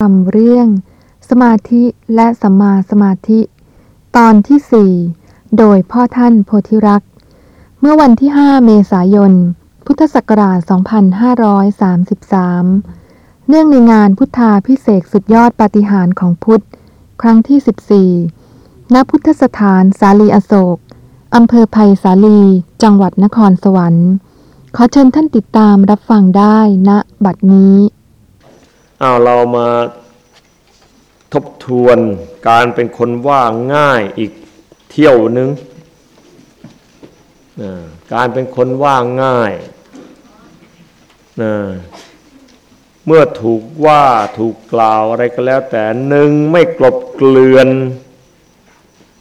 ทำเรื่อง สมาธิและสัมมาสมาธิ ตอนที่สี่โดยพ่อท่านโพธิรักษ์ เมื่อวันที่ 5 เมษายน พุทธศักราช 2533 เนื่องในงานพุทธาพิเศษสุดยอดปาฏิหาริย์ของพุทธ ครั้งที่ 14 ณ พุทธสถานสาลีอโศก อำเภอไผ่สาลี จังหวัดนครสวรรค์ ขอเชิญท่านติดตามรับฟังได้ณบัดนี้ เอาเรามาทบทวนการเป็นคนว่าง่ายอีกเที่ยวนึงนการเป็นคนว่าง่ายนะเมื่อถูกว่าถูกกล่าวอะไรก็แล้ว แต่หนึ่งไม่กลบเกลื่อน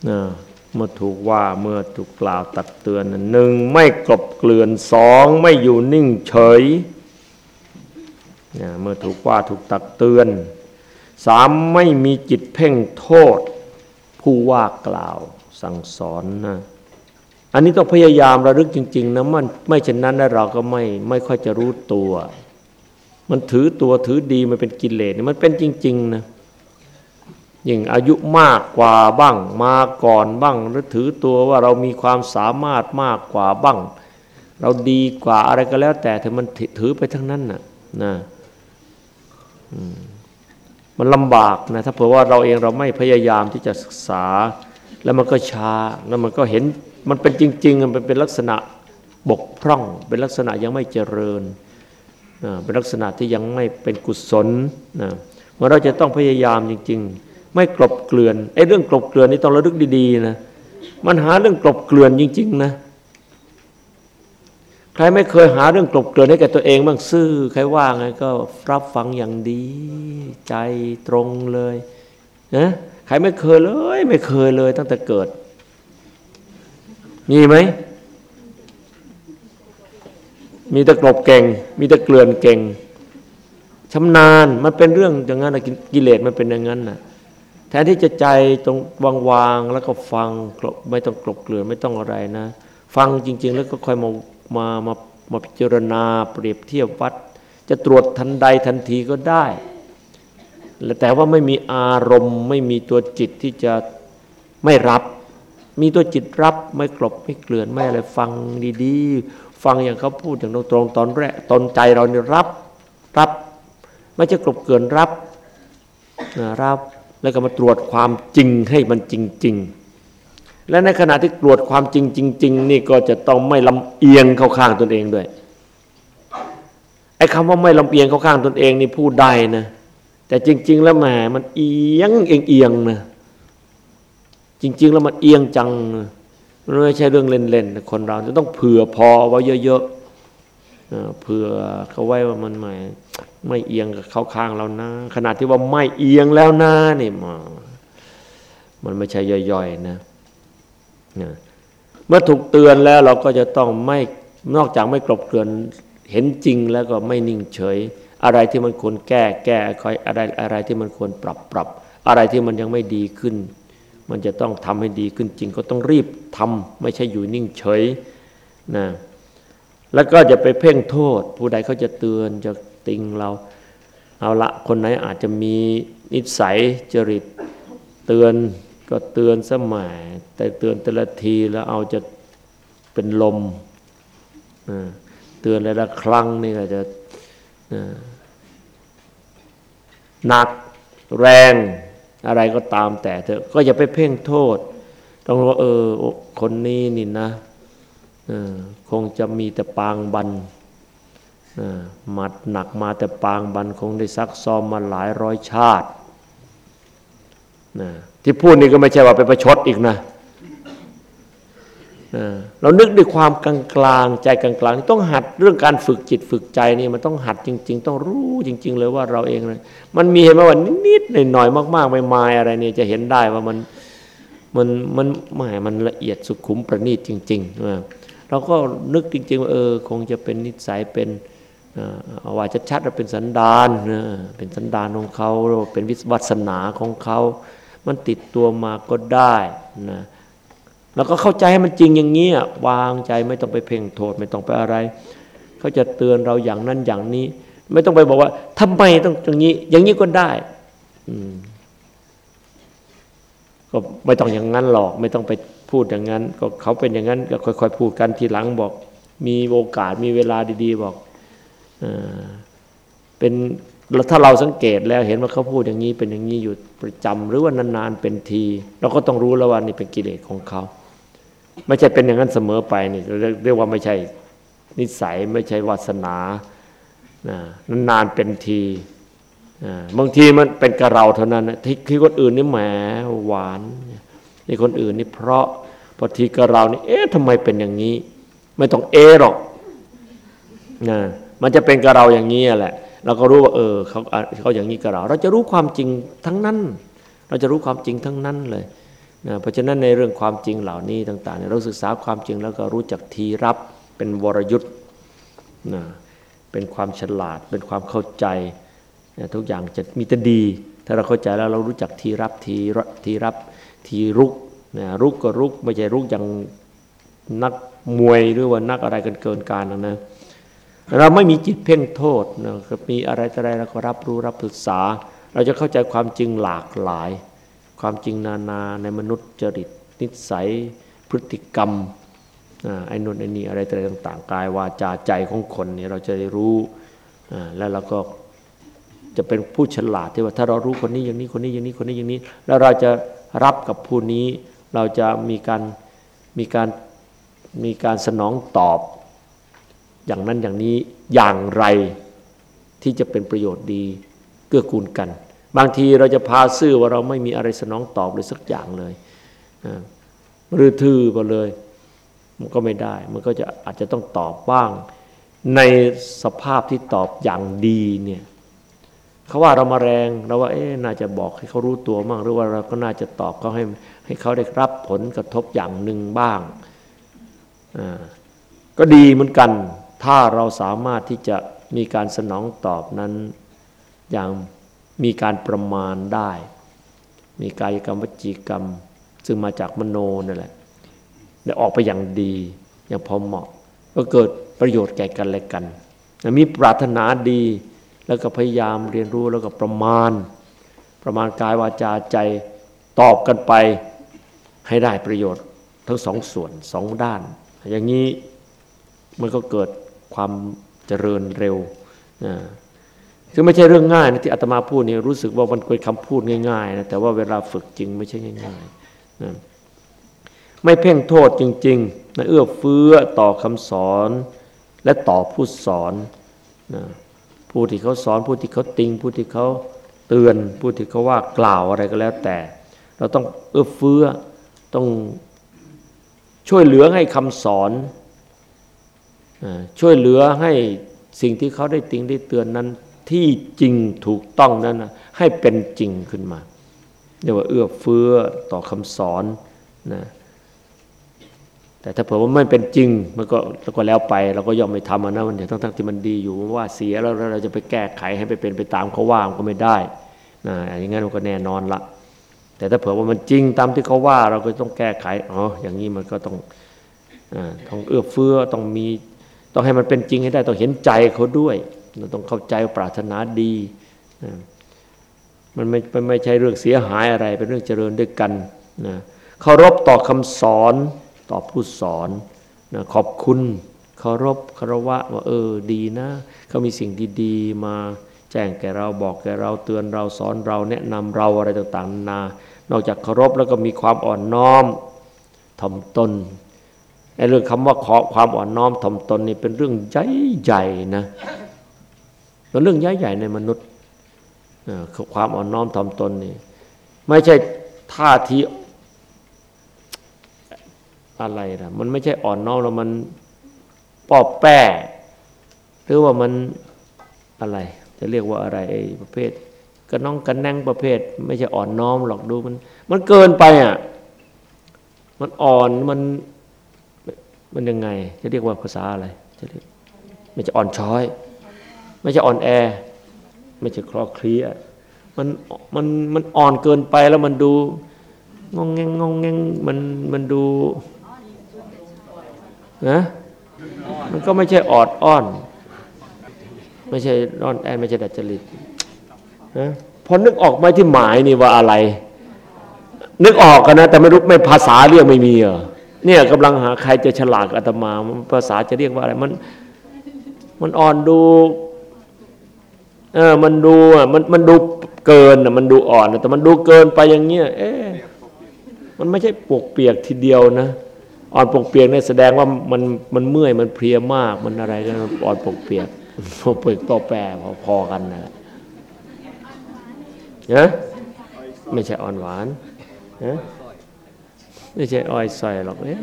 นะเมื่อถูกว่าเมื่อถูกกล่าวตักเตือนหนึ่งไม่กลบเกลื่อนสองไม่อยู่นิ่งเฉย เมื่อถูกว่าถูกตักเตือนสามไม่มีจิตเพ่งโทษ ผู้ว่ากล่าวสั่งสอนนะอันนี้ต้องพยายามระลึกจริง ๆนะมันไม่เช่นนั้นนะเราก็ไม่ไม่ค่อยจะรู้ตัว มันถือตัวถือดีมันเป็นกิเลสมันเป็นจริง ๆ นะยิ่งอายุมากกว่าบ้าง มาก่อนบ้าง หรือถือตัวว่าเรามีความสามารถมากกว่าบ้าง เราดีกว่าอะไรก็แล้วแต่ถ้ามันถือไปทั้งนั้นน่ะนะ มันลำบากนะถ้าเผื่อว่าเราเองเราไม่พยายามที่จะศึกษา แล้วมันก็ช้าแล้วมันก็เห็นมันเป็นจริง ๆ มันเป็นลักษณะบกพร่อง เป็นลักษณะยังไม่เจริญเป็นลักษณะที่ยังไม่เป็นกุศลนะเมื่อเราจะต้องพยายามจริง ๆ ไม่กลบเกลื่อนไอ้เรื่องกลบเกลื่อนนี่ต้องระลึกดีๆนะมันหาเรื่องกลบเกลื่อนจริง ๆ นะ ครไม่เคยหาเรื่องกลบเกลื่อนให้แก่ตัวเองบ้างซื่อใครว่าไงก็รับฟังอย่างดี ใจตรงเลยนะใครไม่เคยเลย ไม่เคยเลยตั้งแต่เกิด มีไหม มีตะกลบเก่ง มีตะเกลื่อนเก่งชำนาญมันเป็นเรื่องอย่างนั้นนะกิเลสมันเป็นอย่างนั้นนะแทนที่จะใจตรงวางๆแล้วก็ฟังไม่ต้องกลบเกลื่อนไม่ต้องอะไรนะ ฟังจริง ๆ แล้วก็ค่อยมา มามามาพิจารณาเปรียบเทียบวัด จะตรวจทันใดทันทีก็ได้ แต่ว่าไม่มีอารมณ์ไม่มีตัวจิตที่จะไม่รับ มีตัวจิตรับไม่กลบไม่เกลื่อนไม่อะไรฟังดีๆ ฟังอย่างเขาพูดอย่างตรงๆตอนแรกตอนใจเราเนี่ยรับรับไม่จะกลบเกลื่อนรับรับแล้วก็มาตรวจความจริงให้มันจริง ๆ และในขณะที่ตรวจความจริงจริงๆนี่ก็จะต้องไม่ลำเอียงเข้าข้างตนเองด้วยไอ้คำว่าไม่ลำเอียงเข้าข้างตนเองนี่พูดได้นะ แต่จริง ๆ แล้วแหมมันเอียงเอียงเอียงนะจริง ๆ แล้วมันเอียงจังมันไม่ใช่เรื่องเล่นๆคนเราจะต้องเผื่อพอไว้เยอะๆเผื่อเขาไว้ว่ามันไม่ไม่เอียงกับเขาข้างเรานะขนาดที่ว่าไม่เอียงแล้วนะนี่มันไม่ใช่ย่อยๆนะ เมื่อถูกเตือนแล้วเราก็จะต้องไม่นอกจากไม่กลบเกลื่อนเห็นจริงแล้วก็ไม่นิ่งเฉย อะไรที่มันควรแก้แก้คอยอะไรอะไรที่มันควรปรับปรับ อะไรที่มันยังไม่ดีขึ้น มันจะต้องทำให้ดีขึ้นจริงก็ต้องรีบทำไม่ใช่อยู่นิ่งเฉยนะแล้วก็จะไปเพ่งโทษ ผู้ใดเขาจะเตือนจะติงเราเอาละคนไหนอาจจะมีนิสัยจริตเตือน ก็เตือนสมัยแต่เตือนแต่ละทีแล้วเอาจะเป็นลมเตือนอะไรละครั้งนี่ก็จะหนักแรงอะไรก็ตามแต่เถอะก็อย่าไปเพ่งโทษ ต้องรู้ว่าเออคนนี้นี่นะคงจะมีแต่ปางบันหมัดหนักมาแต่ปางบันคงได้ซักซ้อมมาหลายร้อยชาติ ที่พูดนี่ก็ไม่ใช่ว่าไปประชดอีกนะเรานึกด้วยความกลางกลางใจกลางกลางต้องหัดเรื่องการฝึกจิตฝึกใจนี่มันต้องหัดจริง ๆ ต้องรู้จริง ๆ เลยว่าเราเองเลยมันมีเห็นไหมว่านิดๆหน่อยๆมากๆไม่มาอะไรเนี่ยจะเห็นได้ว่ามันมันมันหมายมันละเอียดสุขุมประณีตจริงๆเราก็นึกจริงๆว่าเออคงจะเป็นนิสัยเป็นเอาว่าชัดๆว่าเป็นสันดานเป็นสันดานของเขาเป็นวิวัฒนาของเขา มันติดตัวมาก็ได้นะแล้วก็เข้าใจให้มันจริงอย่างนี้วางใจไม่ต้องไปเพ่งโทษไม่ต้องไปอะไร เขาจะเตือนเราอย่างนั้นอย่างนี้ ไม่ต้องไปบอกว่าทำไมต้องอย่างนี้ อย่างนี้ก็ได้ก็ไม่ต้องอย่างนั้นหรอก ไม่ต้องไปพูดอย่างนั้น ก็เขาเป็นอย่างนั้นก็ค่อยๆพูดกันทีหลังบอก มีโอกาสมีเวลาดี ๆ บอกอเป็น ถ้าเราสังเกตแล้วเห็นว่าเขาพูดอย่างนี้เป็นอย่างนี้อยู่ประจำหรือว่านานๆเป็นที เราก็ต้องรู้แล้วว่านี่เป็นกิเลสของเขา ไม่ใช่เป็นอย่างนั้นเสมอไปนี่เรียกว่าไม่ใช่นิสัยไม่ใช่วาสนานานๆเป็นทีบางทีมันเป็นกระเราเท่านั้นที่คนอื่นนี่แหมหวานที่คนอื่นนี่เพราะพอทีกระเรานี่เอ๊ะทำไมเป็นอย่างนี้ ไม่ต้องเอหรอกนะมันจะเป็นกระเราอย่างนี้แหละ เราก็รู้ว่าเออเขาเขาอย่างนี้กับเรา เราจะรู้ความจริงทั้งนั้น เราจะรู้ความจริงทั้งนั้นเลยนะเพราะฉะนั้นในเรื่องความจริงเหล่านี้ต่างๆเราศึกษาความจริงแล้วก็รู้จักทีรับเป็นวรยุทธ์นะเป็นความฉลาด เป็นความเข้าใจนะทุกอย่างจะมีแต่ดี ถ้าเราเข้าใจแล้วเรารู้จักทีรับทีทีรับทีรุกนะรุกก็รุกไม่ใช่รุกอย่างนักมวยหรือว่านักอะไรกันเกินการนะ เราไม่มีจิตเพ่งโทษนะครับมีอะไรอะไรเราก็รับรู้รับศึกษา เราจะเข้าใจความจริงหลากหลาย ความจริงนานาในมนุษย์จริตนิสัยพฤติกรรมไอ้นนไอ้นี่อะไรต่างๆ กายวาจาใจของคนนี่เราจะได้รู้แล้วเราก็จะเป็นผู้ฉลาดที่ว่าถ้าเรารู้คนนี้อย่างนี้คนนี้อย่างนี้คนนี้อย่างนี้ แล้วเราจะรับกับผู้นี้เราจะมีการมีการมีการสนองตอบ อย่างนั้นอย่างนี้อย่างไรที่จะเป็นประโยชน์ดีเกื้อกูลกัน บางทีเราจะพาซื่อว่าเราไม่มีอะไรสนองตอบเลยสักอย่างเลยหรือทื่อไปเลย มันก็ไม่ได้ มันก็จะอาจจะต้องตอบบ้าง ในสภาพที่ตอบอย่างดีเนี่ยเขาว่าเรามาแรงเราว่าเอ๊น่าจะบอกให้เขารู้ตัวมั่งหรือว่าเราก็น่าจะตอบเขาให้ให้เขาได้รับผลกระทบอย่างหนึ่งบ้างก็ดีเหมือนกัน ถ้าเราสามารถที่จะมีการสนองตอบนั้น อย่างมีการประมาณได้ มีกายกรรมวจีกรรม ซึ่งมาจากมโนนั่นแหละได้ออกไปอย่างดีอย่างพอเหมาะ ก็เกิดประโยชน์แก่กันและกันมีปรารถนาดีแล้วก็พยายามเรียนรู้แล้วก็ประมาณ ประมาณกายวาจาใจตอบกันไปให้ได้ประโยชน์ทั้งสองส่วนสองด้าน อย่างนี้มันก็เกิด ความเจริญเร็วนะซึ่งไม่ใช่เรื่องง่ายนะที่อาตมาพูดนี่รู้สึกว่ามันเป็นคำพูดง่ายๆนะแต่ว่าเวลาฝึกจริงไม่ใช่ง่ายๆนะไม่เพ่งโทษจริงๆนะเอื้อเฟื้อต่อคำสอนและต่อผู้สอนนะผู้ที่เขาสอนผู้ที่เขาติงผู้ที่เขาเตือนผู้ที่เขาว่ากล่าวอะไรก็แล้วแต่ เราต้องเอื้อเฟื้อต้องช่วยเหลือให้คำสอน ช่วยเหลือให้สิ่งที่เขาได้ติงได้เตือนนั้น ที่จริงถูกต้องนั้นให้เป็นจริงขึ้นมาเรียกว่าเอื้อเฟื้อต่อคำสอนนะแต่ถ้าเผื่อว่าไม่เป็นจริงมันก็แล้วก็แล้วไป เราก็ยอมไม่ทำนะมันเดี๋ยวทั้งๆที่มันดีอยู่ว่าเสียแล้วเราจะไปแก้ไขให้ไปเป็นไปตามเขาว่ามันก็ไม่ได้นะอย่างนั้นมันก็แน่นอนละแต่ถ้าเผื่อว่ามันจริงตามที่เขาว่า เราก็ต้องแก้ไขอ๋ออย่างนี้มันก็ต้องต้องเอื้อเฟื้อต้องมี ต้องให้มันเป็นจริงให้ได้ต้องเห็นใจเขาด้วยเราต้องเข้าใจปรารถนาดีมันไม่ไม่ใช่เรื่องเสียหายอะไรเป็นเรื่องเจริญด้วยกันนะเคารพต่อคำสอนต่อผู้สอนนะขอบคุณเคารพคารวะว่าเออดีนะเขามีสิ่งดีๆมาแจ้งแก่เราบอกแก่เราเตือนเราสอนเราแนะนำเราอะไรต่างๆนานอกจากเคารพแล้วก็มีความอ่อนน้อมทำตน ไอ้เรื่องคำว่าขอความอ่อนน้อมถ่อมตนนี่เป็นเรื่องใหญ่ใหญ่นะเป็นเรื่องใหญ่ใหญ่ในมนุษย์ความอ่อนน้อมถ่อมตนนี่ไม่ใช่ท่าทีอะไรนะมันไม่ใช่อ่อนน้อมแล้วมันปอบแป้หรือว่ามันอะไร จะเรียกว่าอะไรไอ้ประเภทกระน้องกระแนงประเภท ไม่ใช่อ่อนน้อมหรอกดูมัน มันเกินไปอะมันอ่อนมัน มันยังไง จะเรียกว่าภาษาอะไรจะเรียกไม่จะอ่อนช้อย ไม่ใช่อ่อนแอ ไม่ใช่คลอเคลียมันมันมันอ่อนเกินไปแล้วมันดูงงแงงงงแงงมันมันดูนะมันก็ไม่ใช่ออดอ้อน ไม่ใช่ร้อนแอนไม่ใช่ดัดจริตนะพพอนึกออกไหมที่หมายนี่ว่าอะไร นึกออกกันนะ แต่ไม่รู้ไม่ภาษาเรียกไม่มีเหรอ เนี่ยกำลังหาใครจะฉลาดอาตมาภาษาจะเรียกว่าอะไรมัน มันอ่อนดูเออมันดูอะมันมันดูเกินอะมันดูอ่อนแต่มันดูเกินไปอย่างเงี้ยเอ๊ะมันไม่ใช่ปวกเปียกทีเดียวนะอ่อนปวกเปียกเนี่ยแสดงว่ามันมันเมื่อยมันเพลียมากมันอะไรกันอ่อนปวกเปียกปกเปียกต่อแปรพอๆกันนะนะไม่ใช่อ่อนหวานนะ ไม่ใช่อ้อยใส่หรอกเอ๊ะ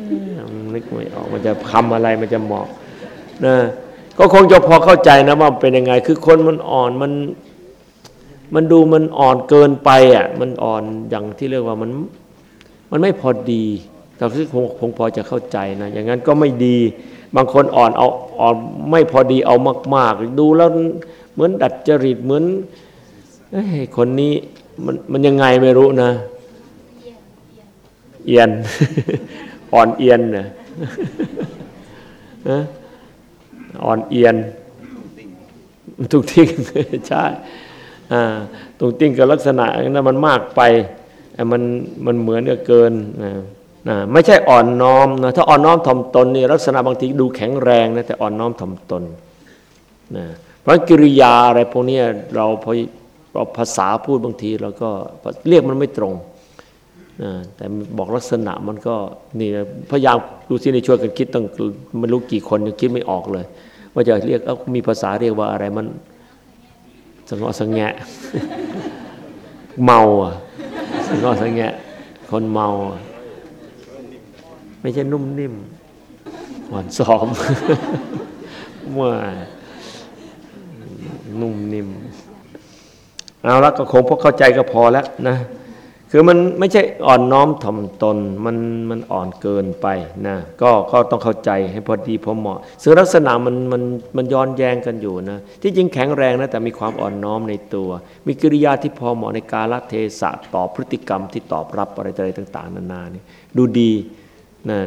นึกไม่ออกมันจะคำอะไรมันจะเหมาะนะก็คงจะพอเข้าใจนะว่าเป็นยังไง คือคนมันอ่อนมัน มันดูมันอ่อนเกินไปอะ มันอ่อนอย่างที่เรียกว่ามัน มันไม่พอดีแต่ที่คงคงพอจะเข้าใจนะ อย่างนั้นก็ไม่ดี บางคนอ่อนเอาอ่อนไม่พอดีเอามาก ๆ ดูแล้วเหมือนดัดจริตเหมือนเฮ้คนนี้มันมันยังไงไม่รู้นะ เอียน อ่อนเอียนนะอ่อนเอียนตุกทิ้งใช่ตุกติ้งกับลักษณะนั้นมันมากไปมันมันเหมือนกับเกินนะนะไม่ใช่อ่อนน้อมนะถ้าอ่อนน้อมถ่อมตนนี่ลักษณะบางทีดูแข็งแรงนะแต่อ่อนน้อมถ่อมตนนะเพราะกิริยาอะไรพวกนี้เราพอเราภาษาพูดบางทีเราก็เรียกมันไม่ตรง แต่บอกลักษณะมันก็นี่พยายามดูสิในช่วยกันคิดตั้งไม่รู้กี่คนยังคิดไม่ออกเลย ว่าจะเรียกเอมีภาษาเรียกว่าอะไรมันสงอสงแงะเมาอะสงอสงแงะคนเมา ไม่ใช่นุ่มนิ่มหวานซ้อมว่านุ่มนิ่มเอาละก็คงพวกเข้าใจก็พอแล้วนะ คือมันไม่ใช่อ่อนน้อมถ่อมตนมันมันอ่อนเกินไปนะก็ก็ต้องเข้าใจให้พอดีพอเหมาะซึ่งลักษณะมันมันมันย้อนแย้งกันอยู่นะที่จริงแข็งแรงนะแต่มีความอ่อนน้อมในตัว มีกิริยาที่พอเหมาะในการลเทศะตอบพฤติกรรมที่ตอบรับอะไรอะไรต่าง ๆ นานานี่ดูดีนะ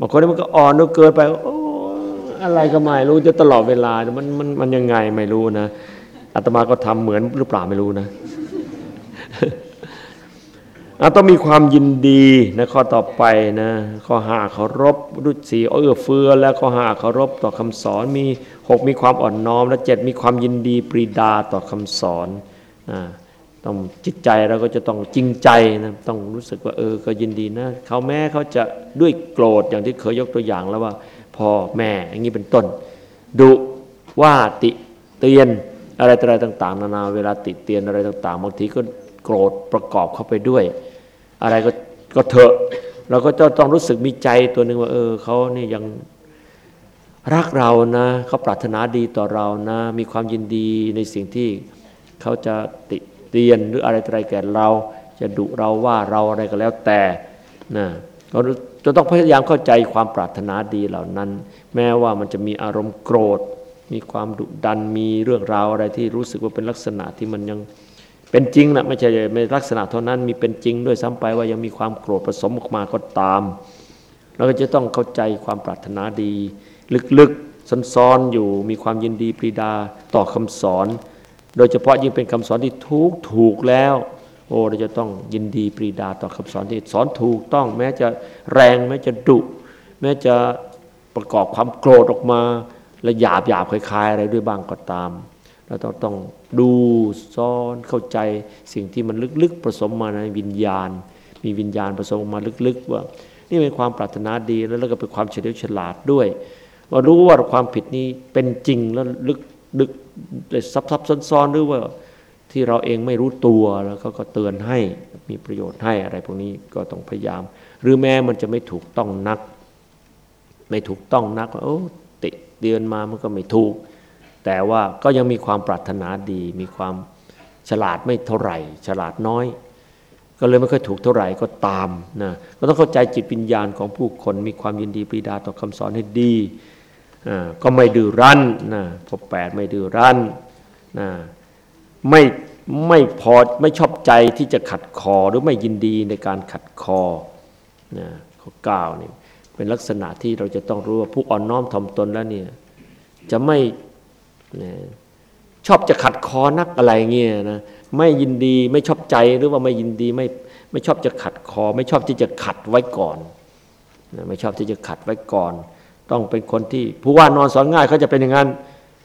บางคนมันก็อ่อนเกินไปโอ้อะไรก็ไม่รู้จะตลอดเวลามันมันมันยังไงไม่รู้นะอาตมาก็ทำเหมือนหรือเปล่าไม่รู้นะ ต้องมีความยินดีนะข้อต่อไปนะข้อหาเคารพรุสีเอื้อเฟื้อและข้อหาเคารพต่อคำสอนมีหกมีความอ่อนน้อม และเจ็ดมีความยินดีปรีดาต่อคำสอนนะต้องจิตใจเราก็จะต้องจริงใจนะต้องรู้สึกว่าเออก็ยินดีนะเขาแม้เขาจะด้วยโกรธอย่างที่เคยยกตัวอย่างแล้วว่าพ่อแม่อย่างนี้เป็นต้นดุว่าติเตียนอะไรอะไรต่างๆ นานาเวลาติเตียนอะไรต่างๆบางทีก็โกรธประกอบเข้าไปด้วย อะไรก็ก็เถอะเราก็จะต้องรู้สึกมีใจตัวหนึ่งว่าเออเขานี่ยังรักเรานะเขาปรารถนาดีต่อเรานะ มีความยินดีในสิ่งที่เขาจะติเตียนหรืออะไรอะไรแก่เรา จะดุเราว่าเราอะไรก็แล้วแต่นะเราจะต้องพยายามเข้าใจความปรารถนาดีเหล่านั้น แม้ว่ามันจะมีอารมณ์โกรธ มีความดุดันมีเรื่องราวอะไรที่รู้สึกว่าเป็นลักษณะที่มันยัง เป็นจริงนะไม่ใช่ในลักษณะเท่านั้นมีเป็นจริงด้วยซ้ำไปว่ายังมีความโกรธผสมออกมาก็ตามเราก็จะต้องเข้าใจความปรารถนาดี ลึกๆซ้อนๆอยู่มีความยินดีปรีดาต่อคำสอน โดยเฉพาะยิ่งเป็นคำสอนที่ถูกถูกแล้ว โอ้เราจะต้องยินดีปรีดาต่อคำสอนที่สอนถูกต้อง แม้จะแรงแม้จะดุ แม้จะประกอบความโกรธออกมาและหยาบหยาบคล้ายๆ อะไรด้วยบ้างก็ตาม เราต้องต้องดูซ้อนเข้าใจสิ่งที่มันลึกๆผสมมาในวิญญาณ มีวิญญาณผสมมาลึกๆว่า นี่เป็นความปรารถนาดีแล้วแล้วก็เป็นความเฉลียวฉลาดด้วย ว่ารู้ว่าความผิดนี้เป็นจริงแล้วลึกลึกซับซับซ้อนๆหรือว่าที่เราเองไม่รู้ตัวแล้วก็เตือนให้มีประโยชน์ให้อะไรพวกนี้ก็ต้องพยายาม หรือแม้มันจะไม่ถูกต้องนัก ไม่ถูกต้องนักโอ้ติเดือนมามันก็ไม่ถูก แต่ว่าก็ยังมีความปรารถนาดี มีความฉลาดไม่เท่าไหร่ ฉลาดน้อย ก็เลยไม่ค่อยถูกเท่าไหร่ก็ตามนะก็ต้องเข้าใจจิตวิญญาณของผู้คน มีความยินดีปรีดาต่อคำสอนให้ดีก็ไม่ดื้อรั้นนะพบแปดไม่ดื้อรั้นนะไม่ไม่พอไม่ชอบใจที่จะขัดคอหรือไม่ยินดีในการขัดคอนะข้อเก้านี่เป็นลักษณะที่เราจะต้องรู้ว่าผู้อ่อนน้อมถ่อมตนแล้วเนี่ยจะไม่ ชอบจะขัดคอนักอะไรเงี้ยนะไม่ยินดีไม่ชอบใจหรือว่าไม่ยินดีไม่ไม่ชอบจะขัดคอ ไม่ชอบที่จะขัดไว้ก่อนไม่ชอบที่จะขัดไว้ก่อน ต้องเป็นคนที่ผู้ว่านอนสอนง่ายเขาจะเป็นอย่างนั้น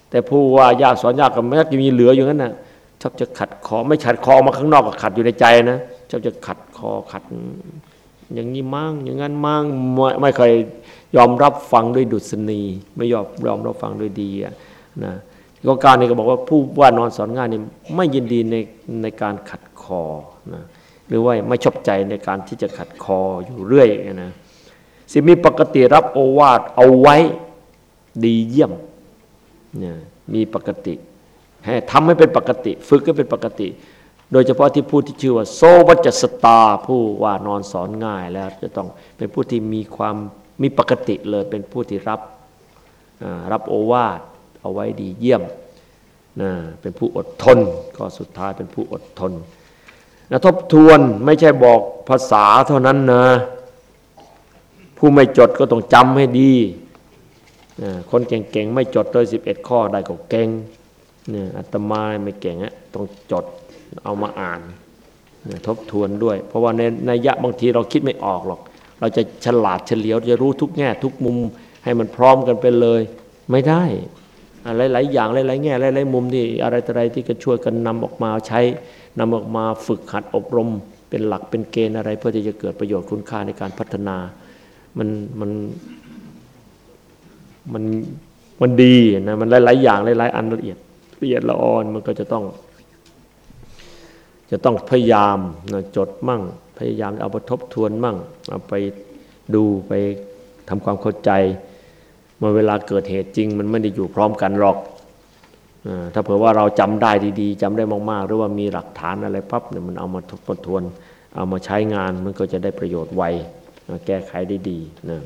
แต่ผู้ว่ายากสอนยากก็ไม่จะมีเหลืออยู่นั้นนะชอบจะขัดคอไม่ขัดคอมาข้างนอกก็ขัดอยู่ในใจนะชอบจะขัดคอขัด อย่างนี้มั่งอย่างนั้นมั่งไม่ไม่เคยยอมรับฟังด้วยดุษณีไม่ยอมยอมรับฟังด้วยดีนะ ก็การนี่ก็บอกว่าผู้ว่านอนสอนง่ายนี่ไม่ยินดีในในการขัดคอนะหรือว่าไม่ชอบใจในการที่จะขัดคออยู่เรื่อยนะสิมีปกติรับโอวาทเอาไว้ดีเยี่ยมเนี่ยมีปกติให้ทำให้เป็นปกติ ฝึกให้เป็นปกติ โดยเฉพาะที่พูดที่ชื่อว่า โซวัจสตา ผู้ว่านอนสอนง่ายแล้วจะต้องเป็นผู้ที่มีความมีปกติเลยเป็นผู้ที่รับรับโอวาท เอาไว้ดีเยี่ยมนะเป็นผู้อดทนก็สุดท้ายเป็นผู้อดทนนะทบทวนไม่ใช่บอกภาษาเท่านั้นนะ ผู้ไม่จดก็ต้องจำให้ดีนะคนเก่งๆไม่จดโดยสิบเอ็ดข้อได้ก็เก่งเนี่ยอัตมาไม่เก่งอะต้องจดเอามาอ่านนะทบทวนด้วย เพราะว่าในในยะบางทีเราคิดไม่ออกหรอก เราจะฉลาดเฉลียวจะรู้ทุกแง่ทุกมุมให้มันพร้อมกันไปเลย ไม่ได้ หลายอย่างหลายๆแง่หลายๆมุมที่อะไรต่ออะไรที่จะช่วยกันนำออกมาใช้นำออกมาฝึกหัดอบรม เป็นหลักเป็นเกณฑ์อะไร เพื่อที่จะเกิดประโยชน์คุณค่าในการพัฒนา มันมันมันมันดีนะมันหลายๆอย่างหลายๆอันละเอียดละเอียดละอ่อนมันก็จะต้อง จะต้องพยายามนะจดมั่ง พยายามเอาไปทบทวนมั่งเอาไปดูไปทำความเข้าใจ เมื่อเวลาเกิดเหตุจริง มันไม่ได้อยู่พร้อมกันหรอกถ้าเผื่อว่าเราจำได้ดีๆจำได้มากๆ หรือว่ามีหลักฐานอะไรปั๊บเนี่ยมันเอามาทบทวน เอามาใช้งานมันก็จะได้ประโยชน์ไวแก้ไขได้ดีนะ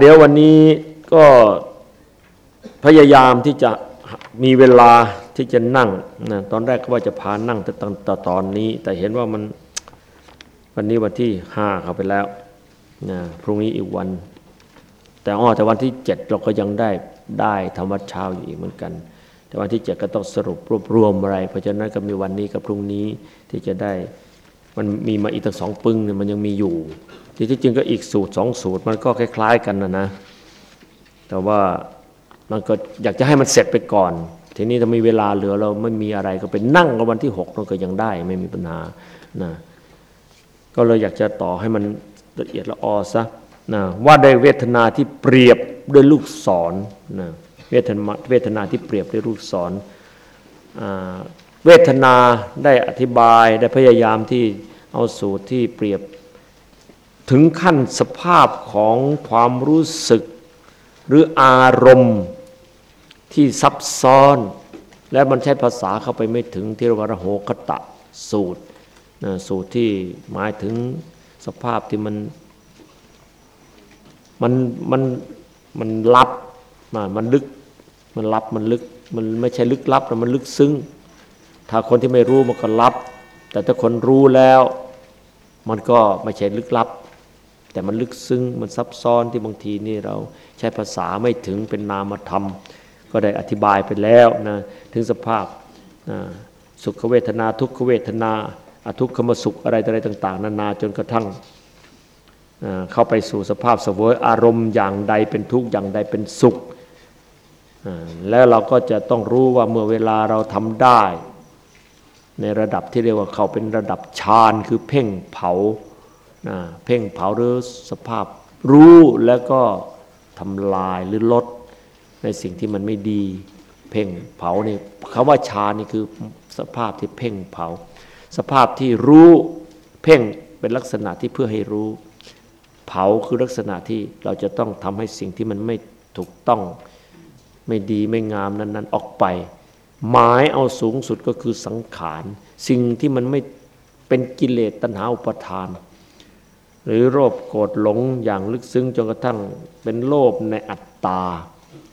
เดี๋ยววันนี้ก็พยายามที่จะมีเวลาที่จะนั่งนะตอนแรกก็ว่าจะพานั่งแต่ตอนตอนนี้ แต่เห็นว่ามันวันนี้วันที่ห้าเข้าไปแล้วนะพรุ่งนี้อีกวัน แต่อ้อแต่วันที่เจ็ดเราก็ยังได้ได้ทำวัดเช้าอยู่อีกเหมือนกัน แต่วันที่เจ็ดก็ต้องสรุปรวบรวมอะไร เพราะฉะนั้นก็มีวันนี้กับพรุ่งนี้ที่จะได้มันมีมาอีกตั้งสองปึ้งเนี่ยมันยังมีอยู่ที่จริงก็อีกสูตรสองสูตรมันก็คล้าย ๆ กันนะนะ แต่ว่ามันก็อยากจะให้มันเสร็จไปก่อน ทีนี้ถ้ามีเวลาเหลือเราไม่มีอะไรก็เป็นนั่งกับวันที่หกเราก็ยังได้ไม่มีปัญหานะก็เลยอยากจะต่อให้มันละเอียดละออซะ นะว่าได้เวทนาที่เปรียบด้วยลูกศรนะเวทนาเวทนาที่เปรียบด้วยลูกศรเวทนาได้อธิบายได้พยายามที่เอาสูตรที่เปรียบถึงขั้นสภาพของความรู้สึก หรืออารมณ์ที่ซับซ้อน และมันใช้ภาษาเข้าไปไม่ถึงที่เรียกว่าโหคตะสูตร สูตรที่หมายถึงสภาพที่มัน มันมันมันลับมามันลึก มันลับมันลึก มันไม่ใช่ลึกลับแต่มันลึกซึ้ง ถ้าคนที่ไม่รู้มันก็ลับ แต่ถ้าคนรู้แล้ว มันก็ไม่ใช่ลึกลับ แต่มันลึกซึ้งมันซับซ้อนที่บางทีนี่เราใช้ภาษาไม่ถึงเป็นนามธรรม ก็ได้อธิบายไปแล้วนะถึงสภาพสุขเวทนาทุกขเวทนาอทุกขมสุขอะไรอะไรต่าง ๆ นานาจนกระทั่ง เข้าไปสู่สภาพเสวยอารมณ์อย่างใดเป็นทุกข์อย่างใดเป็นสุข แล้วเราก็จะต้องรู้ว่าเมื่อเวลาเราทำได้ ในระดับที่เรียกว่าเขาเป็นระดับฌานคือเพ่งเผาเพ่งเผาหรือสภาพรู้แล้วก็ทำลายหรือลดในสิ่งที่มันไม่ดี เพ่งเผานี่คำว่าฌานนี่คือสภาพที่เพ่งเผา สภาพที่รู้เพ่งเป็นลักษณะที่เพื่อให้รู้ เผาคือลักษณะที่เราจะต้องทำให้สิ่งที่มันไม่ถูกต้องไม่ดีไม่งามนั้น ๆ ออกไป หมายเอาสูงสุดก็คือสังขารสิ่งที่มันไม่เป็นกิเลสตัณหาอุปทาน หรือโลภโกรธหลงอย่างลึกซึ้งจนกระทั่งเป็นโลภในอัตตา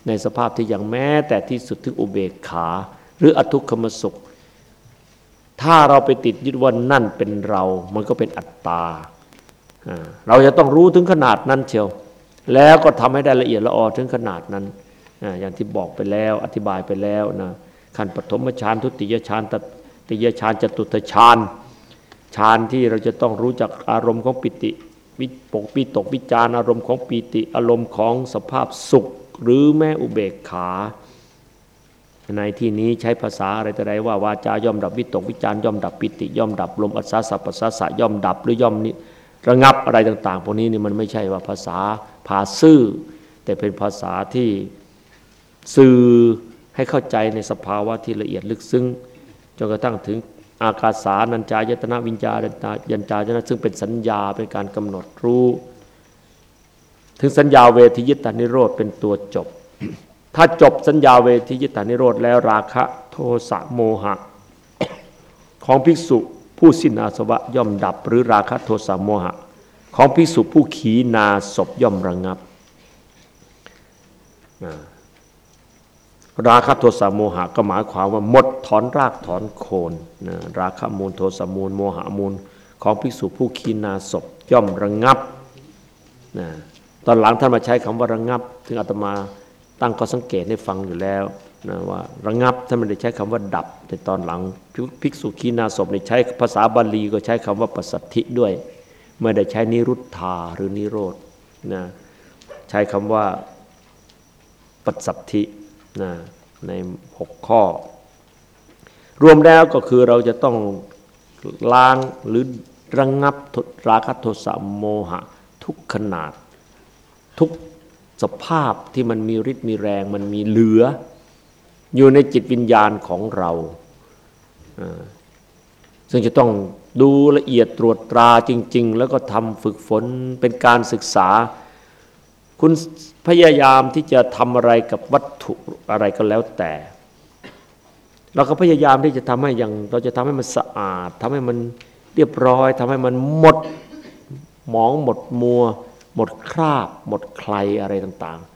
ในสภาพที่อย่างแม้แต่ที่สุดถึงอุเบกขา หรืออทุกขมสุข ถ้าเราไปติดยึดว่านั่นเป็นเรา มันก็เป็นอัตตา เราจะต้องรู้ถึงขนาดนั้นเชียว แล้วก็ทำให้ได้ละเอียดละออถึงขนาดนั้น อย่างที่บอกไปแล้วอธิบายไปแล้วนะขั้นปฐมฌานทุติยฌานตติยฌานจตุตฌานฌานที่เราจะต้องรู้จักอารมณ์ของปิติวิปกปิตกวิจารอารมณ์ของปิติอารมณ์ของสภาพสุข หรือแม่อุเบกขา ในที่นี้ใช้ภาษาอะไรแต่ใดว่าวาจาย่อมดับวิตกวิจารย่อมดับปิติ ย่อมดับลมอัศสะปัสสะย่อมดับหรือย่อมนี้ ระงับอะไรต่าง ๆ พวกนี้นี่มันไม่ใช่ว่าภาษาภาซื่อ แต่เป็นภาษาที่สื่อให้เข้าใจในสภาวะที่ละเอียดลึกซึ้งจนกระทั่งถึงอากาสานัญจายตนะวิญญาณยัญจายตนะซึ่งเป็นสัญญาเป็นการกำหนดรู้ ถึงสัญญาเวทิยิตานิโรธเป็นตัวจบ ถ้าจบสัญญาเวทิยิตานิโรธแล้วราคะโทสะโมหะ ของภิกษุ ผู้สิ้นอาสวะย่อมดับ หรือราคะโทสะโมหะ ของภิกษุผู้ขีนาศพย่อมระงงับ ราคะโทสะโมหะก็หมายความว่าหมดถอนรากถอนโคนนะราคะมูลโทสะมูลโมหะมูล ของภิกษุผู้คีนาศพย่อมระงงับนะตอนหลังท่านมาใช้คำว่าระงงับ ถึงอาตมาตั้งข้อสังเกตให้ฟังอยู่แล้ว นะว่าระงงับท่านไม่ได้ใช้คำว่าดับ แต่ตอนหลังภิกษุคีนาศพในใช้ภาษาบาลีก็ใช้คำว่าปัสสัทธิด้วย ไม่ได้ใช้นิรุทธาหรือนิโรธนะใช้คำว่าปัสสัทธินะในหกข้อ รวมแล้วก็คือเราจะต้องล้างหรือระงงับราคะโทสะโมหะ ทุกขนาด ทุกสภาพที่มันมีฤทธิ์มีแรงมันมีเหลือ อยู่ในจิตวิญญาณของเราซึ่งจะต้องดูละเอียดตรวจตราจริง ๆ แล้วก็ทำฝึกฝนเป็นการศึกษา คุณพยายามที่จะทำอะไรกับวัตถุอะไรก็แล้วแต่ เราก็พยายามที่จะทำให้อย่างเราจะทำให้มันสะอาดทำให้มันเรียบร้อยทำให้มันหมดหมองหมดมัว หมดคราบ หมดใครอะไรต่างๆ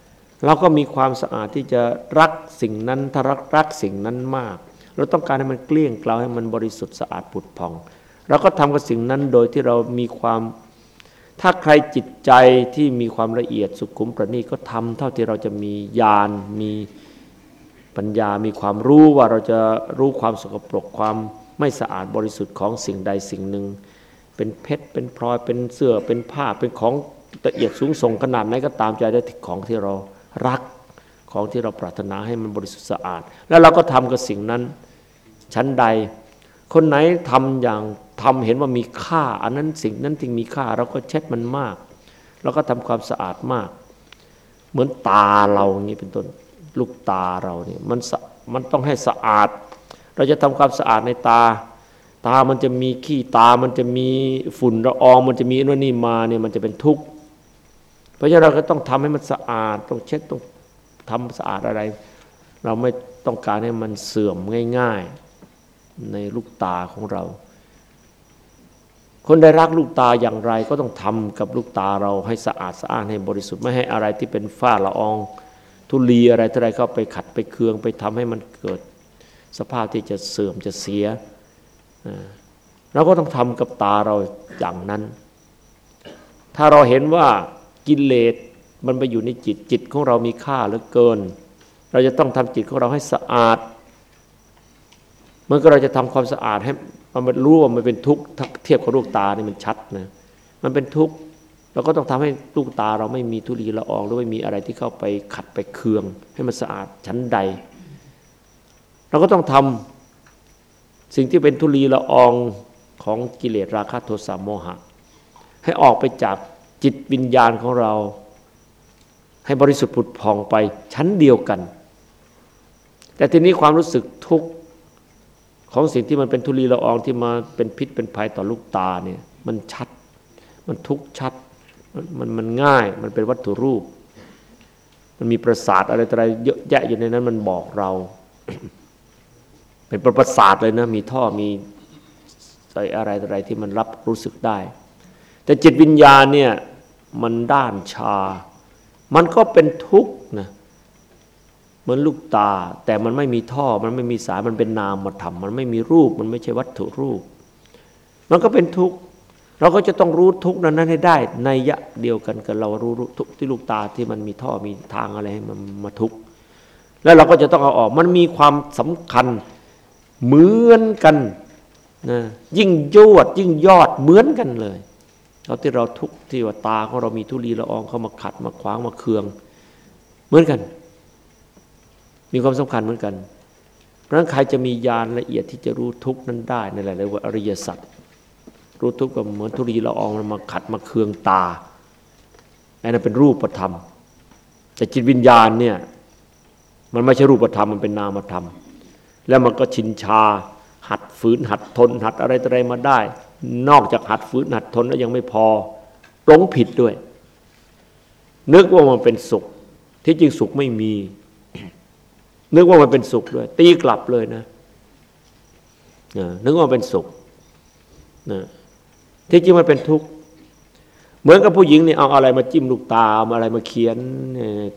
เราก็มีความสะอาดที่จะรักสิ่งนั้นถ้ารักรักสิ่งนั้นมาก เราต้องการให้มันเกลี้ยงเกลาให้มันบริสุทธิ์สะอาดผุดพอง เราก็ทำกับสิ่งนั้นโดยที่เรามีความ ถ้าใครจิตใจที่มีความละเอียดสุขุมประณีตก็ทำเท่าที่เราจะมีญาณมีปัญญา มีความรู้ว่าเราจะรู้ความสกปรกความไม่สะอาดบริสุทธิ์ของสิ่งใดสิ่งหนึ่ง เป็นเพชร เป็นพลอย เป็นเสื้อ เป็นผ้า เป็นของละเอียดสูงส่งขนาดไหนก็ตามใจได้ของที่เรา รักของที่เราปรารถนาให้มันบริสุทธิ์สะอาด แล้วเราก็ทำกับสิ่งนั้น ชั้นใด คนไหนทำอย่างทำเห็นว่ามีค่า อันนั้นสิ่งนั้นที่มีค่า เราก็เช็ดมันมากเราก็ทำความสะอาดมาก เหมือนตาเราอย่างนี้เป็นต้นลูกตาเราเนี่ยมันมันต้องให้สะอาด เราจะทำความสะอาดในตา ตามันจะมีขี้ตามันจะมีฝุ่นละออง มันจะมีนู่นนี่มาเนี่ยมันจะเป็นทุกข์ เพราะฉะนั้นเราก็ต้องทำให้มันสะอาด ต้องเช็ดต้องทำสะอาดอะไร เราไม่ต้องการให้มันเสื่อมง่าย ๆในลูกตาของเรา คนได้รักลูกตาอย่างไรก็ต้องทำกับลูกตาเราให้สะอาดสะอานให้บริสุทธิ์ไม่ให้อะไรที่เป็นฝ้าละอองทุลีอะไรทอะไรเข้าไปขัดไปเคืองไปทำให้มันเกิด สภาพที่จะเสื่อมจะเสียเราก็ต้องทำกับตาเราอย่างนั้น ถ้าเราเห็นว่า กิเลสมันไปอยู่ในจิตจิตของเรามีค่าเหลือเกิน เราจะต้องทำจิตของเราให้สะอาดเมันก็เราจะทำความสะอาดให้มันรู้ว่ามันเป็นทุกข์เทียบกับลูกตานี่มันชัดนะมันเป็นทุกข์เราก็ต้องทำให้ลูกตาเราไม่มีทุลีละอองหรือไม่มีอะไรที่เข้าไปขัดไปเคือง ให้มันสะอาดชั้นใด เราก็ต้องทำสิ่งที่เป็นทุลีละอองของกิเลสราคะโทสะโมหะ ให้ออกไปจาก จิตวิญญาณของเรา ให้บริสุทธิ์ผุดพองไปชั้นเดียวกัน แต่ทีนี้ความรู้สึกทุกข์ของสิ่งที่มันเป็นทุลีละอองที่มาเป็นพิษเป็นภัยต่อลูกตาเนี่ยมันชัด มันทุกชัดมันมันง่ายมันเป็นวัตถุรูป มันมีประสาทอะไรอะไรเยอะแยะอยู่ในนั้นมันบอกเรา เป็นประสาทเลยนะ มีท่อมีอะไรอะไรที่มันรับรู้สึกได้ แต่จิตวิญญาณเนี่ย มันด้านชา มันก็เป็นทุกข์นะเหมือนลูกตา แต่มันไม่มีท่อ มันไม่มีสายมันเป็นนามมาทำมันไม่มีรูป มันไม่ใช่วัตถุรูป มันก็เป็นทุกข์เราก็จะต้องรู้ทุกข์นั้นให้ได้ในยะเดียวกันกับเรารู้ทุกที่ลูกตาที่มันมีท่อมีทางอะไรให้มันมาทุกข์แล้วเราก็จะต้องเอาออก มันมีความสำคัญเหมือนกันนะยิ่งยวดยิ่งยอดเหมือนกันเลย เราที่เราทุกที่ว่าตาของเรามีทุลีละอองเข้ามาขัดมาขวางมาเคือง เหมือนกัน มีความสำคัญเหมือนกันเพราะฉะนั้นใครจะมีญาณละเอียดที่จะรู้ทุกนั้นได้ในหลายๆว่าอริยสัจรู้ทุกก็เหมือนทุลีละอองมันมาขัดมาเคืองตาอันนั้นเป็นรูปธรรม แต่จิตวิญญาณเนี่ยมันไม่ใช่รูปธรรมมันเป็นนามธรรม แล้วมันก็ชินชา หัดฝืนหัดทนหัดอะไรอะไรมาได้ นอกจากหัดฝืนหัดทนแล้วยังไม่พอหลงผิดด้วย นึกว่ามันเป็นสุข ที่จริงสุขไม่มี นึกว่ามันเป็นสุขด้วย ตีกลับเลยนะนึกว่าเป็นสุขนะที่จริงมันเป็นทุกข์เหมือนกับผู้หญิงนี่เอาอะไรมาจิ้มลูกตาเอาอะไรมาเขียน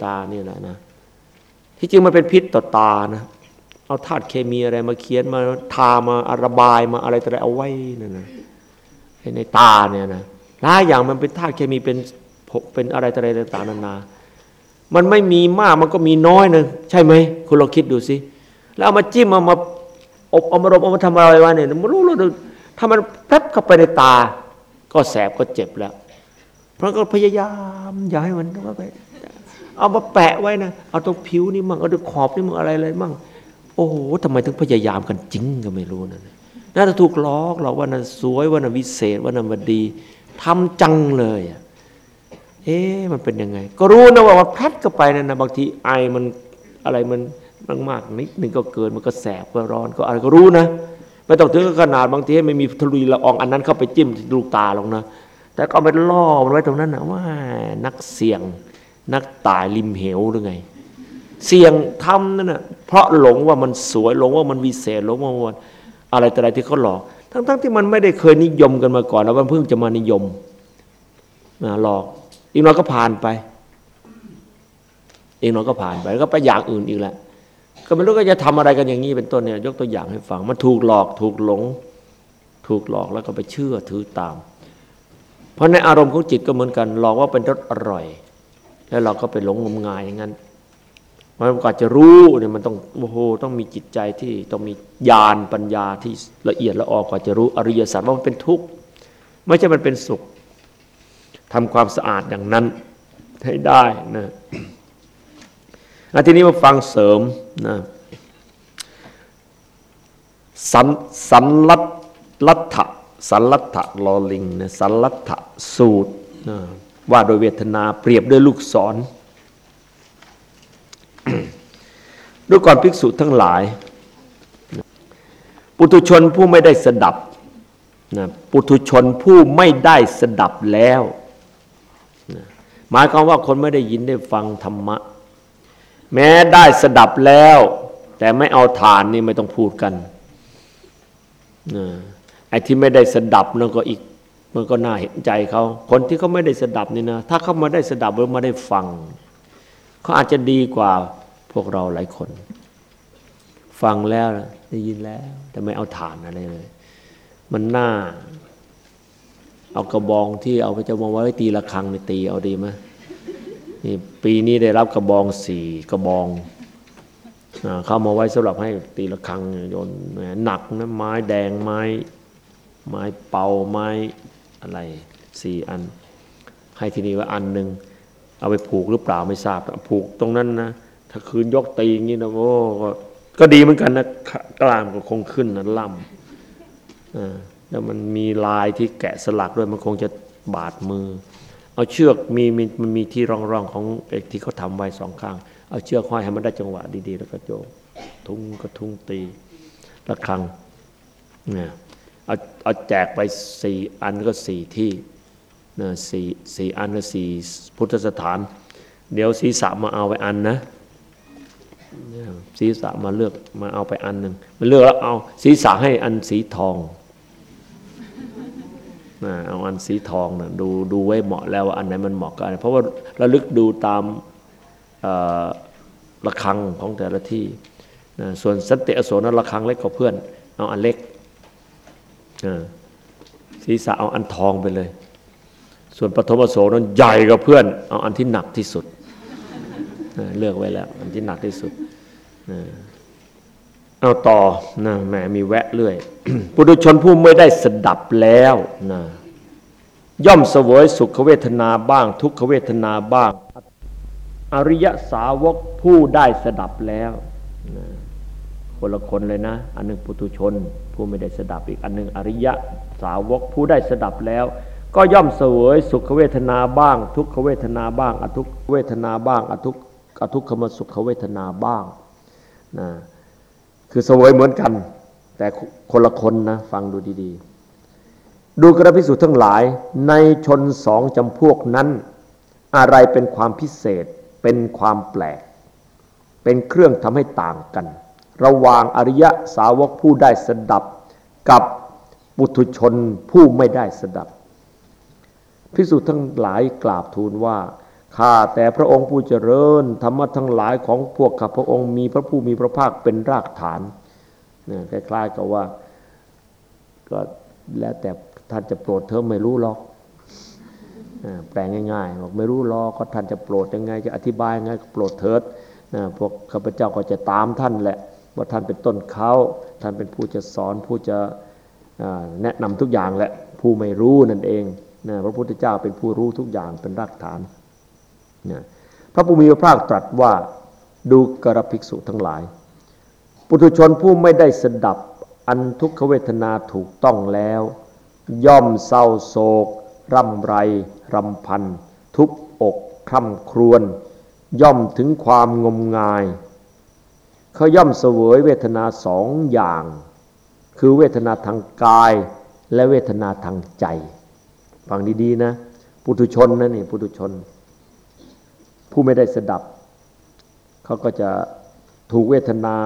ตาเนี่ยแหละนะที่จริงมันเป็นพิษต่อตานะเอาธาตุเคมีอะไรมาเขียนมาทามาระบายมาอะไรต่ออะไรเอาไว้นั่นนะ ในตาเนี่ยนะหลายอย่างมันเป็นธาตุเคมีเป็นเป็นอะไรต่อะไรต่างๆนานา มันไม่มีมากมันก็มีน้อยนึงใช่ไหมคุณลองคิดดูสิแล้วเอามาจิ้มเอามาอบเอามารบเอามาทำอะไรวะเนี่ยมันรู้รู้ถ้ามันแป๊บเข้าไปในตา ก็แสบก็เจ็บแล้ว เพราะก็พยายามอย่าให้มันเข้าไปเอามาแปะไว้นะเอาตรงผิวนี่มั่งเอาตรงขอบนี่มั่งอะไรอะไรมั่งโอ้โหทำไมถึงพยายามกันจริงก็ไม่รู้นะ น่าจะถูกล้อเราว่านั้นสวยว่านั้นวิเศษว่านั้นดีทำจังเลยเอ๊ะมันเป็นยังไง ก็รู้นะว่ามันแพทก็ไปนะนะบางทีไอมันอะไรมันมากมากนิดหนึ่งก็เกินมันก็แสบก็ร้อนก็อะไรก็รู้นะไม่ต้องถึงขนาดบางทีไม่มีทะลุละอองอันนั้นเข้าไปจิ้มลูกตาลงนะแต่ก็ไปล่อมันไว้ตรงนั้นนะว่านักเสี่ยง นักตายริมเหวหรือไง เสี่ยงทำนั่นนะเพราะหลงว่ามันสวยหลงว่ามันวิเศษหลงว่ามัน อะไรแต่อะไรที่เขาหลอก ทั้งๆทที่มันไม่ได้เคยนิยมกันมาก่อน แล้วมันเพิ่งจะมานิยมนะหลอก อีกน้อยก็ผ่านไป อีกน้อยก็ผ่านไปแล้วก็ไปอย่างอื่นอีกแหล้วก็ไม่รู้ก็จะทำอะไรกันอย่างนี้เป็นต้นเนี่ยยกตัวอย่างให้ฟังมันถูกหลอกถูกหลง ถูกหลอกแล้วก็ไปเชื่อถือตาม เพราะในอารมณ์ของจิตก็เหมือนกันหลอกว่าเป็นรสอร่อย แล้วเราก็ไปหลงงมงายอย่างนั้น มันกว่าจะรู้เนี่ยมันต้องโอ้โหต้องมีจิตใจที่ต้องมีญาณปัญญาที่ละเอียดละออกกว่าจะรู้อริยสัจว่ามันเป็นทุกข์ไม่ใช่มันเป็นสุขทำความสะอาดอย่างนั้นให้ได้นะอาทีนี้มาฟังเสริมนะสันสันลัตลัทธะสันลัทธะลอลิงนะสันลัทธะสูตรนะว่าโดยเวทนาเปรียบด้วยลูกศร ด้วยก่อนภิกษุทั้งหลาย ปุถุชนผู้ไม่ได้สดับนะปุถุชนผู้ไม่ได้สดับแล้วนะหมายความว่าคนไม่ได้ยินได้ฟังธรรมะ แม้ได้สดับแล้ว แต่ไม่เอาฐานนี่ไม่ต้องพูดกันนะไอ้ที่ไม่ได้สดับนั่นก็อีกมันก็น่าเห็นใจเขา คนที่เขาไม่ได้สดับนี่นะ ถ้าเขามาได้สดับหรือมาได้ฟัง เขาอาจจะดีกว่า พวกเราหลายคน ฟังแล้วได้ยินแล้ว แต่ไม่เอาฐานอะไรเลย มันน่าเอากระบองที่เอาไปจะมาไว้ตีระฆังในตีเอาดีไหมนี่ปีนี้ได้รับกระบองสี่กระบองเข้ามาไว้สำหรับให้ตีระฆังโยนหนักนะไม้แดงไม้ ไม้เป่าไม้อะไรสี่อัน ให้ทีนี้ว่าอันหนึ่งเอาไปผูกหรือเปล่าไม่ทราบผูกตรงนั้นนะ ถ้าคืนยกตีอย่างนี้นะโอ้ก็ดีเหมือนกันนะกล้ามก็คงขึ้นนะล่ำแล้วมันมีลายที่แกะสลักด้วยมันคงจะบาดมือ เอาเชือกมีมันมีที่ร่องๆของเอกที่เขาทำไว้สองข้าง เอาเชือกห้อยให้มันได้จังหวะดีๆ แล้วก็โยกทุงก็ทุงตีระฆังเนี่ยเอาเอาแจกไปสี่อันก็สี่ที่นะสี่สี่อันก็สี่พุทธสถาน เดี๋ยวศีรษะมาเอาไปอันนะ ศีรษะมาเลือกมาเอาไปอันหนึ่งมาเลือกแล้วเอาศีรษะให้อันสีทองนะเอาอันสีทองนะดูดูไว้เหมาะแล้วว่าอันไหนมันเหมาะกันเพราะว่าระลึกดูตามระฆังของแต่ละที่นะส่วนสันติอโศนระฆังเล็กกว่าเพื่อน เอาอันเล็กศีรษะเอาอันทองไปเลย ส่วนปฐมอโสนั้นใหญ่กว่าเพื่อน เอาอันที่หนักที่สุด เลือกไว้แล้ว อันที่หนักที่สุดเอาต่อนะแหมมีแวะเรื่อยปุถุชนผู้ไม่ได้สดับแล้วนะย่อมเสวยสุขเวทนาบ้าง ทุกขเวทนาบ้าง อริยสาวกผู้ได้สดับแล้วนะคนละคนเลยนะ อันหนึ่งปุถุชนผู้ไม่ได้สดับอีกอันหนึ่งอริยสาวกผู้ได้สดับแล้ว ก็ย่อมเสวยสุขเวทนาบ้าง ทุกขเวทนาบ้าง อทุกเวทนาบ้าง อทุก อทุกขมสุขเวทนาบ้างนะคือเสวยเหมือนกัน แต่คนละคนนะฟังดูดีๆ ดูกระพิสูจน์ทั้งหลายในชนสองจำพวกนั้น อะไรเป็นความพิเศษเป็นความแปลก เป็นเครื่องทำให้ต่างกัน ระหว่างอริยสาวกผู้ได้สดับ กับปุถุชนผู้ไม่ได้สดับพิสูจน์ทั้งหลายกราบทูลว่า ข้าแต่พระองค์ผู้เจริญ ธรรมะทั้งหลายของพวกข้าพระองค์มีพระผู้มีพระภาคเป็นรากฐานนี่คล้ายๆกับว่าก็แล้วแต่ท่านจะโปรดเธอไม่รู้หรอกแปลงง่ายๆบอกไม่รู้หรอกก็ท่านจะโปรดยังไงจะอธิบายยังไงก็โปรดเถิดพวกข้าพเจ้าก็จะตามท่านแหละว่าท่านเป็นต้นเขาท่านเป็นผู้จะสอนผู้จะแนะนำทุกอย่างแหละผู้ไม่รู้นั่นเองนะพระพุทธเจ้าเป็นผู้รู้ทุกอย่างเป็นรากฐาน พระผู้มีพระภาคตรัสว่าดูกระภิกษุทั้งหลาย ปุถุชนผู้ไม่ได้สดับอันทุกขเวทนาถูกต้องแล้ว ย่อมเศร้าโศก ร่ำไร รำพัน ทุบอกคร่ำครวญย่อมถึงความงมงาย เขาย่อมเสวยเวทนาสองอย่าง คือเวทนาทางกายและเวทนาทางใจ ฟังดีๆนะ ปุถุชนนะนี่ปุถุชน ผู้ไม่ได้สดับ เขาก็จะถูกเวทนา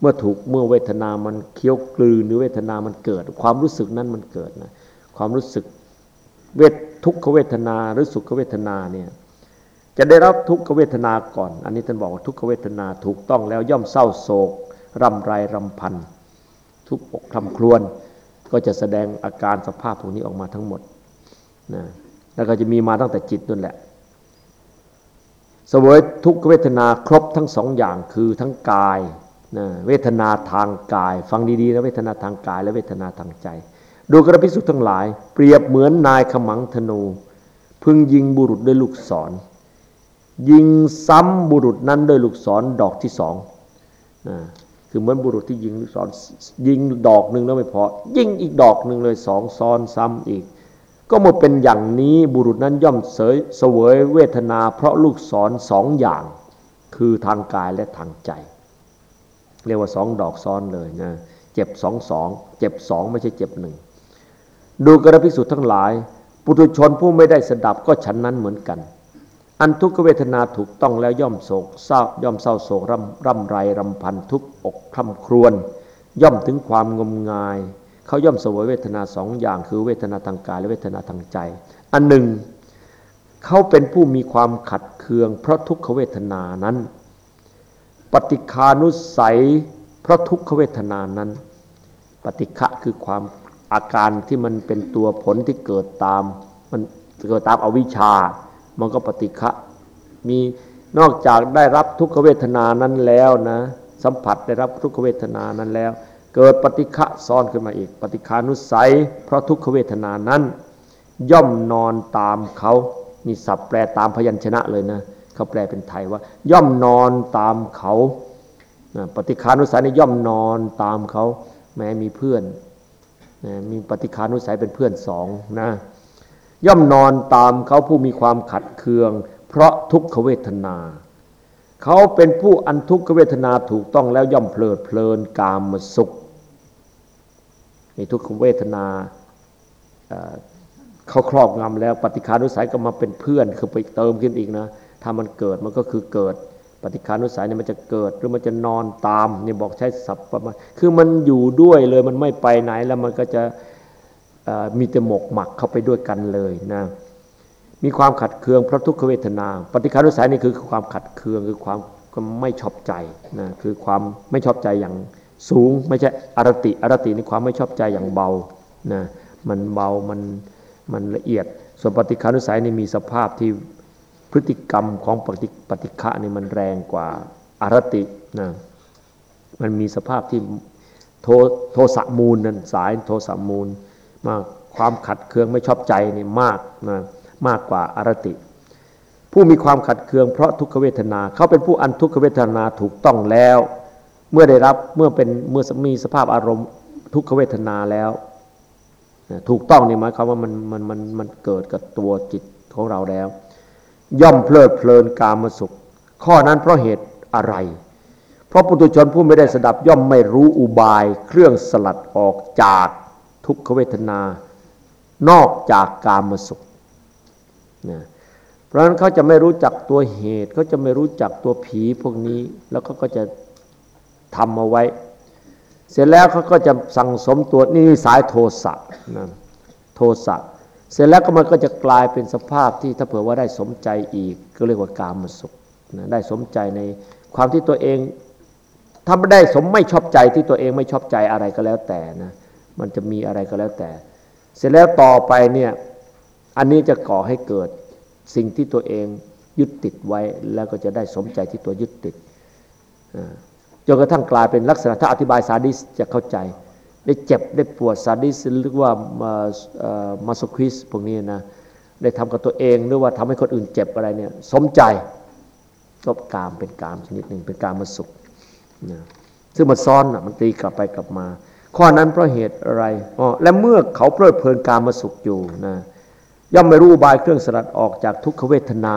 เมื่อถูกเมื่อเวทนามันเคี้ยวกลืนหรือเวทนามันเกิด ความรู้สึกนั้นมันเกิดนะความรู้สึกเวททุกขเวทนาหรือสุขเวทนาเนี่ยจะได้รับทุกขเวทนาก่อน อันนี้ท่านบอกว่าทุกขเวทนาถูกต้องแล้วย่อมเศร้าโศกรำไรรำพัน ทุกอกทำครวนก็จะแสดงอาการสภาพพวกนี้ออกมาทั้งหมดนะแล้วก็จะมีมาตั้งแต่จิตนั่นแหละ สวยทุกเวทนาครบทั้งสองอย่างคือทั้งกายนะเวทนาทางกาย ฟังดีๆนะเวทนาทางกายและเวทนาทางใจ ดูกระพิสุทธ์ทั้งหลาย เปรียบเหมือนนายขมังธนู พึงยิงบุรุษด้วยลูกศร ยิงซ้ำบุรุษนั้นด้วยลูกศรดอกที่สองนะคือเหมือนบุรุษที่ยิงลูกศรยิงดอกหนึ่งแล้วไม่พอ ยิงอีกดอกหนึ่งเลยสองซ้อนซ้ำอีก ก็หมดเป็นอย่างนี้บุรุษนั้นย่อมเสยเสวยเวทนาเพราะลูกศรสองอย่าง คือทางกายและทางใจ เรียกว่าสองดอกซ้อนเลยนะเจ็บสองสองเจ็บสองไม่ใช่เจ็บหนึ่งดูกระพิสุทั้งหลาย ปุถุชนผู้ไม่ได้สดับก็ฉันนั้นเหมือนกัน อันทุกขเวทนาถูกต้องแล้วย่อมโศกเศร้าย่อมเศร้าโศกร่ำร่ำไรรำพันทุกอกคร่ำครวญย่อมถึงความงมงาย เขาย่อมสวยเวทนาสองอย่าง คือเวทนาทางกายและเวทนาทางใจ อันหนึ่งเขาเป็นผู้มีความขัดเคือง เพราะทุกขเวทนานั้น ปฏิคานุสัย เพราะทุกขเวทนานั้น ปฏิฆะคือความอาการที่มันเป็นตัวผลที่เกิดตาม มันเกิดตามอวิชชา มันก็ปฏิฆะมีนอกจากได้รับทุกขเวทนานั้นแล้วนะ สัมผัสได้รับทุกขเวทนานั้นแล้ว เกิดปฏิฆะซ้อนขึ้นมาอีก ปฏิคานุสัย เพราะทุกขเวทนานั้น ย่อมนอนตามเขานี่สับแปลตามพยัญชนะเลยนะเขาแปลเป็นไทยว่า ย่อมนอนตามเขาปฏิคานุสัยนี่ย่อมนอนตามเขา แม้มีเพื่อนมีปฏิคานุสัยเป็นเพื่อนสองนะย่อมนอนตามเขาผู้มีความขัดเคือง เพราะทุกขเวทนา เขาเป็นผู้อันทุกขเวทนาถูกต้องแล้วย่อมเพลิดเพลินกามสุข ทุกขเวทนาเขาครอบงำแล้วปฏิคานุสัยก็มาเป็นเพื่อนคือไปเติมขึ้นอีกนะถ้ามันเกิดมันก็คือเกิด ปฏิคานุสัยเนี่ยมันจะเกิดหรือมันจะนอนตามเนี่ยบอกใช้ศัพท์ประมาณคือมันอยู่ด้วยเลยมันไม่ไปไหนแล้วมันก็จะมีแต่หมกหมักเข้าไปด้วยกันเลยนะมีความขัดเคืองเพราะทุกขเวทนา ปฏิคานุสัยนี่คือความขัดเคืองคือความไม่ชอบใจนะคือความไม่ชอบใจอย่าง สูงไม่ใช่อรติอรติในความไม่ชอบใจอย่างเบานะมันเบามันมันละเอียด ส่วนปฏิคานุสัยนี่มีสภาพที่พฤติกรรมของปฏิปฏิฆะนี่มันแรงกว่าอารตินะมันมีสภาพที่โทโทสะมูลนั่นสายโทสะมูลมากความขัดเคืองไม่ชอบใจนี่มากนะมากกว่าอารติ ผู้มีความขัดเคืองเพราะทุกขเวทนา เขาเป็นผู้อันทุกขเวทนาถูกต้องแล้ว เมื่อได้รับเมื่อเป็นเมื่อมีสภาพอารมณ์ทุกขเวทนาแล้วถูกต้องนี่หมายความว่ามันมันมันมันเกิดกับตัวจิตของเราแล้ว ย่อมเพลิดเพลินกามสุข ข้อนั้นเพราะเหตุอะไร เพราะปุถุชนผู้ไม่ได้สดับย่อมไม่รู้อุบายเครื่องสลัดออกจากทุกขเวทนา นอกจากกามสุขนะเพราะฉะนั้นเขาจะไม่รู้จักตัวเหตุเขาจะไม่รู้จักตัวผีพวกนี้ แล้วเขาก็จะ ทำเอาไว้ เสร็จแล้วเขาก็จะสั่งสมตัวนี่สายโทสะนะโทสะเสร็จแล้วก็มันก็จะกลายเป็นสภาพที่ถ้าเผื่อว่าได้สมใจอีก ก็เรียกว่ากามสุขนะได้สมใจในความที่ตัวเองถ้าไม่ได้สมไม่ชอบใจที่ตัวเองไม่ชอบใจอะไรก็แล้วแต่นะมันจะมีอะไรก็แล้วแต่ เสร็จแล้วต่อไปเนี่ยอันนี้จะก่อให้เกิดสิ่งที่ตัวเองยึดติดไว้แล้วก็จะได้สมใจที่ตัวยึดติด จนกระทั่งกลายเป็นลักษณะถ้าอธิบายซาดิสจะเข้าใจ ได้เจ็บได้ปวดซาดิสหรือว่ามาสควิสพวกนี้นะได้ทำกับตัวเองหรือว่าทำให้คนอื่นเจ็บอะไรเนี่ยสมใจก็กามเป็นกามชนิดหนึ่งเป็นกามมาสุขนะซึ่งมันซ้อนอะมันตีกลับไปกลับมา ข้อนั้นเพราะเหตุอะไรอ๋อและเมื่อเขาเพลิดเพลินกามมาสุขอยู่นะย่อมไม่รู้บายเครื่องสลัดออกจากทุกขเวทนา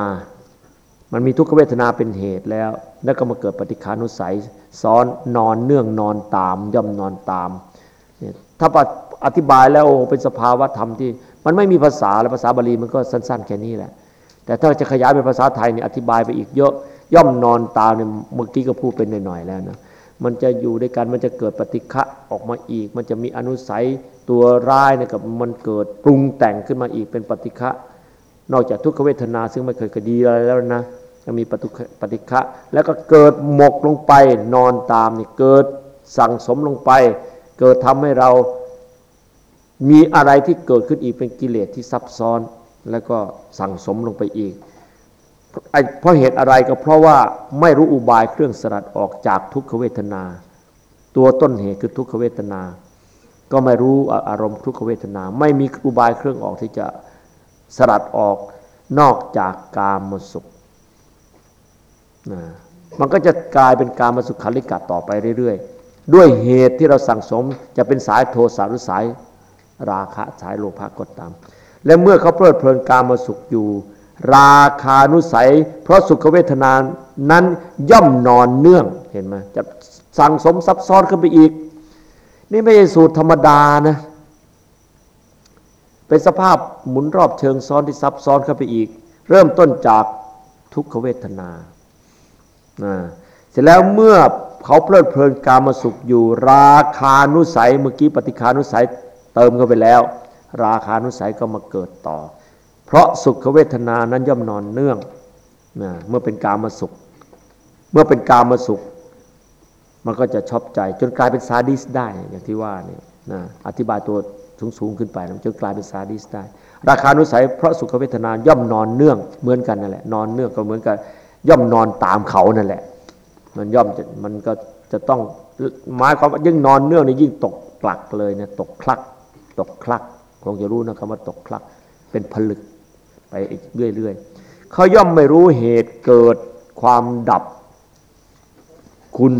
มันมีทุกขเวทนาเป็นเหตุแล้ว แล้วก็มาเกิดปฏิคานุสัย ซ้อนนอนเนื่องนอนตาม ย่อมนอนตามเนี่ยถ้าอธิบายแล้วเป็นสภาวะธรรมที่ มันไม่มีภาษาและภาษาบาลีมันก็สั้น ๆ แค่นี้แหละ แต่ถ้าจะขยายเป็นภาษาไทยเนี่ยอธิบายไปอีกเยอะ ย่อมนอนตามเนี่ยเมื่อกี้ก็พูดเป็นหน่อยๆแล้วนะมันจะอยู่ด้วยกันมันจะเกิดปฏิฆะออกมาอีก มันจะมีอนุสัยตัวร้ายเนี่ยกับมันเกิดปรุงแต่งขึ้นมาอีกเป็นปฏิฆะนอกจากทุกขเวทนาซึ่งไม่เคยคดีอะไรแล้วนะ ยังมีปฏิฆะแล้วก็เกิดหมกลงไปนอนตามนี่เกิดสั่งสมลงไป เกิดทำให้เรามีอะไรที่เกิดขึ้นอีกเป็นกิเลสที่ซับซ้อน แล้วก็สั่งสมลงไปอีกเพราะเหตุอะไรก็เพราะว่าไม่รู้อุบายเครื่องสลัดออกจากทุกขเวทนา ตัวต้นเหตุคือทุกขเวทนา ก็ไม่รู้อารมณ์ทุกขเวทนา ไม่มีอุบายเครื่องออกที่จะสลัดออกนอกจากกามสุข มันก็จะกลายเป็นการมาสุขาริกะต่อไปเรื่อยๆ ด้วยเหตุที่เราสั่งสมจะเป็นสายโทสะหรือสายราคะสายโลภะก็ตาม และเมื่อเขาเพลิดเพลินการมาสุขอยู่ ราคานุสัย เพราะสุขเวทนานั้นย่อมนอนเนื่องเห็นไหมจะสั่งสมซับซ้อนขึ้นไปอีก นี่ไม่ใช่สูตรธรรมดานะเป็นสภาพหมุนรอบเชิงซ้อนที่ซับซ้อนเข้าไปอีก เริ่มต้นจากทุกขเวทนา เสร็จแล้วเมื่อเขาเพลิดเพลินการมาสุขอยู่ ราคานุสัยเมื่อกี้ปฏิคานุสัยเติมเข้าไปแล้ว ราคานุสัยก็มาเกิดต่อ เพราะสุขเวทนานั้นย่อมนอนเนื่องนะเมื่อเป็นกามาสุข เมื่อเป็นกามาสุข มันก็จะชอบใจ จนกลายเป็นซาดิสได้อย่างที่ว่าเนี่ยนะอธิบายตัวสูงสูงขึ้นไปจนกลายเป็นซาดิสได้ ราคานุสัยเพราะสุขเวทนาย่อมนอนเนื่องเหมือนกันนั่นแหละนอนเนื่องก็เหมือนกัน ย่อมนอนตามเขานั่นแหละ มันย่อมจะมันก็จะต้องหมายความว่ายิ่งนอนเนื่องนี่ยิ่งตกกลักเลยเนี่ยตกคลัก ตกคลักคงจะรู้นะครับว่าตกคลัก เป็นผลึกไปอีกเรื่อยๆเขาย่อมไม่รู้เหตุเกิดความดับคุณ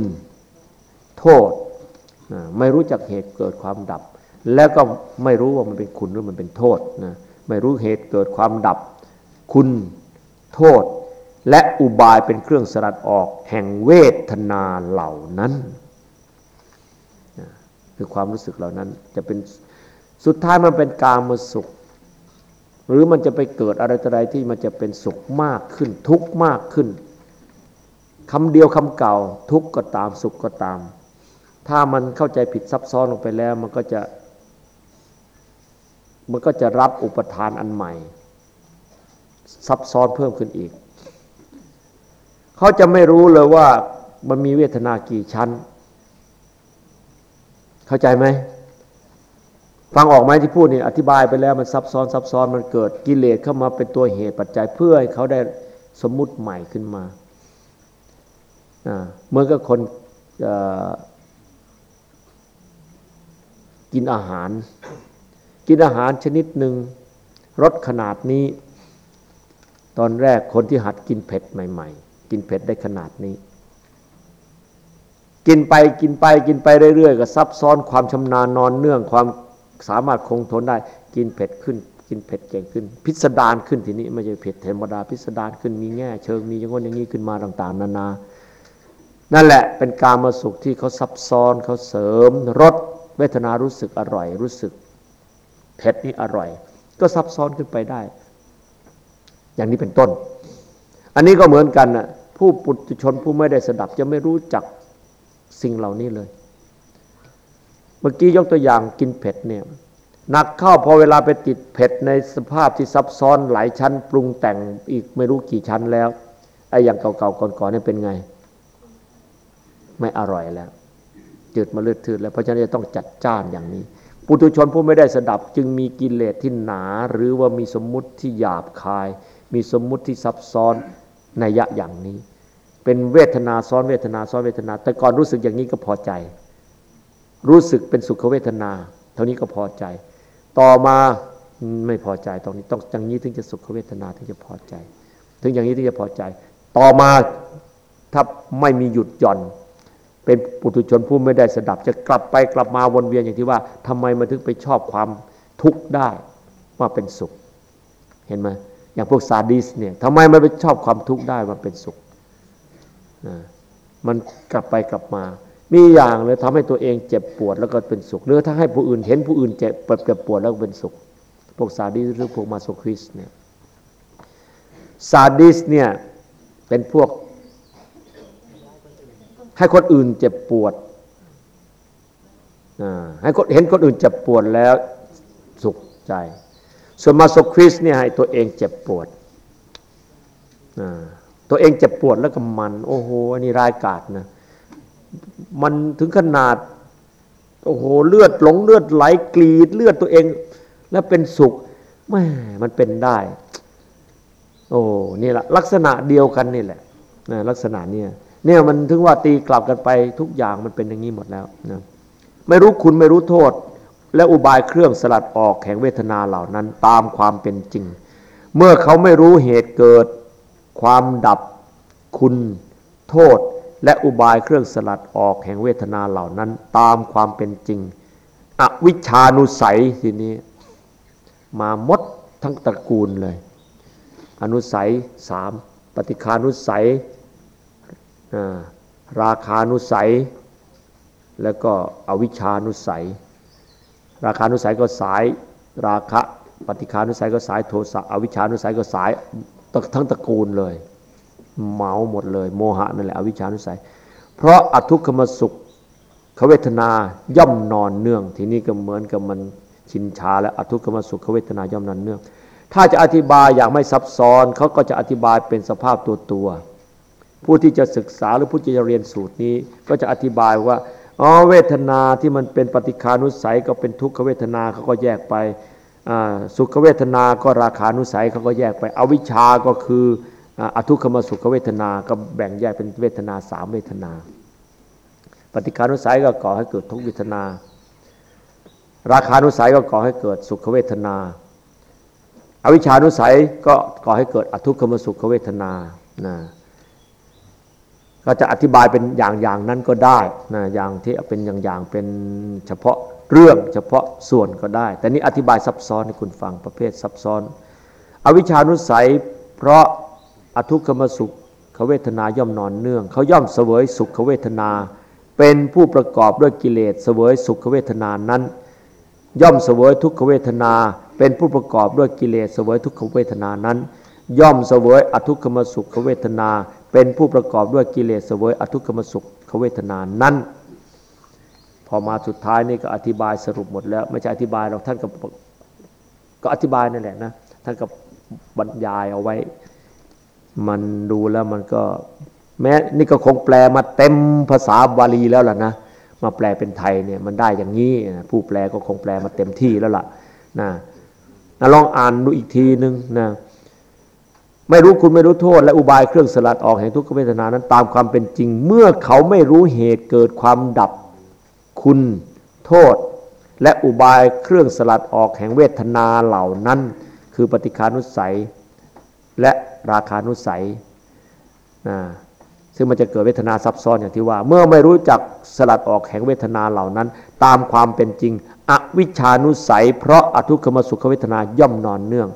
โทษ ไม่รู้จักเหตุเกิดความดับ แล้วก็ไม่รู้ว่ามันเป็นคุณหรือมันเป็นโทษนะไม่รู้เหตุเกิดความดับ คุณโทษ และอุบายเป็นเครื่องสลัดออกแห่งเวทนาเหล่านั้นคือความรู้สึกเหล่านั้นจะเป็นสุดท้ายมันเป็นกามสุข หรือมันจะไปเกิดอะไรต่ออะไรที่มันจะเป็นสุขมากขึ้น ทุกข์มากขึ้นคำเดียวคำเก่า ทุกข์ก็ตามสุขก็ตาม ถ้ามันเข้าใจผิดซับซ้อนลงไปแล้ว มันก็จะ มันก็จะรับอุปทานอันใหม่ ซับซ้อนเพิ่มขึ้นอีก เขาจะไม่รู้เลยว่ามันมีเวทนากี่ชั้น เข้าใจไหมฟังออกไหมที่พูดนี่อธิบายไปแล้วมันซับซ้อนซับซ้อนมันเกิดกิเลสเข้ามาเป็นตัวเหตุปัจจัยเพื่อให้เขาได้สมมุติใหม่ขึ้นมาเมื่อกับคนกินอาหาร กินอาหารชนิดหนึ่งรสขนาดนี้ ตอนแรกคนที่หัดกินเผ็ดใหม่ กินเผ็ดได้ขนาดนี้ กินไปกินไปกินไปเรื่อยๆก็ซับซ้อนความชำนาญนอนเนื่องความสามารถคงทนได้ กินเผ็ดขึ้น กินเผ็ดเก่งขึ้น พิสดารขึ้นทีนี้ไม่ใช่เผ็ดธรรมดาพิสดารขึ้นมีแง่เชิงมีอย่างงี้อย่างนี้ขึ้นมาต่าง ๆ นานา นั่นแหละเป็นการมาสุขที่เขาซับซ้อนเขาเสริมรสเวทนารู้สึกอร่อย รู้สึกเผ็ดนี่อร่อย ก็ซับซ้อนขึ้นไปได้ อย่างนี้เป็นต้น อันนี้ก็เหมือนกันนะ ผู้ปุถุชนผู้ไม่ได้สดับจะไม่รู้จักสิ่งเหล่านี้เลย เมื่อกี้ยกตัวอย่างกินเผ็ดเนี่ยหนักเข้าพอเวลาไปติดเผ็ดในสภาพที่ซับซ้อนหลายชั้น ปรุงแต่งอีกไม่รู้กี่ชั้นแล้วไอ้อย่างเก่าๆก่อนๆนี่เป็นไง ไม่อร่อยแล้ว จืดมาเลือดทืดแล้วเพราะฉะนั้นจะต้องจัดจ้านอย่างนี้ ปุถุชนผู้ไม่ได้สดับ จึงมีกิเลสที่หนา หรือว่ามีสมมุติที่หยาบคาย มีสมมุติที่ซับซ้อน นยะอย่างนี้ เป็นเวทนาซ้อนเวทนาซ้อนเวทนา แต่ก่อนรู้สึกอย่างนี้ก็พอใจ รู้สึกเป็นสุขเวทนา เท่านี้ก็พอใจ ต่อมาไม่พอใจตรงนี้ต้องอย่างนี้ถึงจะสุขเวทนาถึงจะพอใจ ถึงอย่างนี้ถึงจะพอใจ ต่อมาถ้าไม่มีหยุดหย่อน เป็นปุถุชนผู้ไม่ได้สดับ จะกลับไปกลับมาวนเวียนอย่างที่ว่าทำไมมันถึงไปชอบความทุกข์ได้ว่าเป็นสุข เห็นไหม อย่างพวกซาดิสเนี่ยทำไมมันไปชอบความทุกข์ได้ว่าเป็นสุขมันกลับไปกลับมา มีอย่างเลยทำให้ตัวเองเจ็บปวดแล้วก็เป็นสุขหรือถ้าให้ผู้อื่นเห็นผู้อื่นเจ็บเจ็บปวดแล้วก็เป็นสุข พวกซาดิสหรือพวกมาโซคริสเนี่ยซาดิสเนี่ยเป็นพวก ให้คนอื่นเจ็บปวดให้คนเห็นคนอื่นเจ็บปวดแล้วสุขใจ ส่วนมาโซคริสเนี่ยให้ตัวเองเจ็บปวด ตัวเองเจ็บปวดแล้วก็มัน โอ้โหอันนี้รายกาดนะมันถึงขนาด โอ้โหเลือดหลงเลือดไหลกรีดเลือดตัวเอง แล้วเป็นสุขแม่มันเป็นได้ โอ้นี่แหละลักษณะเดียวกันนี่แหละลักษณะเนี่ยเนี่ยมันถึงว่าตีกลับกันไปทุกอย่างมันเป็นอย่างนี้หมดแล้วนะไม่รู้คุณไม่รู้โทษ และอุบายเครื่องสลัดออกแห่งเวทนาเหล่านั้นตามความเป็นจริง เมื่อเขาไม่รู้เหตุเกิด ความดับคุณ โทษ และอุบายเครื่องสลัดออกแห่งเวทนาเหล่านั้นตามความเป็นจริง อวิชานุสัยทีนี้ มามดทั้งตระกูลเลย อนุสัยสามปฏิคานุสัยราคานุสัย แล้วก็อวิชานุสัย ราคานุสัยก็สายราคะปฏิคานุสัยก็สายโทสะอวิชานุสัยก็สายทั้งตระกูลเลยเมาหมดเลย โมหะนั่นแหละอวิชานุสัย เพราะอทุกขมสุขเวทนาย่อมนอนเนื่อง ทีนี้ก็เหมือนกับมันชินชาและอทุกขมสุขเวทนาย่อมนอนเนื่อง ถ้าจะอธิบายอย่างไม่ซับซ้อนเขาก็จะอธิบายเป็นสภาพตัวตัว ผู้ที่จะศึกษาหรือผู้ที่จะเรียนสูตรนี้ ก็จะอธิบายว่า อ๋อเวทนาที่มันเป็นปฏิคานุสัยก็เป็นทุกขเวทนาเขาก็แยกไปสุขเวทนาก็ราคานุสัยเขาก็แยกไป อวิชาก็คืออทุกขมสุขเวทนาก็แบ่งแยกเป็นเวทนาสามเวทนา ปฏิคานุสัยก็ก่อให้เกิดทุกเวทนา ราคานุสัยก็ก่อให้เกิดสุขเวทนา อวิชานุสัยก็ก่อให้เกิดอทุกขมสุขเวทนานะ ก็จะอธิบายเป็นอย่างๆนั้นก็ได้นะอย่างที่เป็นอย่างๆเป็นเฉพาะเรื่องเฉพาะส่วนก็ได้ แต่นี้อธิบายซับซ้อนให้คุณฟังประเภทซับซ้อน อวิชานุสัย เพราะอทุกขมสุขเขเวทนาย่อมนอนเนื่อง เขาย่อมเสวยสุขเวทนา เป็นผู้ประกอบด้วยกิเลสเสวยสุขเวทนานั้น ย่อมเสวยทุกขเวทนา เป็นผู้ประกอบด้วยกิเลสเสวยทุกขเวทนานั้น ย่อมเสวยอทุกขมสุขเวทนา เป็นผู้ประกอบด้วยกิเลสเสวยอทุกขมสุขเวทนานั้น พอมาสุดท้ายนี่ก็อธิบายสรุปหมดแล้ว ไม่ใช่อธิบายหรอกท่านก็ก็อธิบายนั่นแหละนะท่านก็บรรยายเอาไว้ มันดูแล้วมันก็แม้นี่ก็คงแปลมาเต็มภาษาบาลีแล้วล่ะนะมาแปลเป็นไทยเนี่ยมันได้อย่างนี้ผู้แปลก็คงแปลมาเต็มที่แล้วล่ะนะลองอ่านดูอีกทีนึงนะ ไม่รู้คุณไม่รู้โทษ และอุบายเครื่องสลัดออกแห่งทุกขเวทนานั้นตามความเป็นจริง เมื่อเขาไม่รู้เหตุเกิดความดับคุณโทษ และอุบายเครื่องสลัดออกแห่งเวทนาเหล่านั้น คือปฏิคานุสัย และราคานุสัยนะซึ่งมันจะเกิดเวทนาซับซ้อนอย่างที่ว่า เมื่อไม่รู้จักสลัดออกแห่งเวทนาเหล่านั้น ตามความเป็นจริง อวิชานุสัย เพราะอทุกขมสุขเวทนาย่อมนอนเนื่อง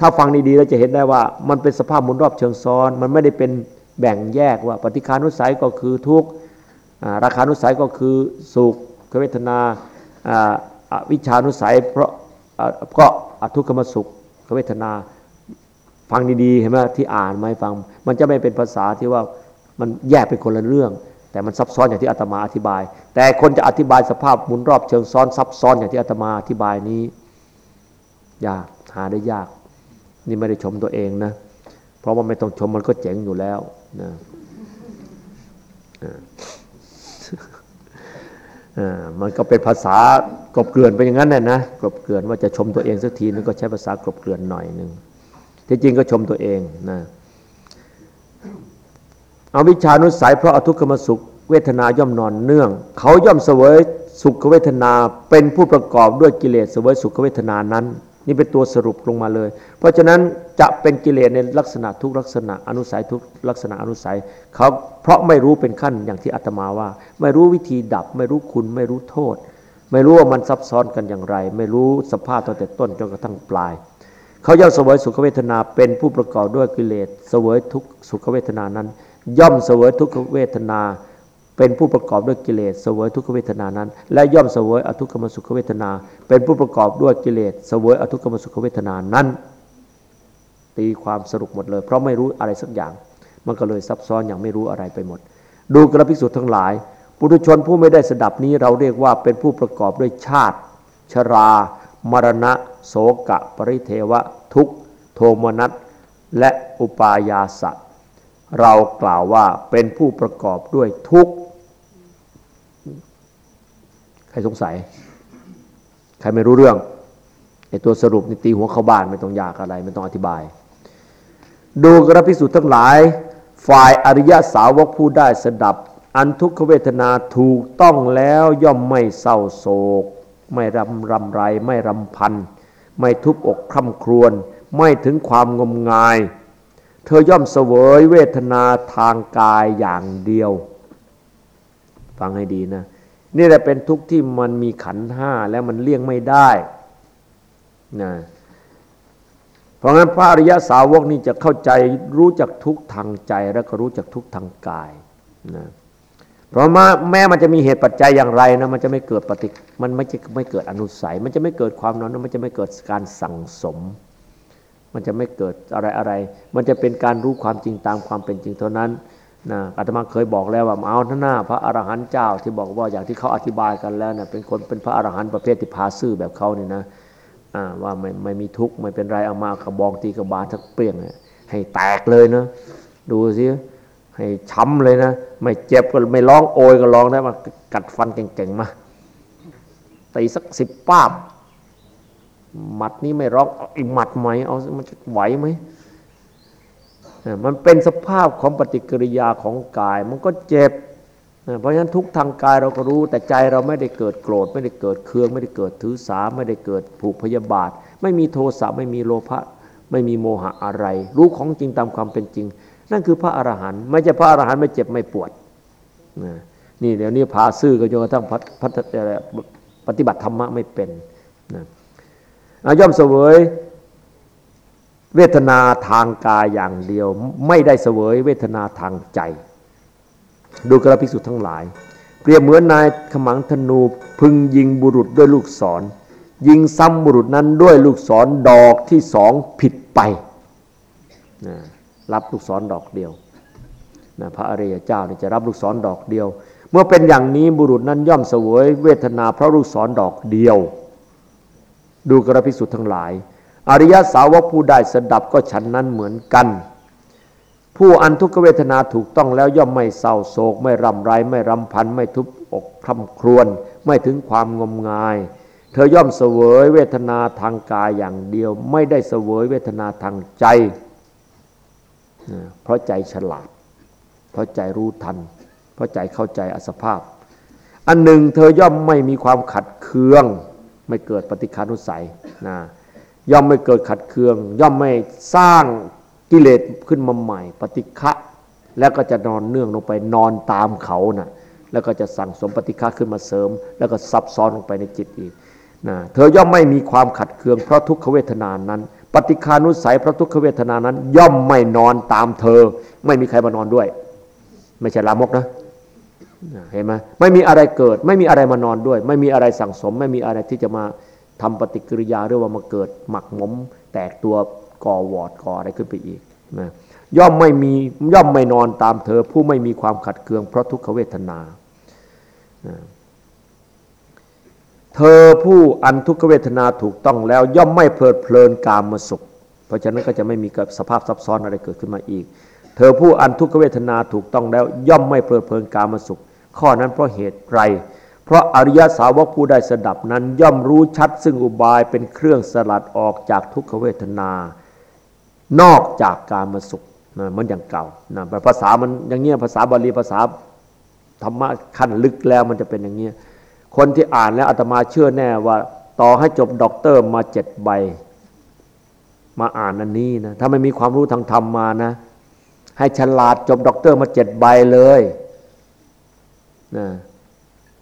ถ้าฟังดีๆเราจะเห็นได้ว่า มันเป็นสภาพหมุนรอบเชิงซ้อน มันไม่ได้เป็นแบ่งแยกว่า ปฏิคานุสัยก็คือทุกข์ราคานุสัยก็คือสุขเวทนาวิชานุสัย เพราะก็อทุกขมสุขเวทนาฟังดีๆเห็นไหมที่อ่านไม่ฟัง มันจะไม่เป็นภาษาที่ว่ามันแยกเป็นคนละเรื่อง แต่มันซับซ้อนอย่างที่อาตมาอธิบาย แต่คนจะอธิบายสภาพหมุนรอบเชิงซ้อนซับซ้อนอย่างที่อาตมาอธิบายนี้ยากหาได้ยาก นี่ไม่ได้ชมตัวเองนะ เพราะว่าไม่ต้องชมมันก็เจ๋งอยู่แล้วนะมันก็เป็นภาษากบเกลื่อนไปอย่างนั้นแหละนะกบเกลื่อนว่าจะชมตัวเองสักทีนึงก็ใช้ภาษากบเกลื่อนหน่อยหนึ่งที่จริงก็ชมตัวเองนะเอาวิชานุสัยเพราะอทุกขมสุขเวทนาย่อมนอนเนื่อง เขาย่อมเสวยสุขเวทนาเป็นผู้ประกอบด้วยกิเลสเสวยสุขเวทนานั้น นี่เป็นตัวสรุปลงมาเลย เพราะฉะนั้นจะเป็นกิเลสในลักษณะทุกลักษณะอนุสัยทุกลักษณะอนุสัยเขาเพราะไม่รู้เป็นขั้นอย่างที่อาตมาว่า ไม่รู้วิธีดับ ไม่รู้คุณไม่รู้โทษ ไม่รู้ว่ามันซับซ้อนกันอย่างไร ไม่รู้สภาพตั้งแต่ต้นจนกระทั่งปลาย เขาย่อมเสวยสุขเวทนาเป็นผู้ประกอบด้วยกิเลสเสวยทุกสุขเวทนานั้น ย่อมเสวยทุกขเวทนา เป็นผู้ประกอบด้วยกิเลสเสวยทุกขเวทนานั้น และย่อมเสวยอทุกขมสุขเวทนา เป็นผู้ประกอบด้วยกิเลสเสวยอทุกขมสุขเวทนานั้น ตีความสรุปหมดเลย เพราะไม่รู้อะไรสักอย่าง มันก็เลยซับซ้อนอย่างไม่รู้อะไรไปหมด ดูกระพิสุทธ์ทั้งหลาย ปุถุชนผู้ไม่ได้สดับนี้เราเรียกว่าเป็นผู้ประกอบด้วยชาติ ชรา มรณะ โสกะ ปริเทวะ ทุกโทมนัสและอุปายาสะเรากล่าวว่าเป็นผู้ประกอบด้วยทุกข์ รสงสัย ใครไม่รู้เรื่องไอตัวสรุปนี่ตีหัวเข้าบ้านไม่ต้องยากอะไรไม่ต้องอธิบาย ดูกระพิสุทธ์ทั้งหลาย ฝ่ายอริยสาวกผู้ได้สดับ อันทุกขเวทนาถูกต้องแล้วย่อมไม่เศร้าโศก ไม่รำรำไร ไม่รำพัน ไม่ทุบอกคร่ำครวญไม่ถึงความงมงาย เธอย่อมเสวยเวทนาทางกายอย่างเดียว ฟังให้ดีนะ นี่แหละเป็นทุกข์ที่มันมีขันห้าแล้วมันเลี่ยงไม่ได้นะเพราะงั้นพระอริยสาวกนี่จะเข้าใจรู้จักทุกทางใจแล้วก็รู้จักทุกทางกายนะเพราะมาแม้มันจะมีเหตุปัจจัยอย่างไรนะมันจะไม่เกิดปฏิมันไม่จะไม่เกิดอนุสัย มันจะไม่เกิดความนอนมันจะไม่เกิดการสั่งสม มันจะไม่เกิดอะไรอะไร มันจะเป็นการรู้ความจริงตามความเป็นจริงเท่านั้น นะอาตมาเคยบอกแล้วว่าเอาท่านหน้าพระอรหันต์เจ้าที่บอกว่าอย่างที่เขาอธิบายกันแล้วนะเป็นคนเป็นพระอรหันต์ประเภทที่พาซื่อแบบเขานี่นะว่าไม่ไม่มีทุกข์ไม่เป็นไรเอามากระบองตีกระบาลทักเปรี้ยงให้แตกเลยนะดูสิให้ช้ำเลยนะ ไม่เจ็บก็ไม่ร้องโอยก็ร้องได้มากัดฟันเก่งๆมาตีสักสิบป้าบหมัดนี้ไม่ร้องอีกหมัดไหมเอามันจะไหวไหม มันเป็นสภาพของปฏิกิริยาของกาย มันก็เจ็บ เพราะฉะนั้นทุกทางกายเราก็รู้ แต่ใจเราไม่ได้เกิดโกรธ ไม่ได้เกิดเคือง ไม่ได้เกิดถือสา ไม่ได้เกิดผูกพยาบาท ไม่มีโทสะไม่มีโลภะไม่มีโมหะอะไร รู้ของจริงตามความเป็นจริง นั่นคือพระอรหันต์ไม่ใช่พระอรหันต์ไม่เจ็บไม่ปวดนี่เดี๋ยวนี้พาซื่อก็จนกระทั่งปฏิบัติธรรมะไม่เป็นย่อมเสวย เวทนาทางกายอย่างเดียว ไม่ได้เสวยเวทนาทางใจ ดูกระพิสุทธ์ทั้งหลาย เปรียบเหมือนนายขมังธนูพึงยิงบุรุษด้วยลูกศร ยิงซ้ำบุรุษนั้นด้วยลูกศรดอกที่สองผิดไปนะรับลูกศรดอกเดียวนะพระอริยเจ้านี่จะรับลูกศรดอกเดียว เมื่อเป็นอย่างนี้บุรุษนั้นย่อมเสวยเวทนาเพราะลูกศรดอกเดียว ดูกระพิสุทธ์ทั้งหลาย อริยสาวกผู้ได้สดับก็ฉันนั้นเหมือนกัน ผู้อันทุกขเวทนาถูกต้องแล้วย่อมไม่เศร้าโศก ไม่รำไรไม่รำพัน ไม่ทุบอกคร่ำครวญไม่ถึงความงมงาย เธอย่อมเสวยเวทนาทางกายอย่างเดียว ไม่ได้เสวยเวทนาทางใจ เพราะใจฉลาด เพราะใจรู้ทัน เพราะใจเข้าใจอสภาพ อันหนึ่งเธอย่อมไม่มีความขัดเคือง ไม่เกิดปฏิคานุสัยนะ ย่อมไม่เกิดขัดเคือง ย่อมไม่สร้างกิเลสขึ้นมาใหม่ ปฏิฆะแล้วก็จะนอนเนื่องลงไปนอนตามเขานะ่ะแล้วก็จะสั่งสมปฏิฆะขึ้นมาเสริม แล้วก็ซับซ้อนลงไปในจิตอีกนะเธอย่อมไม่มีความขัดเคืองเพราะทุกขเวทนานั้น ปฏิคานุสัยเพราะทุกขเวทนานั้น ย่อมไม่นอนตามเธอ ไม่มีใครมานอนด้วย ไม่ใช่ลามกนะเห็นไหมไม่มีอะไรเกิด ไม่มีอะไรมานอนด้วย ไม่มีอะไรสั่งสม ไม่มีอะไรที่จะมา ทำปฏิกิริยาหรือว่ามาเกิดหมักหมม แตกตัวก่อวอดก่ออะไรขึ้นไปอีกนะย่อมไม่มีย่อมไม่นอนตามเธอ ผู้ไม่มีความขัดเคืองเพราะทุกขเวทนา เธอผู้อันทุกขเวทนาถูกต้องแล้ว ย่อมไม่เพลิดเพลินกามมาสุข เพราะฉะนั้นก็จะไม่มีสภาพซับซ้อนอะไรเกิดขึ้นมาอีก เธอผู้อันทุกขเวทนาถูกต้องแล้ว ย่อมไม่เพลิดเพลินกามมาสุข ข้อนั้นเพราะเหตุไร เพราะอริยสาวกผู้ได้สดับนั้นย่อมรู้ชัดซึ่งอุบายเป็นเครื่องสลัดออกจากทุกขเวทนา นอกจากการมาสุขนะมันอย่างเก่านะภาษามันอย่างเงี้ยภาษาบาลีภาษาธรรมะขั้นลึกแล้วมันจะเป็นอย่างเงี้ยคนที่อ่านแล้วอาตมาเชื่อแน่ว่า ต่อให้จบด็อกเตอร์มาเจ็ดใบ มาอ่านอันนี้นะถ้าไม่มีความรู้ทางธรรมมานะ ให้ฉลาดจบด็อกเตอร์มาเจ็ดใบเลยนะ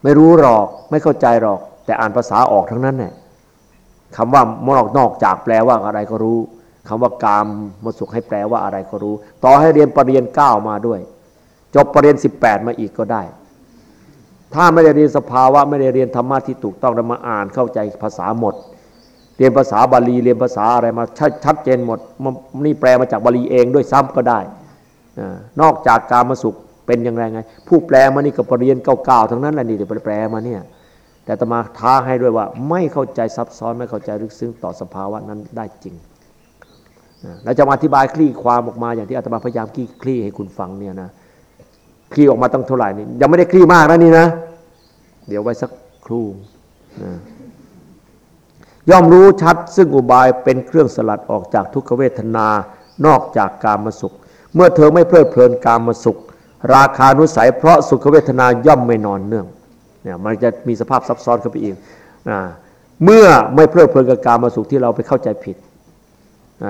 ไม่รู้หรอก ไม่เข้าใจหรอก แต่อ่านภาษาออกทั้งนั้นแหละคำว่ามนอกนอกจากแปลว่าอะไรก็รู้คำว่ากามมสุขให้แปลว่าอะไรก็รู้ ต่อให้เรียนปรริญญาเก้ามาด้วย จบปรริญญาสิบแปดมาอีกก็ได้ ถ้าไม่ได้เรียนสภาวะไม่ได้เรียนธรรมะที่ถูกต้องแล้วมาอ่านเข้าใจภาษาหมด เรียนภาษาบาลีเรียนภาษาอะไรมาชัดเจนหมด นี่แปลมาจากบาลีเองด้วยซ้ำก็ได้ นอกจากการมาสุข เป็นอย่างไรไง ผู้แปลมานี่ก็ปรริญญาเก่าๆทั้งนั้นแหละนี่เดี๋ยวแปลมาเนี่ยแต่ตมาท้าให้ด้วยว่าไม่เข้าใจซับซ้อนไม่เข้าใจลึกซึ้งต่อสภาวะนั้นได้จริงเราจะมาอธิบายคลี่ความออกมาอย่างที่อาตมาพยายามคลี่คลี่ให้คุณฟังเนี่ยนะคลี่ออกมาตั้งเท่าไหร่นี่ยังไม่ได้คลี่มากนะนี่นะ เดี๋ยวไว้สักครู่นะย่อมรู้ชัดซึ่งอุบายเป็นเครื่องสลัดออกจากทุกขเวทนา นอกจากการมาสุข เมื่อเธอไม่เพลิดเพลินการมาสุข ราคานุสัย เพราะสุขเวทนาย่อมไม่นอนเนื่องเนี่ยมันจะมีสภาพซับซ้อนเข้าไปอีกนะเมื่อไม่เพลิดเพลินกับการมาสุขที่เราไปเข้าใจผิด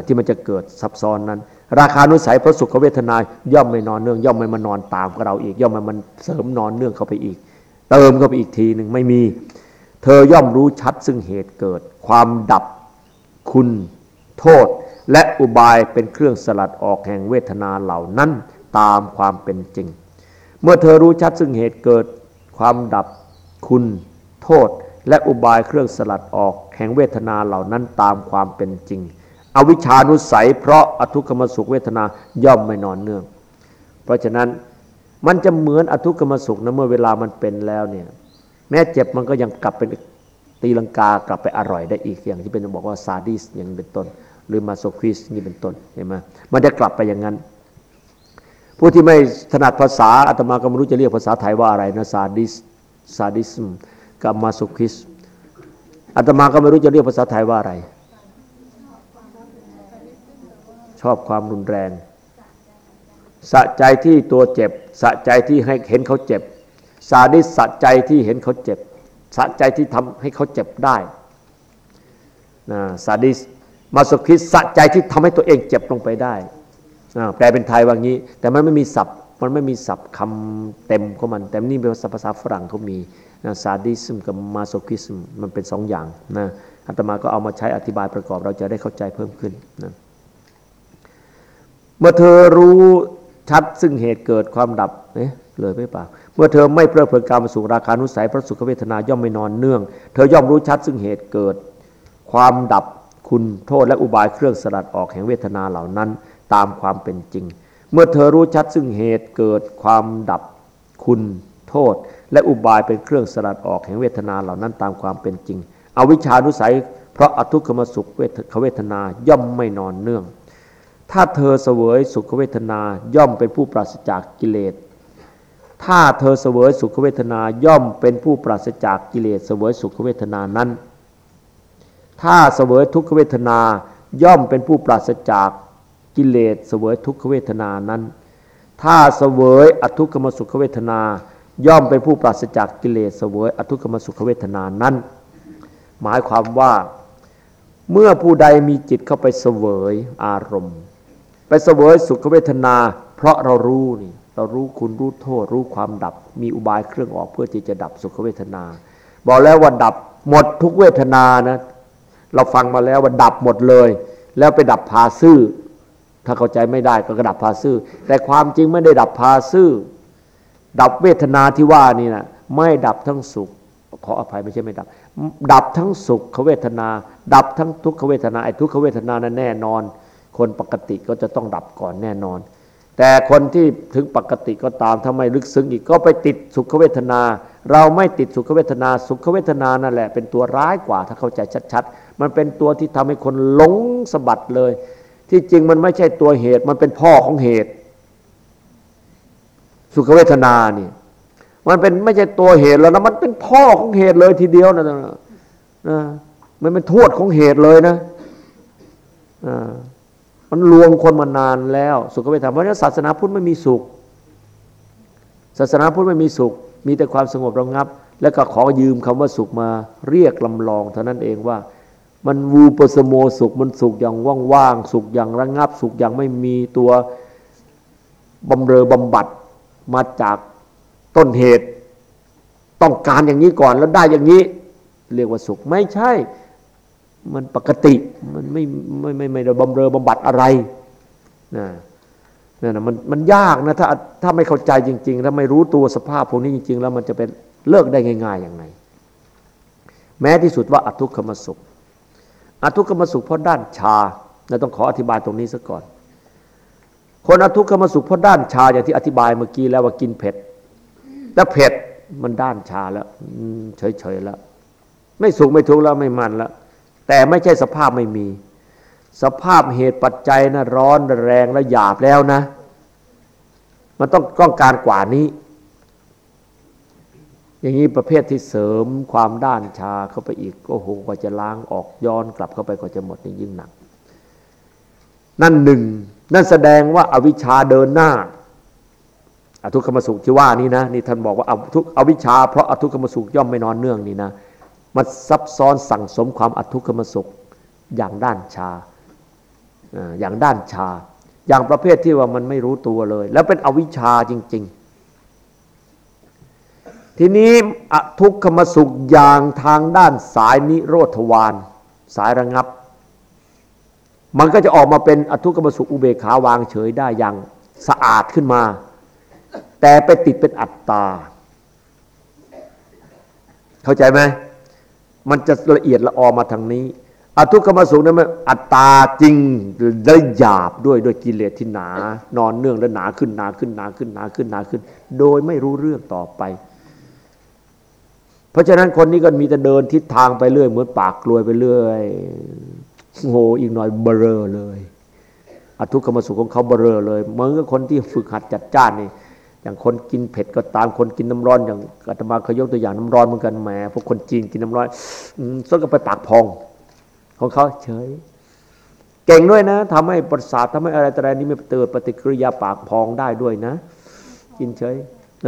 ที่มันจะเกิดซับซ้อนนั้น ราคานุสัยพราะสุขเวทนาย่อมไม่นอนเนื่อง ย่อมไม่มานอนตามกับเราอีก ย่อมไม่มันเสริมนอนเนื่องเข้าไปอีก เติมเข้าไปอีกทีหนึ่งไม่มี เธอย่อมรู้ชัดซึ่งเหตุเกิด ความดับคุณโทษ และอุบายเป็นเครื่องสลัดออกแห่งเวทนาเหล่านั้น ตามความเป็นจริง เมื่อเธอรู้ชัดซึ่งเหตุเกิดความดับคุณ โทษ และอุบายเครื่องสลัดออกแห่งเวทนาเหล่านั้นตามความเป็นจริง อวิชานุสัย เพราะอทุกขมสุขเวทนาย่อมไม่นอนเนื่อง เพราะฉะนั้นมันจะเหมือนอทุกขมสุขนะเมื่อเวลามันเป็นแล้วเนี่ยแม้เจ็บมันก็ยังกลับเป็นตีลังกากลับไปอร่อยได้อีกอย่างที่เป็นบอกว่าซาดิสอย่างเป็นต้น หรือมาโซควิสนี่เป็นต้นเห็นไหมมันจะกลับไปอย่างนั้น ผู้ที่ไม่ถนัดภาษาอาตมาก็ไม่รู้จะเรียกภาษาไทยว่าอะไรนะซาดิสซาดิสมกับมาโซควิสอาตมาก็ไม่รู้จะเรียกภาษาไทยว่าอะไร ชอบความรุนแรง สะใจที่ตัวเจ็บ สะใจที่ให้เห็นเขาเจ็บสาดิสสะใจที่เห็นเขาเจ็บ สะใจที่ทำให้เขาเจ็บได้นะสาดิสมาสุคิสสะใจที่ทำให้ตัวเองเจ็บลงไปได้ แปลเป็นไทยว่างี้ แต่มันไม่มีศัพท์มันไม่มีศัพท์คำเต็มของมัน แต่นี่เป็นภาษาฝรั่งเขามีนะซาดิสมกับมาโซคิสมมันเป็นสองอย่างนะอาตมาก็เอามาใช้อธิบายประกอบเราจะได้เข้าใจเพิ่มขึ้นนะเมื่อเธอรู้ชัดซึ่งเหตุเกิดความดับเอ๊ะเลยไม่เปล่าเมื่อเธอไม่เพลิดเพลินการมาสู่ราคานุสัยพระสุขเวทนาย่อมไม่นอนเนื่อง เธอย่อมรู้ชัดซึ่งเหตุเกิด ความดับคุณโทษและอุบายเครื่องสลัดออกแห่งเวทนาเหล่านั้น ตามความเป็นจริง เมื่อเธอรู้ชัดซึ่งเหตุเกิดความดับคุณโทษ และอุบายเป็นเครื่องสลัดออกแห่งเวทนาเหล่านั้นตามความเป็นจริง อวิชานุสัย เพราะอทุกขมสุขเวทนาย่อมไม่นอนเนื่อง ถ้าเธอเสวยสุขเวทนาย่อมเป็นผู้ปราศจากกิเลสถ้าเธอเสวยสุขเวทนาย่อมเป็นผู้ปราศจากกิเลสเสวยสุขเวทนานั้น ถ้าเสวยทุกขเวทนาย่อมเป็นผู้ปราศจาก กิเลสเสวยทุกขเวทนานั้น ถ้าเสวยอทุกขมสุขเวทนา ย่อมเป็นผู้ปราศจากกิเลสเสวยอทุกขมสุขเวทนานั้น หมายความว่าเมื่อผู้ใดมีจิตเข้าไปเสวยอารมณ์ ไปเสวยสุขเวทนา เพราะเรารู้นี่เรารู้คุณรู้โทษ รู้ความดับ มีอุบายเครื่องออกเพื่อที่จะดับสุขเวทนา บอกแล้วว่าดับหมดทุกเวทนานะ เราฟังมาแล้วว่าดับหมดเลย แล้วไปดับพาซื่อ ถ้าเข้าใจไม่ได้ก็กระดับพาซื่อ แต่ความจริงไม่ได้ดับพาซื่อ ดับเวทนาที่ว่านี่นะไม่ดับทั้งสุข ขออภัยไม่ใช่ไม่ดับ ดับทั้งสุขเวทนา ดับทั้งทุกขเวทนาไอ้ทุกขเวทนานั้นแน่นอน คนปกติก็จะต้องดับก่อนแน่นอน แต่คนที่ถึงปกติก็ตามถ้าไม่ลึกซึ้งอีกก็ไปติดสุขเวทนา เราไม่ติดสุขเวทนา สุขเวทนานั่นแหละ เป็นตัวร้ายกว่าถ้าเข้าใจชัด ๆ มันเป็นตัวที่ทำให้คนหลงสะบัดเลย ที่จริงมันไม่ใช่ตัวเหตุ มันเป็นพ่อของเหตุ สุขเวทนานี่ มันเป็นไม่ใช่ตัวเหตุแล้วนะมันเป็นพ่อของเหตุเลยทีเดียวนะนะมันเป็นโทษของเหตุเลยนะมันลวงคนมานานแล้ว สุขเวทนาเพราะฉะนั้นศาสนาพุทธไม่มีสุข ศาสนาพุทธไม่มีสุข มีแต่ความสงบระงับ แล้วก็ขอยืมคำว่าสุขมาเรียกลำลองเท่านั้นเองว่า มันวูปสโมสุข มันสุขอย่างว่างๆสุขอย่างระงับ สุขอย่างไม่มีตัวบำเรอบำบัดมาจากต้นเหตุ ต้องการอย่างนี้ก่อนแล้วได้อย่างนี้ เรียกว่าสุขไม่ใช่ มันปกติมันไม่ไม่ไม่ไม่บำเรอบำบัดอะไรนะนั่นนะมันมันยากนะถ้าถ้าไม่เข้าใจจริง ๆ ถ้าไม่รู้ตัวสภาพพวกนี้จริง ๆ แล้วมันจะเป็นเลิกได้ง่าย ๆ อย่างไรแม้ที่สุดว่าอทุกขมสุข อทุกขมสุขเพราะด้านชาเราต้องขออธิบายตรงนี้ซะก่อน คนอทุกขมสุขเพราะด้านชาอย่างที่อธิบายเมื่อกี้แล้วว่ากินเผ็ดแล้วเผ็ดมันด้านชาแล้วเฉยๆแล้ว ไม่สุขไม่ทุกข์แล้วไม่มันแล้ว แต่ไม่ใช่สภาพไม่มี สภาพเหตุปัจจัยนะร้อนแรงและหยาบแล้วนะ มันต้องต้องการกว่านี้ อย่างนี้ประเภทที่เสริมความด้านชาเข้าไปอีกโอ้โหกว่าจะล้างออกย้อนกลับเข้าไปก็จะหมดนี่ยิ่งหนัก นั่นหนึ่งนั่นแสดงว่าอาวิชชาเดินหน้าอทุกขมสุขที่ว่านี้นะนี่ท่านบอกว่าอาทุกอวิชชาเพราะอทุกขมสุขย่อมไม่นอนเนื่องนี่นะมันซับซ้อนสั่งสมความอทุกขมสุขอย่างด้านชาอย่างด้านชา อย่างประเภทที่ว่ามันไม่รู้ตัวเลย แล้วเป็นอวิชชาจริง ๆ ทีนี้อทุกขมสุขอย่างทางด้านสายนิโรธวานสายระงับ มันก็จะออกมาเป็นอทุกขมสุขอุเบกขาวางเฉยได้อย่างสะอาดขึ้นมา แต่ไปติดเป็นอัตตา เข้าใจไหมมันจะละเอียดละออมาทางนี้ อทุกขมสุขนั้นมันอัตตาจริงและหยาบด้วยด้วยกิเลสที่หนา นอนเนื่องและหนาขึ้นหนาขึ้นหนาขึ้นหนาขึ้นหนาขึ้น โดยไม่รู้เรื่องต่อไป เพราะฉะนั้นคนนี้ก็มีแต่เดินทิศทางไปเรื่อยเหมือนปากกลวยไปเรื่อยโง่อีกหน่อยเบลอเลยอทุกขมสุขของเขาเบลอเลยเหมือนกับคนที่ฝึกหัดจัดจ้านนี่อย่างคนกินเผ็ดก็ตามคนกินน้ำร้อน อย่างอาตมาเคยยกตัวอย่างน้ำร้อนเหมือนกันแหมพวกคนจีนกินน้ำร้อนส้นก็ไปปากพอง ของเขาเฉย เก่งด้วยนะทำให้ประสาททำให้อะไรแต่อะไรนี้ไม่เติดปฏิกิริยาปากพองได้ด้วยนะ กินเฉย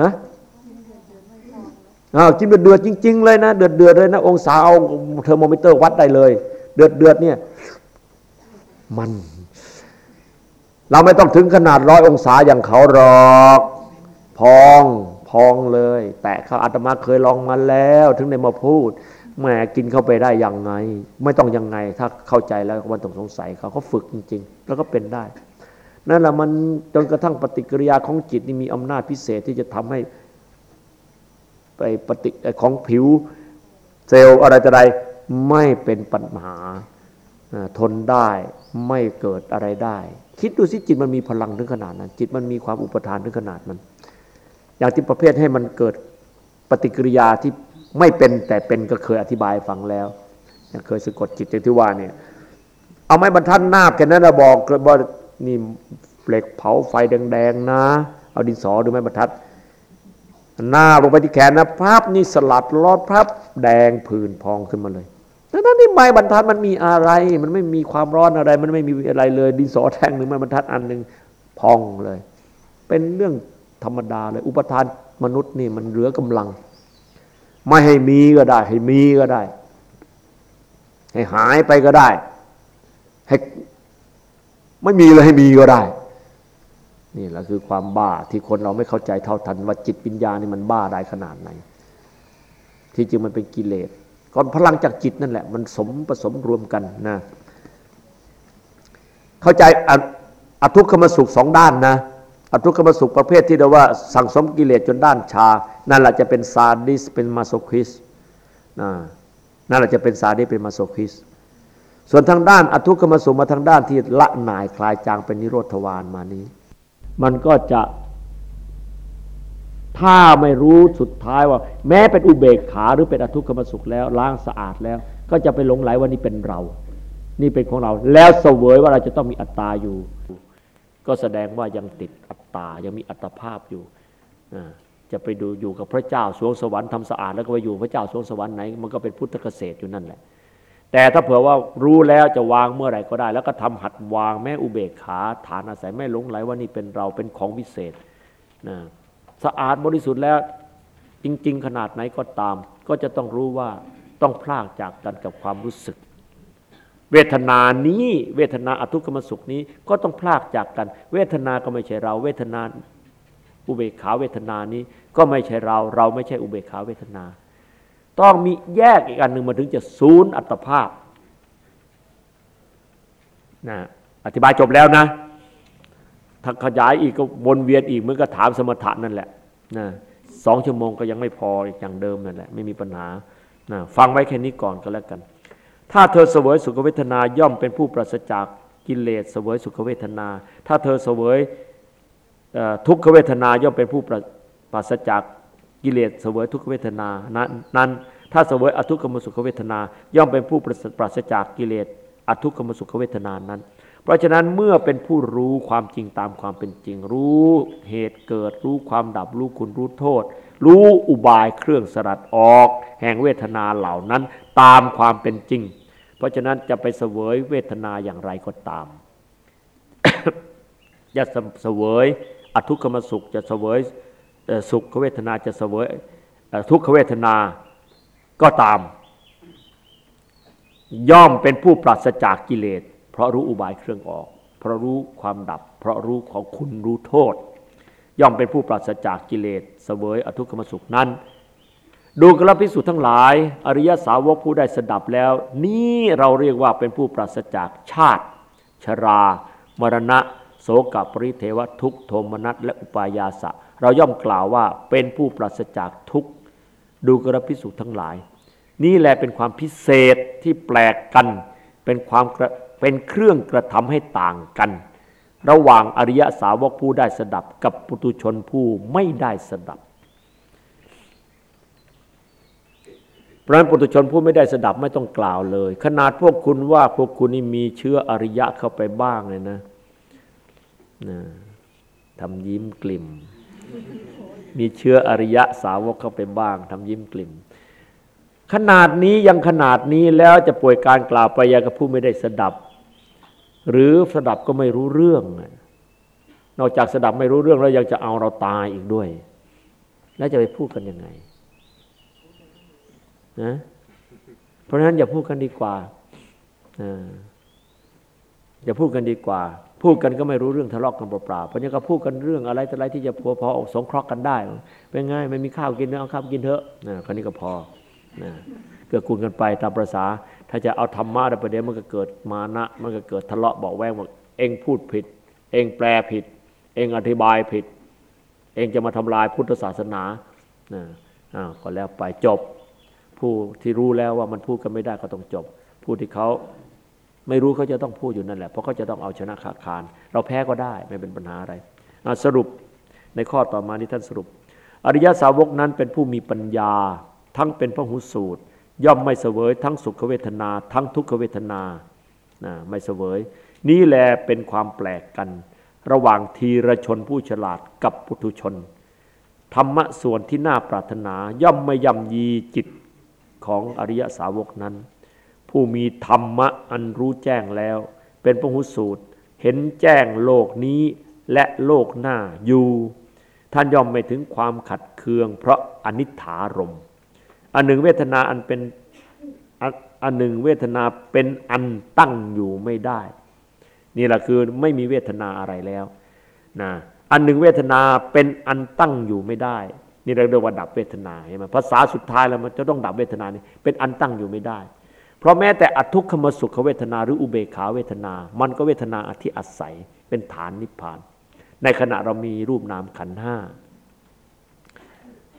นะ อ้าวกินเดือดเดือดจริง ๆ เลยนะเดือดเดือดเลยนะ องศาเอาเทอร์โมมิเตอร์วัดได้เลย เดือดเดือดเนี่ย มัน เราไม่ต้องถึงขนาดร้อยองศาอย่างเขาหรอก พองพองเลย แตะเขาอาตมาเคยลองมาแล้ว ถึงได้มาพูดแหมกินเข้าไปได้ยังไง ไม่ต้องยังไง ถ้าเข้าใจแล้วมันต้องสงสัยเขาเขาฝึกจริง ๆ แล้วก็เป็นได้นั่นแหละมันจนกระทั่งปฏิกิริยาของจิตนี่มีอำนาจพิเศษที่จะทำให้ ไปปฏิของผิวเซลล์อะไรต่ออะไรไม่เป็นปัญหาทนได้ไม่เกิดอะไรได้ คิดดูสิจิตมันมีพลังถึงขนาดนั้น จิตมันมีความอุปทานถึงขนาดนั้น อย่างที่ประเภทให้มันเกิดปฏิกิริยาที่ไม่เป็นแต่เป็นก็เคยอธิบายฟังแล้วย่างเคยสะกดจิตอย่างที่ว่าเนี่ยเอาไม้บรรทัดนาบแค่นั้นเราบอกว่านี่เหล็กเผาไฟแดงๆนะ เอาดินสอดูไม้บรรทัด หน้าลงไปที่แขนนะภาพนี่สลัดรอดพับแดงผื่นพองขึ้นมาเลยแต่นั้นนี่ไม้บรรทัดมันมีอะไร มันไม่มีความร้อนอะไร มันไม่มีอะไรเลย ดินสอแท่งหนึ่งไม้บรรทัดอันหนึ่งพองเลย เป็นเรื่องธรรมดาเลย อุปทานมนุษย์นี่มันเหลือกำลัง ไม่ให้มีก็ได้ ให้มีก็ได้ ให้หายไปก็ได้ให้ไม่มีเลยให้มีก็ได้ นี่แหละคือความบ้าที่คนเราไม่เข้าใจเท่าทัน ว่าจิตวิญญาณนี่มันบ้าได้ขนาดไหน ที่จริงมันเป็นกิเลสก่อนพลังจากจิตนั่นแหละ มันสมผสมรวมกันนะเข้าใจอทุกขมสุขสองด้านนะอทุกขมสุขประเภทที่เราว่า สั่งสมกิเลสจนด้านชา นั่นแหละจะเป็นซาดิสเป็นมาโซคริสนั่นแหละจะเป็นซาดิสเป็นมาโซคริสส่วนทางด้านอทุกขมสุขมาทางด้านที่ละหน่ายคลายจางเป็นนิโรธวานมานี้ มันก็จะถ้าไม่รู้สุดท้ายว่า แม้เป็นอุเบกขาหรือเป็นอทุกขมสุขแล้วล้างสะอาดแล้ว ก็จะไปหลงไหลว่านี่เป็นเรา นี่เป็นของเรา แล้วเสวยว่าเราจะต้องมีอัตตาอยู่ ก็แสดงว่ายังติดอัตตายังมีอัตภาพอยู่จะไปดูอยู่กับพระเจ้าสวงสวรรค์ทำสะอาดแล้วก็ไปอยู่พระเจ้าสวงสวรรค์ไหนมันก็เป็นพุทธเกษตรอยู่นั่นแหละ แต่ถ้าเผื่อว่ารู้แล้วจะวางเมื่อไหร่ก็ได้ แล้วก็ทำหัดวางแม่อุเบกขาฐานอาศัยไม่หลงไหลว่านี่เป็นเราเป็นของวิเศษนะสะอาดบริสุทธิ์แล้วจริง ๆ ขนาดไหนก็ตาม ก็จะต้องรู้ว่าต้องพลากจากกันกับความรู้สึก เวทนานี้เวทนาอทุกขมสุขนี้ก็ต้องพลากจากกัน เวทนาก็ไม่ใช่เรา เวทนาอุเบกขาเวทนานี้ก็ไม่ใช่เรา เราไม่ใช่อุเบกขาเวทนา ต้องมีแยกอีกอันหนึ่งมาถึงจะศูนย์อัตภาพนะอธิบายจบแล้วนะ ถ้าขยายอีกก็วนเวียนอีกเหมือนกับถามสมถะนั่นแหละนะสองชั่วโมงก็ยังไม่พออย่างเดิมนั่นแหละ ไม่มีปัญหานะฟังไว้แค่นี้ก่อนก็แล้วกัน ถ้าเธอเสวยสุขเวทนาย่อมเป็นผู้ปราศจากกิเลสเสวยสุขเวทนา ถ้าเธอเสวยทุกขเวทนาย่อมเป็นผู้ปราศจาก กิเลสเสวยทุกขเวทนานั้นถ้าเสวยอทุกขมสุขเวทนา ย่อมเป็นผู้ปราศจากกิเลสอทุกขมสุขเวทนานั้น เพราะฉะนั้นเมื่อเป็นผู้รู้ความจริงตามความเป็นจริง รู้เหตุเกิด รู้ความดับรู้คุณรู้โทษ รู้อุบายเครื่องสลัดออก แห่งเวทนาเหล่านั้นตามความเป็นจริง เพราะฉะนั้นจะไปเสวยเวทนาอย่างไรก็ตามจะเสวยอทุกขมสุขจะเสวย สุขเวทนาจะเสวยทุกขเวทนาก็ตาม ย่อมเป็นผู้ปราศจากกิเลส เพราะรู้อุบายเครื่องออก เพราะรู้ความดับ เพราะรู้ของคุณรู้โทษ ย่อมเป็นผู้ปราศจากกิเลสเสวยอทุกขมสุขนั้น ดูกระพิสุทั้งหลาย อริยสาวกผู้ได้สดับแล้ว นี่เราเรียกว่าเป็นผู้ปราศจากชาติ ชรา มรณะ โสกปริเทวทุกโทมนัสและอุปายาสะ เราย่อมกล่าวว่าเป็นผู้ปราศจากทุกดูกระพิสุทั้งหลาย นี่แหละเป็นความพิเศษที่แปลกกัน เป็นความเป็นเครื่องกระทำให้ต่างกัน ระหว่างอริยสาวกผู้ได้สดับกับปุตุชนผู้ไม่ได้สดับเพราะฉะนั้นปุตุชนผู้ไม่ได้สดับไม่ต้องกล่าวเลย ขนาดพวกคุณว่าพวกคุณนี่มีเชื้ออริยะเข้าไปบ้างเลยนะนะทำยิ้มกลิ่ม มีเชื้ออริยะสาวกเข้าไปบ้างทำยิ้มกลิ่ม ขนาดนี้ยังขนาดนี้แล้วจะป่วยการกล่าวไปยังกับผู้ไม่ได้สดับ หรือสดับก็ไม่รู้เรื่อง นอกจากสดับไม่รู้เรื่องแล้วยังจะเอาเราตายอีกด้วย แล้วจะไปพูดกันยังไงนะเพราะฉะนั้นอย่าพูดกันดีกว่าอย่าพูดกันดีกว่า พูดกันก็ไม่รู้เรื่องทะเลาะกกันเปล่าๆเพราะงั้นก็พูดกันเรื่องอะไรแต่อะไรที่จะพอพอสงเคราะห์กันได้ เป็นไงไม่มีข้าวกินเนื้อเอาข้าวกินเถอะนะคราวนี้ก็พอนะเกื้อกูลกันไปตามประษา ถ้าจะเอาธรรมะประเดี๋ยมันก็เกิดมานะ มันก็เกิดทะเลาะเบาแวงว่าเองพูดผิด เองแปลผิด เองอธิบายผิด เองจะมาทำลายพุทธศาสนานะอ่าก็แล้วไปจบ ผู้ที่รู้แล้วว่ามันพูดกันไม่ได้ก็ต้องจบ ผู้ที่เขา ไม่รู้เขาจะต้องพูดอยู่นั่นแหละเพราะเขาจะต้องเอาชนะขาคารเราแพ้ก็ได้ไม่เป็นปัญหาอะไรสรุปในข้อต่อมานี้ท่านสรุป อริยสาวกนั้นเป็นผู้มีปัญญา ทั้งเป็นพระหุสูตร ย่อมไม่เสวยทั้งสุขเวทนา ทั้งทุกขเวทนาไม่เสวย นี่แหละเป็นความแปลกกัน ระหว่างทีรชนผู้ฉลาดกับปุถุชน ธรรมะส่วนที่น่าปรารถนาย่อมไม่ย่ำยีจิตของอริยสาวกนั้น ผู้มีธรรมะอันรู้แจ้งแล้ว เป็นพระหุสูตร เห็นแจ้งโลกนี้และโลกหน้าอยู่ ท่านย่อมไม่ถึงความขัดเคือง เพราะอนิถารมอันหนึ่งเวทนาอันเป็นอันหนึ่งเวทนาเป็นอันตั้งอยู่ไม่ได้ นี่แหละคือไม่มีเวทนาอะไรแล้วนะอันหนึ่งเวทนาเป็นอันตั้งอยู่ไม่ได้ นี่เราเรียกว่าดับเวทนาเห็นไหมภาษาสุดท้ายแล้วมันจะต้องดับเวทนานี่เป็นอันตั้งอยู่ไม่ได้ เพราะแม้แต่อทุกขมสุขเวทนาหรืออุเบกขาเวทนา มันก็เวทนาที่อาศัยเป็นฐานนิพพาน ในขณะเรามีรูปนามขันห้า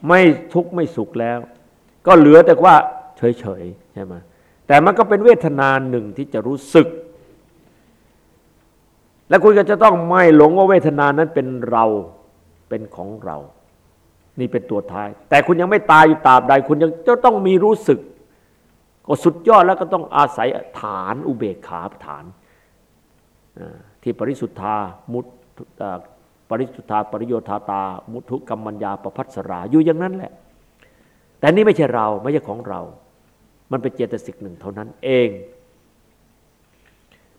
ไม่ทุกข์ไม่สุขแล้ว ก็เหลือแต่ว่าเฉยๆใช่ไหมแต่มันก็เป็นเวทนาหนึ่งที่จะรู้สึก และคุณก็จะต้องไม่หลงว่าเวทนานั้นเป็นเราเป็นของเรา นี่เป็นตัวท้าย แต่คุณยังไม่ตายอยู่ตราบใด คุณยังจะต้องมีรู้สึก ก็สุดยอดแล้วก็ต้องอาศัยฐานอุเบกขาฐาน ที่ปริสุทธามุตปริสุทธาปริโยธาตา มุทุกรรมัญญาประพัสราอยู่อย่างนั้นแหละ แต่นี่ไม่ใช่เราไม่ใช่ของเรา มันเป็นเจตสิกหนึ่งเท่านั้นเอง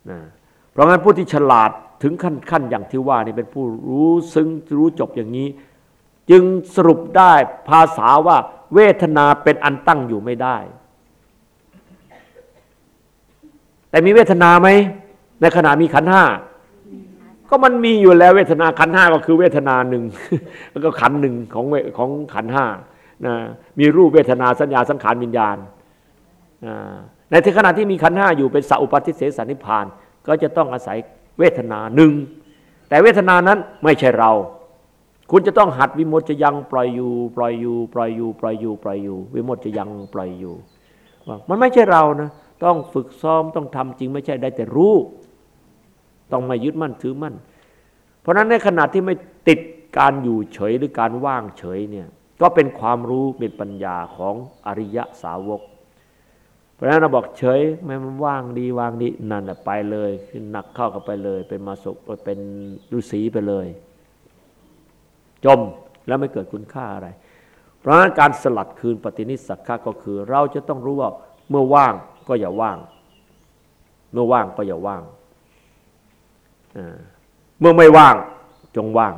นะเพราะงั้นผู้ที่ฉลาดถึงขั้นขั้นอย่างที่ว่านี่เป็นผู้รู้ซึ้งรู้จบอย่างนี้ จึงสรุปได้ภาษาว่าเวทนาเป็นอันตั้งอยู่ไม่ได้ แต่มีเวทนาไหมในขณะมีขันห้าก็มันมีอยู่แล้วเวทนาขันห้าก็คือเวทนาหนึ่งแล้วก็ขันหนึ่งของของขันห้านะมีรูปเวทนาสัญญาสังขารวิญญาณในที่ขณะที่มีขันห้าอยู่เป็นสัพปฏิเสสนิพาน ก็จะต้องอาศัยเวทนาหนึ่งแต่เวทนานั้นไม่ใช่เรา คุณจะต้องหัดวิมุตจะยังปล่อยอยู่ปล่อยอยู่ปล่อยอยู่ปล่อยอยู่ปล่อยอยู่ วิมุตจะยังปล่อยอยู่มันไม่ใช่เรานะ ต้องฝึกซ้อมต้องทำจริงไม่ใช่ได้แต่รู้ ต้องไม่ยึดมั่นถือมั่น เพราะฉะนั้นในขณะที่ไม่ติดการอยู่เฉยหรือการว่างเฉยเนี่ยก็เป็นความรู้เป็นปัญญาของอริยะสาวก เพราะฉะนั้นเราบอกเฉยไม่มันว่างดีว่างดีนั่นแหละไปเลยขึ้นหนักเข้ากับไปเลย เป็นมาสุเป็นฤาษีไปเลย จมแล้วไม่เกิดคุณค่าอะไร เพราะฉะนั้นการสลัดคืนปฏินิสักขะก็คือ เราจะต้องรู้ว่าเมื่อว่าง ก็อย่าว่าง เมื่อว่างก็อย่าว่างเมื่อไม่ว่างจงว่าง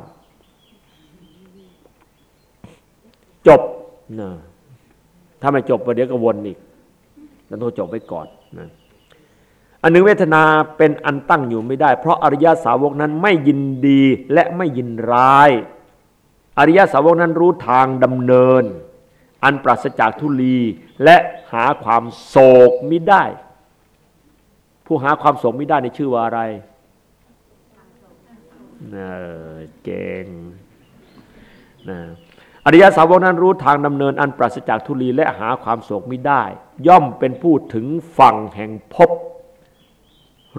จบนะถ้าไม่จบประเดี๋ยวก็วนอีกแล้วต้องจบไว้ก่อนนะอันหนึ่งเวทนาเป็นอันตั้งอยู่ไม่ได้ เพราะอริยสาวกนั้นไม่ยินดีและไม่ยินร้าย อริยสาวกนั้นรู้ทางดำเนิน อันปราศจากทุลีและหาความโศกมิได้ ผู้หาความโศกมิได้ในชื่อว่าอะไรเก่งนะอริยสาวกนั้นรู้ทางดำเนินอันปราศจากทุลีและหาความโศกไม่ได้ ย่อมเป็นผู้ถึงฝั่งแห่งพบ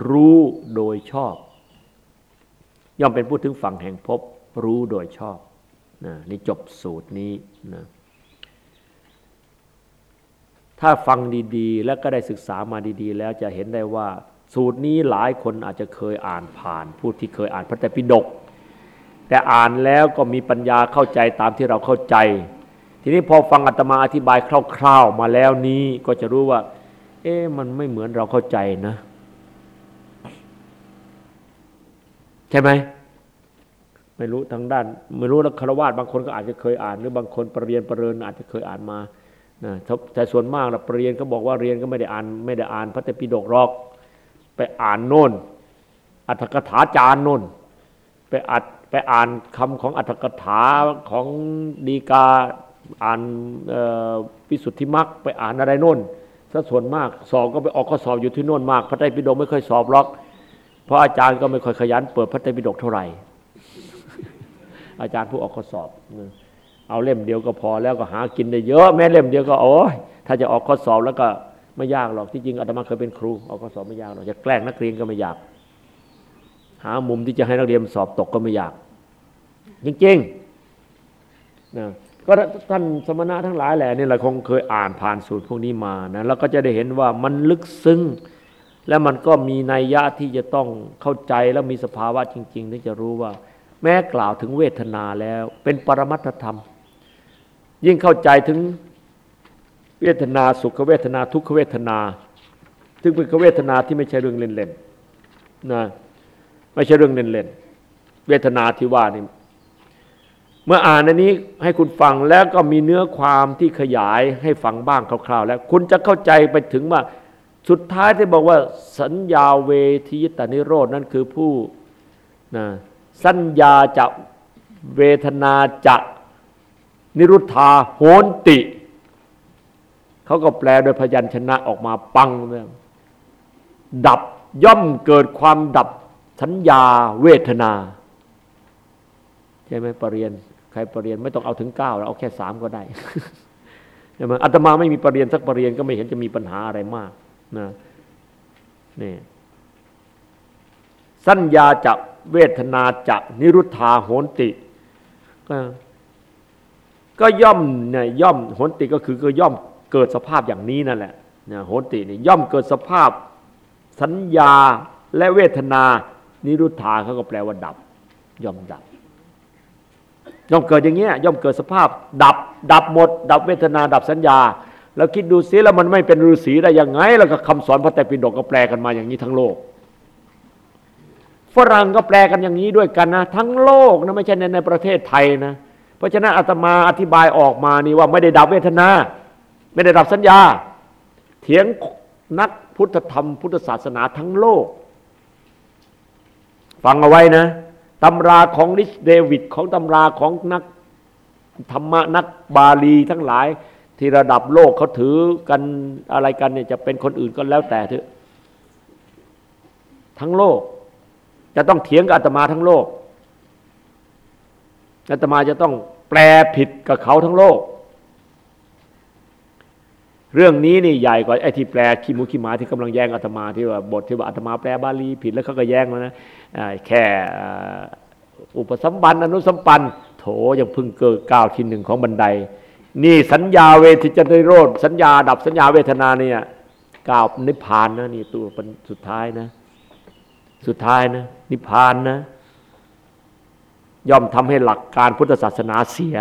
รู้โดยชอบ ย่อมเป็นผู้ถึงฝั่งแห่งพบรู้โดยชอบนะนี่จบสูตรนี้นะ ถ้าฟังดีๆ แล้วก็ได้ศึกษามาดีๆ แล้วจะเห็นได้ว่า สูตรนี้หลายคนอาจจะเคยอ่านผ่าน ผู้ที่เคยอ่านพระไตรปิฎกแต่อ่านแล้วก็มีปัญญาเข้าใจตามที่เราเข้าใจ ทีนี้พอฟังอาตมาอธิบายคร่าวๆมาแล้วนี้ก็จะรู้ว่า เอ๊ะมันไม่เหมือนเราเข้าใจนะ ใช่ไหมไม่รู้ทางด้าน ไม่รู้แล้วคารวะบางคนก็อาจจะเคยอ่าน หรือบางคนปรริญญาปรริญอาจจะเคยอ่านมา นะแต่ส่วนมากเราปรริญญาก็บอกว่าเรียนก็ไม่ได้อ่านไม่ได้อ่านพระไตรปิฎกหรอก ไปอ่านโน่น อัตถกถาจารย์โน่น ไปอัดไปอ่านคำของอัตถกถาของดีกาอ่านวิสุทธิมรรคไปอ่านอะไรโน่นซะส่วนมากสอบก็ไปออกข้อสอบอยู่ที่โน่นมาก พระไตรปิฎกไม่ค่อยสอบหรอก เพราะอาจารย์ก็ไม่ค่อยขยันเปิดพระไตรปิฎกเท่าไหร่ อาจารย์ผู้ออกข้อสอบ เอาเล่มเดียวก็พอแล้วก็หากินได้เยอะ แม้เล่มเดียวก็โอ้ยถ้าจะออกข้อสอบแล้วก็ไม่ยากหรอกที่จริงอาตมาเคยเป็นครูเอาข้อสอบไม่ยากหรอกจะแกล้งนักเรียนก็ไม่ยาก หามุมที่จะให้นักเรียนสอบตกก็ไม่ยาก จริงๆนะก็ท่านสมณะทั้งหลายแหละนี่เราคงเคยอ่านผ่านสูตรพวกนี้มานะแล้วก็จะได้เห็นว่ามันลึกซึ้งและมันก็มีนัยยะที่จะต้องเข้าใจแล้วมีสภาวะจริงๆที่จะรู้ว่า แม้กล่าวถึงเวทนาแล้ว เป็นปรมัตธรรม ยิ่งเข้าใจถึงเวทนาสุขเวทนาทุกขเวทนา ซึ่งเป็นเวทนาที่ไม่ใช่เรื่องเล่นๆนะไม่ใช่เรื่องเล่นๆเวทนาที่ว่านี่เมื่ออ่านอันนี้ให้คุณฟังแล้วก็มีเนื้อความที่ขยายให้ฟังบ้างคร่าวๆ แล้ว คุณจะเข้าใจไปถึงว่าสุดท้ายที่บอกว่า สัญญาเวทีตานิโรดนั่นคือผู้นะสัญญาจะเวทนาจะ นิรุธาโหนติ เขาก็แปลโดยพยัญชนะออกมาปังเนี่ยดับย่อมเกิดความดับสัญญาเวทนา ใช่ไหมปรริญญาใครปรริญญาไม่ต้องเอาถึงเก้าเราเอาแค่สามก็ได้ใช่ไหมอาตมาไม่มีปรริญญาสักปรริญญาก็ไม่เห็นจะมีปัญหาอะไรมากนะนี่สัญญาจะเวทนาจะนิรุธาโหนติ ก็ย่อมเนี่ยย่อมโหนติก็คือก็ย่อมเกิดสภาพอย่างนี้นั่นแหละเนี่ยโหนตินี่ย่อมเกิดสภาพสัญญาและเวทนา นิรุธาเขาก็แปลว่าดับ ย่อมดับ ย่อมเกิดอย่างเงี้ยย่อมเกิดสภาพ ดับ ดับหมด ดับเวทนา ดับสัญญา แล้วคิดดูสิแล้วมันไม่เป็นฤาษีได้ยังไง แล้วก็คำสอนพระแต่ปิฎกก็แปลกันมาอย่างนี้ทั้งโลก ฝรั่งก็แปลกันอย่างนี้ด้วยกันนะ ทั้งโลกนะไม่ใช่ในในประเทศไทยนะ ราะฉะนั้นอาตมาอธิบายออกมานี่ว่าไม่ได้ดับเวทนา ไม่ได้ดับสัญญา เถียงนักพุทธธรรม พุทธศาสนาทั้งโลก ฟังเอาไว้นะตำราของริชเดวิดของตำราของนักธรรมนักบาลีทั้งหลาย ที่ระดับโลกเขาถือกันอะไรกันเนี่ยจะเป็นคนอื่นก็แล้วแต่เถอะทั้งโลก จะต้องเถียงกับอาตมาทั้งโลกอาตมาจะต้อง แปลผิดกับเขาทั้งโลก เรื่องนี้นี่ใหญ่กว่าไอ้ที่แปลขี้มุขีหมาที่กำลังแย้งอาตมาที่ว่าบทที่ว่าอาตมาแปลบาลีผิดแล้วเขาก็แย้งมานะแค่อุปสัมบันอนุสัมปันโถยังพึ่งเกิดก้าวที่หนึ่งของบันได นี่สัญญาเวทิจนโรธสัญญาดับสัญญาเวทนาเนี่ยก้าวนิพพานนะนี่ตัวเป็นสุดท้ายนะ สุดท้ายนะ นิพพานนะ ย่อมทำให้หลักการพุทธศาสนาเสีย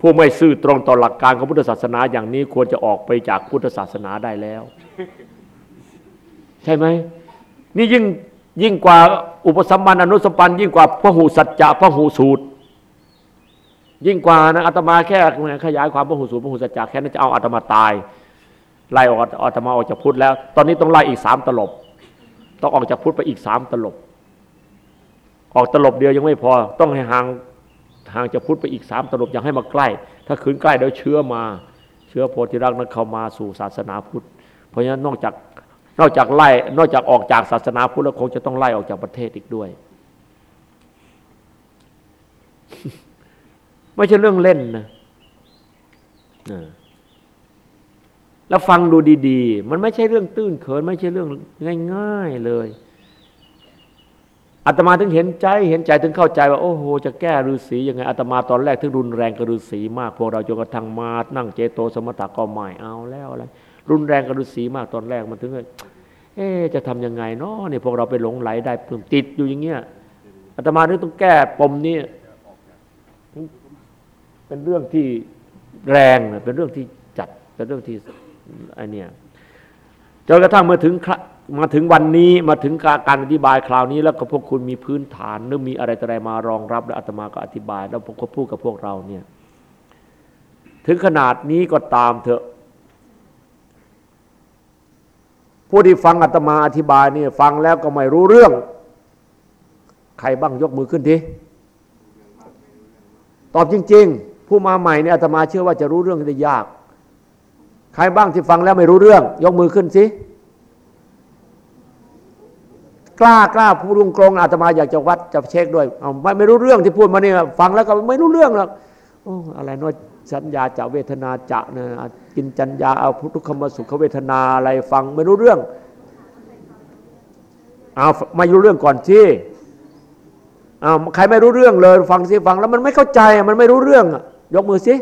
ผู้ไม่ซื่อตรงต่อหลักการของพุทธศาสนาอย่างนี้ควรจะออกไปจากพุทธศาสนาได้แล้ว ใช่ไหมนี่ยิ่งยิ่งกว่าอุปสมบันอนุสมปันยิ่งกว่าพระหูสัจจะพระหูสูตร ยิ่งกว่านะอาตมาแค่ขยายความพระหูสูตรพระหูสัจจะแค่นั้นจะเอาอาตมาตายไล่ออกอาตมาออกจากพุทธแล้ว ตอนนี้ต้องไล่อีกสามตลบ ต้องออกจากพุทธไปอีกสามตลบ ออกตลบเดียวยังไม่พอ ต้องให้ห่างห่างจากพุทธไปอีกสามตลบอยังให้มาใกล้ ถ้าขืนใกล้เดี๋ยวเชื้อมา เชื้อโพธิรักนั้นเข้ามาสู่ศาสนาพุทธ เพราะฉะนั้นนอกจากนอกจากไล่นอกจากออกจากศาสนาพุทธแล้วคงจะต้องไล่ออกจากประเทศอีกด้วย ไม่ใช่เรื่องเล่นนะ แล้วฟังดูดีๆ มันไม่ใช่เรื่องตื้นเขิน ไม่ใช่เรื่องง่าย ๆเลยอาตมาถึงเห็นใจเห็นใจถึงเข้าใจว่าโอ้โหจะแก้ฤาษียังไงอาตมาตอนแรกถึงรุนแรงกับฤาษีมากพวกเราจนกระทั่งมานั่งเจโตสมถะก็ไม่เอาแล้วอะไรรุนแรงกับฤาษีมากตอนแรกมันถึงเอ๊จะทํำยังไงเนาะเนี่ยพวกเราไปหลงไหลได้เพิ่มติดอยู่อย่างเงี้ยอาตมาถึงต้องแก้ปมนี้เป็นเรื่องที่แรงเป็นเรื่องที่จัดเป็นเรื่องที่ ไอเนี่ยจนกระทั่งเมื่อถึงมาถึงวันนี้มาถึงการอธิบายคราวนี้ แล้วก็พวกคุณมีพื้นฐานหรือมีอะไรอะไรมารองรับ แล้วอาตมาก็อธิบาย แล้วผมก็พูดกับพวกเราเนี่ย ถึงขนาดนี้ก็ตามเถอะ ผู้ที่ฟังอาตมาอธิบายนี่ฟังแล้วก็ไม่รู้เรื่อง ใครบ้างยกมือขึ้นทีตอบจริง ๆ ผู้มาใหม่เนี่ยอาตมาเชื่อว่าจะรู้เรื่องได้ยาก ใครบ้างที่ฟังแล้วไม่รู้เรื่อง ยกมือขึ้นสิกล้ากล้าพูดรงกรงอาตมาอยากจะวัดจะเช็คด้วยเอาไม่ไม่รู้เรื่องที่พูดมาเนี่ยฟังแล้วก็ไม่รู้เรื่องหรอกอะไรน้อยสัญญาจะเวทนาจะนะกินจัญญาเอาพุทธคมสุขเวทนาอะไรฟังไม่รู้เรื่องเอาไม่รู้เรื่องก่อนที่เอาใครไม่รู้เรื่องเลย ฟังสิฟังแล้วมันไม่เข้าใจมันไม่รู้เรื่องยกมือสิ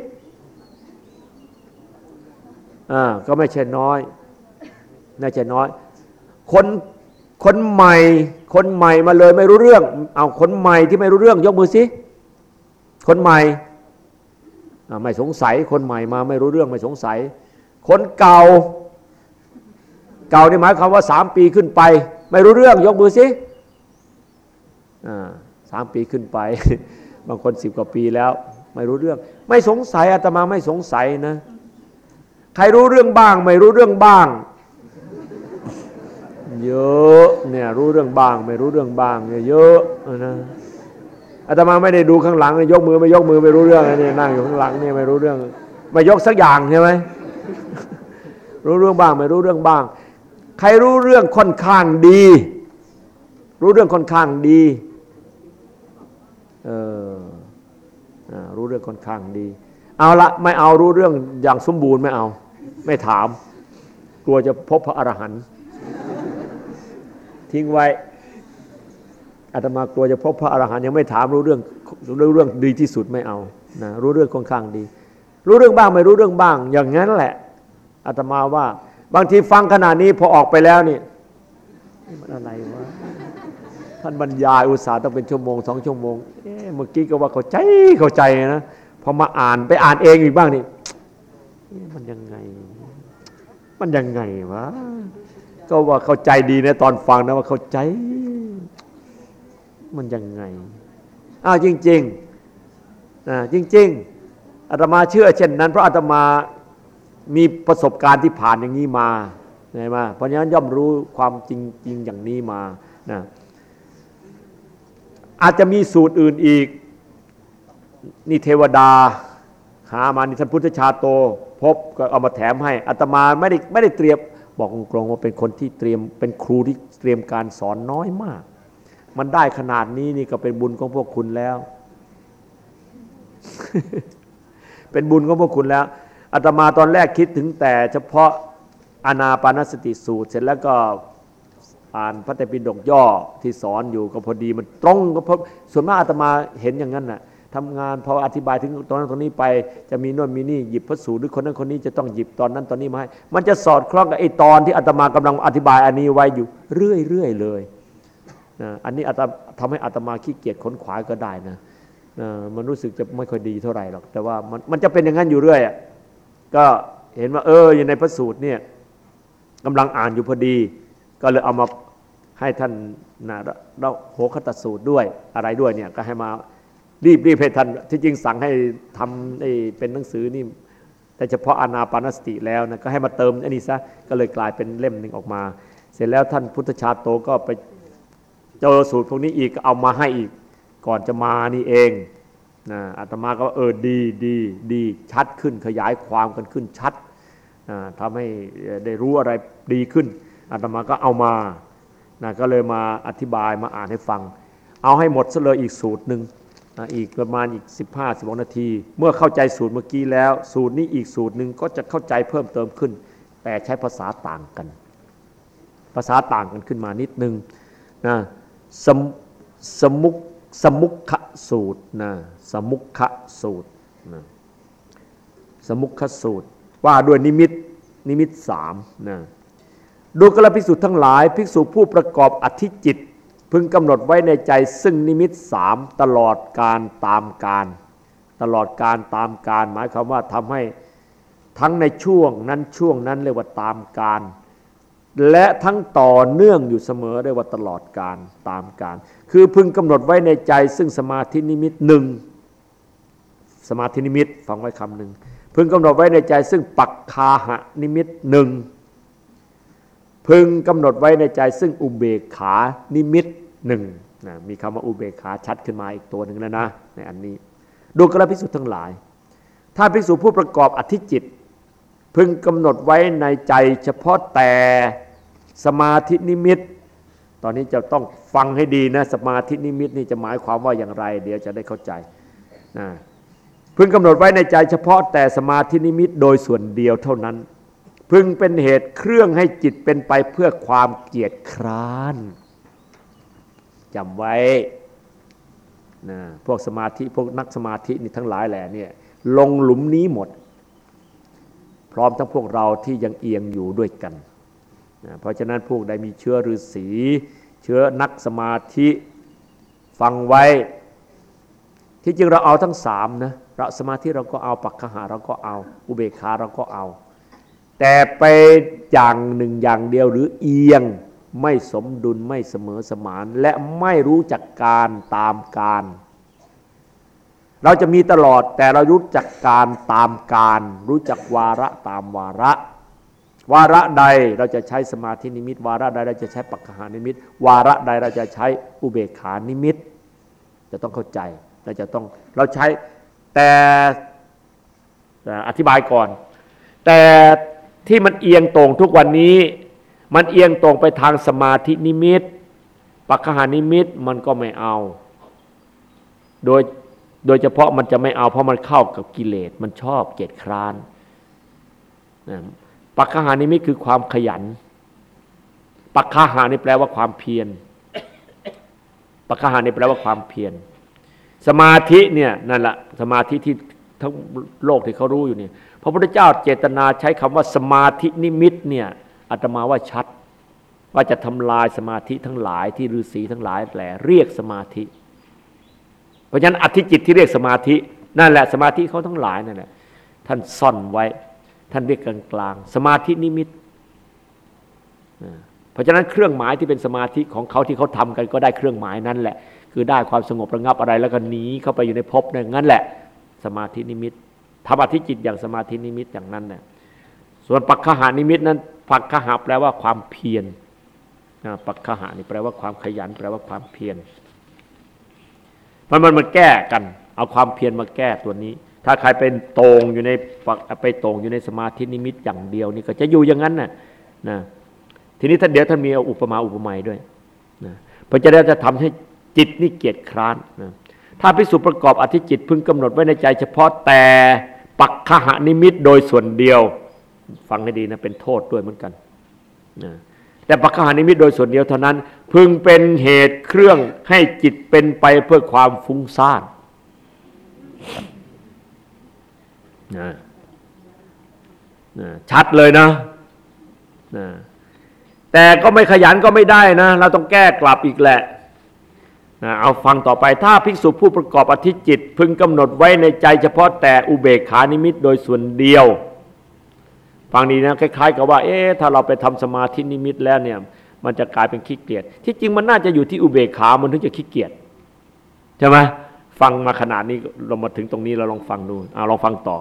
อ่าก็ไม่ใช่น้อยน่าจะน้อย คนคนใหม่ คนใหม่มาเลยไม่รู้เรื่อง เอาคนใหม่ที่ไม่รู้เรื่องยกมือสิคนใหม่ไม่สงสัย คนใหม่มาไม่รู้เรื่องไม่สงสัย คนเก่า เก่านี่หมายความว่าสามปีขึ้นไป ไม่รู้เรื่องยกมือสิสามปีขึ้นไป บางคนสิบกว่าปีแล้ว ไม่รู้เรื่อง ไม่สงสัยอาตมาไม่สงสัยนะ ใครรู้เรื่องบ้าง ไม่รู้เรื่องบ้าง เยอะเนี่ยรู้เรื่องบ้าง ไม่รู้เรื่องบ้างเนี่ยเยอะนะอาตมาไม่ได้ดูข้างหลังยกมือไม่ยกมือไม่รู้เรื่องนี่นั่งอยู่ข้างหลังนี่ไม่รู้เรื่องไม่ยกสักอย่างใช่ไหมรู้เรื่องบ้าง ไม่รู้เรื่องบ้าง ใครรู้เรื่องค่อนข้างดี รู้เรื่องค่อนข้างดีเออรู้เรื่องค่อนข้างดี เอาละไม่เอารู้เรื่องอย่างสมบูรณ์ไม่เอา ไม่ถาม กลัวจะพบพระอรหันต์ทิ้งไว้อาตมากลัวจะพบพระอรหันต์ยังไม่ถามรู้เรื่องรู้เรื่องดีที่สุดไม่เอานะรู้เรื่องค่อนข้างดี รู้เรื่องบ้างไม่รู้เรื่องบ้าง อย่างนั้นแหละอาตมาว่า บางทีฟังขนาดนี้พอออกไปแล้วนี่มันอะไรวะท่านบรรยายอุตสาห์ต้องเป็นชั่วโมงสองชั่วโมงเเมื่อกี้ก็ว่าเข้าใจเข้าใจนะพอมาอ่านไปอ่านเองอีกบ้างนี่ มันยังไง มันยังไงวะก็ว่าเข้าใจดีนะตอนฟังนะว่าเข้าใจ มันยังไงอ้าวจริงๆนะจริง ๆอาตมาเชื่อ เช่นนั้น เพราะอาตมามีประสบการณ์ที่ผ่านอย่างนี้มาไหมาเพราะฉะนั้นย่อมรู้ความจริงจริงอย่างนี้มานะอาจจะมีสูตรอื่นอีก นี่เทวดา หามานี่ท่านพุทธชาโต พบก็เอามาแถมให้อัตมาไม่ได้ไม่ได้เตรียมบอกตรงว่าเป็นคนที่เตรียมเป็นครูที่เตรียมการสอนน้อยมาก มันได้ขนาดนี้นี่ก็เป็นบุญของพวกคุณแล้ว เป็นบุญของพวกคุณแล้วอาตมาตอนแรกคิดถึงแต่ เฉพาะอานาปานสติสูตร เสร็จแล้วก็อ่านพระเตปิฎกย่อที่สอนอยู่ก็พอดีมันตรงก็พส่วนมากอาตมาเห็นอย่างนั้นน่ะ ทำงานพออธิบายถึงตอนนั้นตรงนี้ไป จะมีโน่นมีนี่หยิบพระสูตรหรือคนนั้นคนนี้จะต้องหยิบตอนนั้นตอนนี้มาให้มันจะสอดคล้องกับไอ้ตอนที่อาตมากำลังอธิบายอันนี้ไว้อยู่เรื่อยๆเลยนะอันนี้อาตทำให้อาตมาขี้เกียจขนขวายก็ได้นะนะมันรู้สึกจะไม่ค่อยดีเท่าไหร่หรอกแต่ว่ามันมันจะเป็นอย่างนั้นอยู่เรื่อยก็เห็นว่าเอออยู่ในพระสูตรเนี่ยกำลังอ่านอยู่พอดี ก็เลยเอามาให้ท่านนะเราโหคตสูตรด้วยอะไรด้วยเนี่ยก็ให้มา รีบรีบให้ท่านที่จริงสั่งให้ทำเป็นหนังสือนี่แต่เฉพาะอานาปานสติแล้วนะก็ให้มาเติมอันนี้ซะก็เลยกลายเป็นเล่มหนึ่งออกมา เสร็จแล้วท่านพุทธชาโตก็ไปเจอสูตรพวกนี้อีกก็เอามาให้อีก ก่อนจะมานี่เองนะอาตมาก็เออดีดีดีชัดขึ้นขยายความกันขึ้นชัดนะทำให้ได้รู้อะไรดีขึ้นอาตมาก็เอามานะก็เลยมาอธิบายมาอ่านให้ฟัง เอาให้หมดซะเลยอีกสูตรหนึ่ง อีกประมาณอีก 15 16นาที เมื่อเข้าใจสูตรเมื่อกี้แล้ว สูตรนี้อีกสูตรหนึ่งก็จะเข้าใจเพิ่มเติมขึ้น แต่ใช้ภาษาต่างกัน ภาษาต่างกันขึ้นมานิดนึงนะสมสมุกสมุขสูตรนะสมุขสูตรนะสมุขสูตร ว่าด้วยนิมิตนิมิตสามนะดูกระพิสุทธ์ทั้งหลาย ภิกษุผู้ประกอบอธิจิต พึงกำหนดไว้ในใจซึ่งนิมิตสามตลอดการตามการ ตลอดการตามการ หมายความว่าทำให้ทั้งในช่วงนั้นช่วงนั้นเรียกว่าตามการ และทั้งต่อเนื่องอยู่เสมอเรียกว่าตลอดการตามการ คือพึงกำหนดไว้ในใจซึ่งสมาธินิมิตหนึ่งสมาธินิมิตฟังไว้คำหนึ่งพึงกำหนดไว้ในใจซึ่งปักคาหะนิมิตหนึ่งพึงกำหนดไว้ในใจซึ่งอุเบกขานิมิต หนึ่งนะมีคำว่าอุเบกขาชัดขึ้นมาอีกตัวหนึ่งแล้วนะในอันนี้ดูกระพิสุทธ์ทั้งหลาย ถ้าพิสุผู้ประกอบอธิจิต พึงกำหนดไว้ในใจเฉพาะแต่สมาธินิมิต ตอนนี้จะต้องฟังให้ดีนะสมาธินิมิตนี่จะหมายความว่าอย่างไร เดี๋ยวจะได้เข้าใจนะพึงกำหนดไว้ในใจเฉพาะแต่สมาธินิมิตโดยส่วนเดียวเท่านั้น พึงเป็นเหตุเครื่องให้จิตเป็นไปเพื่อความเกียจคร้าน จำไว้นะพวกสมาธิพวกนักสมาธินี่ทั้งหลายแหล่เนี่ยลงหลุมนี้หมด พร้อมทั้งพวกเราที่ยังเอียงอยู่ด้วยกันนะเพราะฉะนั้นพวกใดมีเชื้อฤาษีเชื้อนักสมาธิฟังไว้ ที่จริงเราเอาทั้งสามนะเราสมาธิเราก็เอาปักขหาเราก็เอา อุเบกขาเราก็เอา แต่ไปอย่างหนึ่งอย่างเดียวหรือเอียง ไม่สมดุลไม่เสมอสมาน และไม่รู้จักการตามการ เราจะมีตลอดแต่เรารู้จักการตามการ รู้จักวาระตามวาระ วาระใดเราจะใช้สมาธินิมิต วาระใดเราจะใช้ปัจหานิมิต วาระใดเราจะใช้อุเบกขานิมิต จะต้องเข้าใจเราจะต้องเราใช้แต่อธิบายก่อน แต่ที่มันเอียงตรงทุกวันนี้ มันเอียงตรงไปทางสมาธินิมิตปัจหานิมิตมันก็ไม่เอา โดยโดยเฉพาะมันจะไม่เอาเพราะมันเข้ากับกิเลสมันชอบเกียดคร้านปักขหานิมิตคือความขยันปักขหานี่แปลว่าความเพียรปักขหานี่แปลว่าความเพียรสมาธิเนี่ยนั่นแหละสมาธิที่ทั้งโลกที่เขารู้อยู่เนี่ยพระพุทธเจ้าเจตนาใช้คำว่าสมาธินิมิตเนี่ย อาตมาว่าชัด ว่าจะทำลายสมาธิทั้งหลายที่ฤาษีทั้งหลายแหละเรียกสมาธิ เพราะฉะนั้นอธิจิตที่เรียกสมาธินั่นแหละสมาธิเขาทั้งหลายนั่นแหละท่านซ่อนไว้ ท่านเรียกกลางกลางสมาธินิมิตเพราะฉะนั้นเครื่องหมายที่เป็นสมาธิของเขาที่เขาทำกันก็ได้เครื่องหมายนั้นแหละ คือได้ความสงบระงับอะไรแล้วก็หนีเข้าไปอยู่ในภพนั่นงั้นแหละ สมาธินิมิตทำอธิจิตอย่างสมาธินิมิตอย่างนั้นเนี่ยส่วนปักขหานิมิตนั้น ปักขหาแปลว่าความเพียรปักขหานี่แปลว่าความขยัน แปลว่าความเพียรมันมันมาแก้กัน เอาความเพียรมาแก้ตัวนี้ ถ้าใครเป็นตรงอยู่ในไปตรงอยู่ในสมาธินิมิตอย่างเดียวนี่ก็จะอยู่อย่างนั้นน่ะนะทีนี้ท่านเดี๋ยวท่านมีอุปมาอุปไมยด้วยนะเพราะจะได้จะทำให้จิตนี่เกียจคร้านนะถ้าพิสุประกอบอธิจิตพึงกำหนดไว้ในใจเฉพาะแต่ปักขหานิมิตโดยส่วนเดียว ฟังให้ดีนะเป็นโทษด้วยเหมือนกันนะแต่ปัจจานิมิตโดยส่วนเดียวเท่านั้น พึงเป็นเหตุเครื่องให้จิตเป็นไปเพื่อความฟุ้งซ่านนะนะชัดเลยนะนะแต่ก็ไม่ขยันก็ไม่ได้นะ เราต้องแก้กลับอีกแหละนะเอาฟังต่อไปถ้าภิกษุผู้ประกอบอธิจิต พึงกำหนดไว้ในใจเฉพาะแต่อุเบกขานิมิตโดยส่วนเดียว ฟังดีนะคล้ายๆ กับว่า เอ๊ะถ้าเราไปทำสมาธินิมิตแล้วเนี่ย มันจะกลายเป็นขี้เกียจที่จริงมันน่าจะอยู่ที่อุเบกขามันถึงจะขี้เกียจใช่ไหมฟังมาขนาดนี้เรามาถึงตรงนี้เราลองฟังดูเอาลองฟังต่อ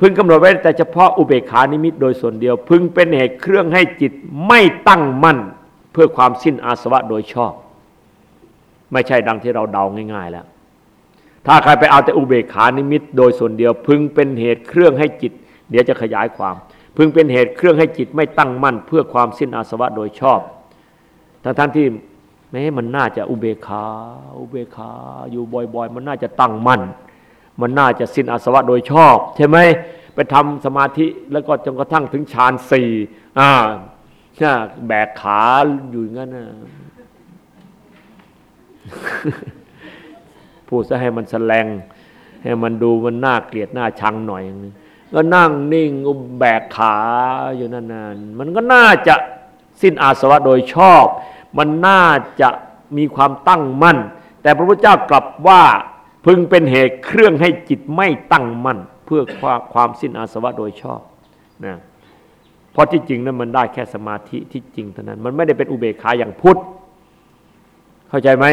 พึงกำหนดไว้แต่เฉพาะอุเบกขานิมิตโดยส่วนเดียว พึงเป็นเหตุเครื่องให้จิตไม่ตั้งมั่น เพื่อความสิ้นอาสวะโดยชอบ ไม่ใช่ดังที่เราเดาง่าย ๆ แล้ว ถ้าใครไปเอาแต่อุเบกขานิมิตโดยส่วนเดียว พึงเป็นเหตุเครื่องให้จิต เดี๋ยวจะขยายความ พึงเป็นเหตุเครื่องให้จิตไม่ตั้งมั่น เพื่อความสิ้นอาสวะโดยชอบ ทั้งท่านที่แม้มันน่าจะอุเบกขาอุเบกขาอยู่บ่อย ๆ มันน่าจะตั้งมั่น มันน่าจะสิ้นอาสวะโดยชอบ ใช่ไหมไปทำสมาธิแล้วก็จนกระทั่งถึงฌานสี่อ่าแบกขาอยู่งั้นนะพูดซะให้มันแสลง ให้มันดูมันน่าเกลียดน่าชังหน่อยอย่างนี้ ก็นั่งนิ่งแบกขาอยู่นานๆ มันก็น่าจะสิ้นอาสวะโดยชอบ มันน่าจะมีความตั้งมั่น แต่พระพุทธเจ้ากลับว่าพึงเป็นเหตุเครื่องให้จิตไม่ตั้งมั่น เพื่อความความสิ้นอาสวะโดยชอบนะเพราะที่จริงนั้นมันได้แค่สมาธิที่จริงเท่านั้น มันไม่ได้เป็นอุเบกขาอย่างพุทธเข้าใจไหม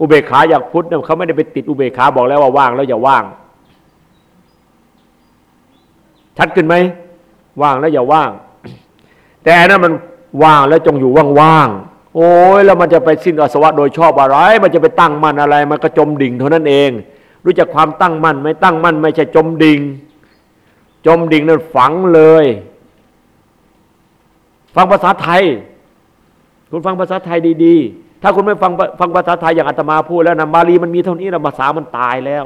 อุเบกขาอย่างพุทธเขาไม่ได้ไปติดอุเบกขาบอกแล้วว่าว่างแล้วอย่าว่าง ชัดขึ้นไหมว่างแล้วอย่าว่าง แต่นั้นมันว่างแล้วจงอยู่ว่างๆโอ้ยแล้วมันจะไปสิ้นอสวะโดยชอบอะไร มันจะไปตั้งมั่นอะไร มันก็จมดิ่งเท่านั้นเอง รู้จักความตั้งมั่นไม่ตั้งมั่นไม่ใช่จมดิ่ง จมดิ่งนั้นฝังเลย ฟังภาษาไทย คุณฟังภาษาไทยดี ๆ ถ้าคุณไม่ฟังฟังภาษาไทยอย่างอาตมาพูดแล้วนะบาลีมันมีเท่านี้นะภาษามันตายแล้ว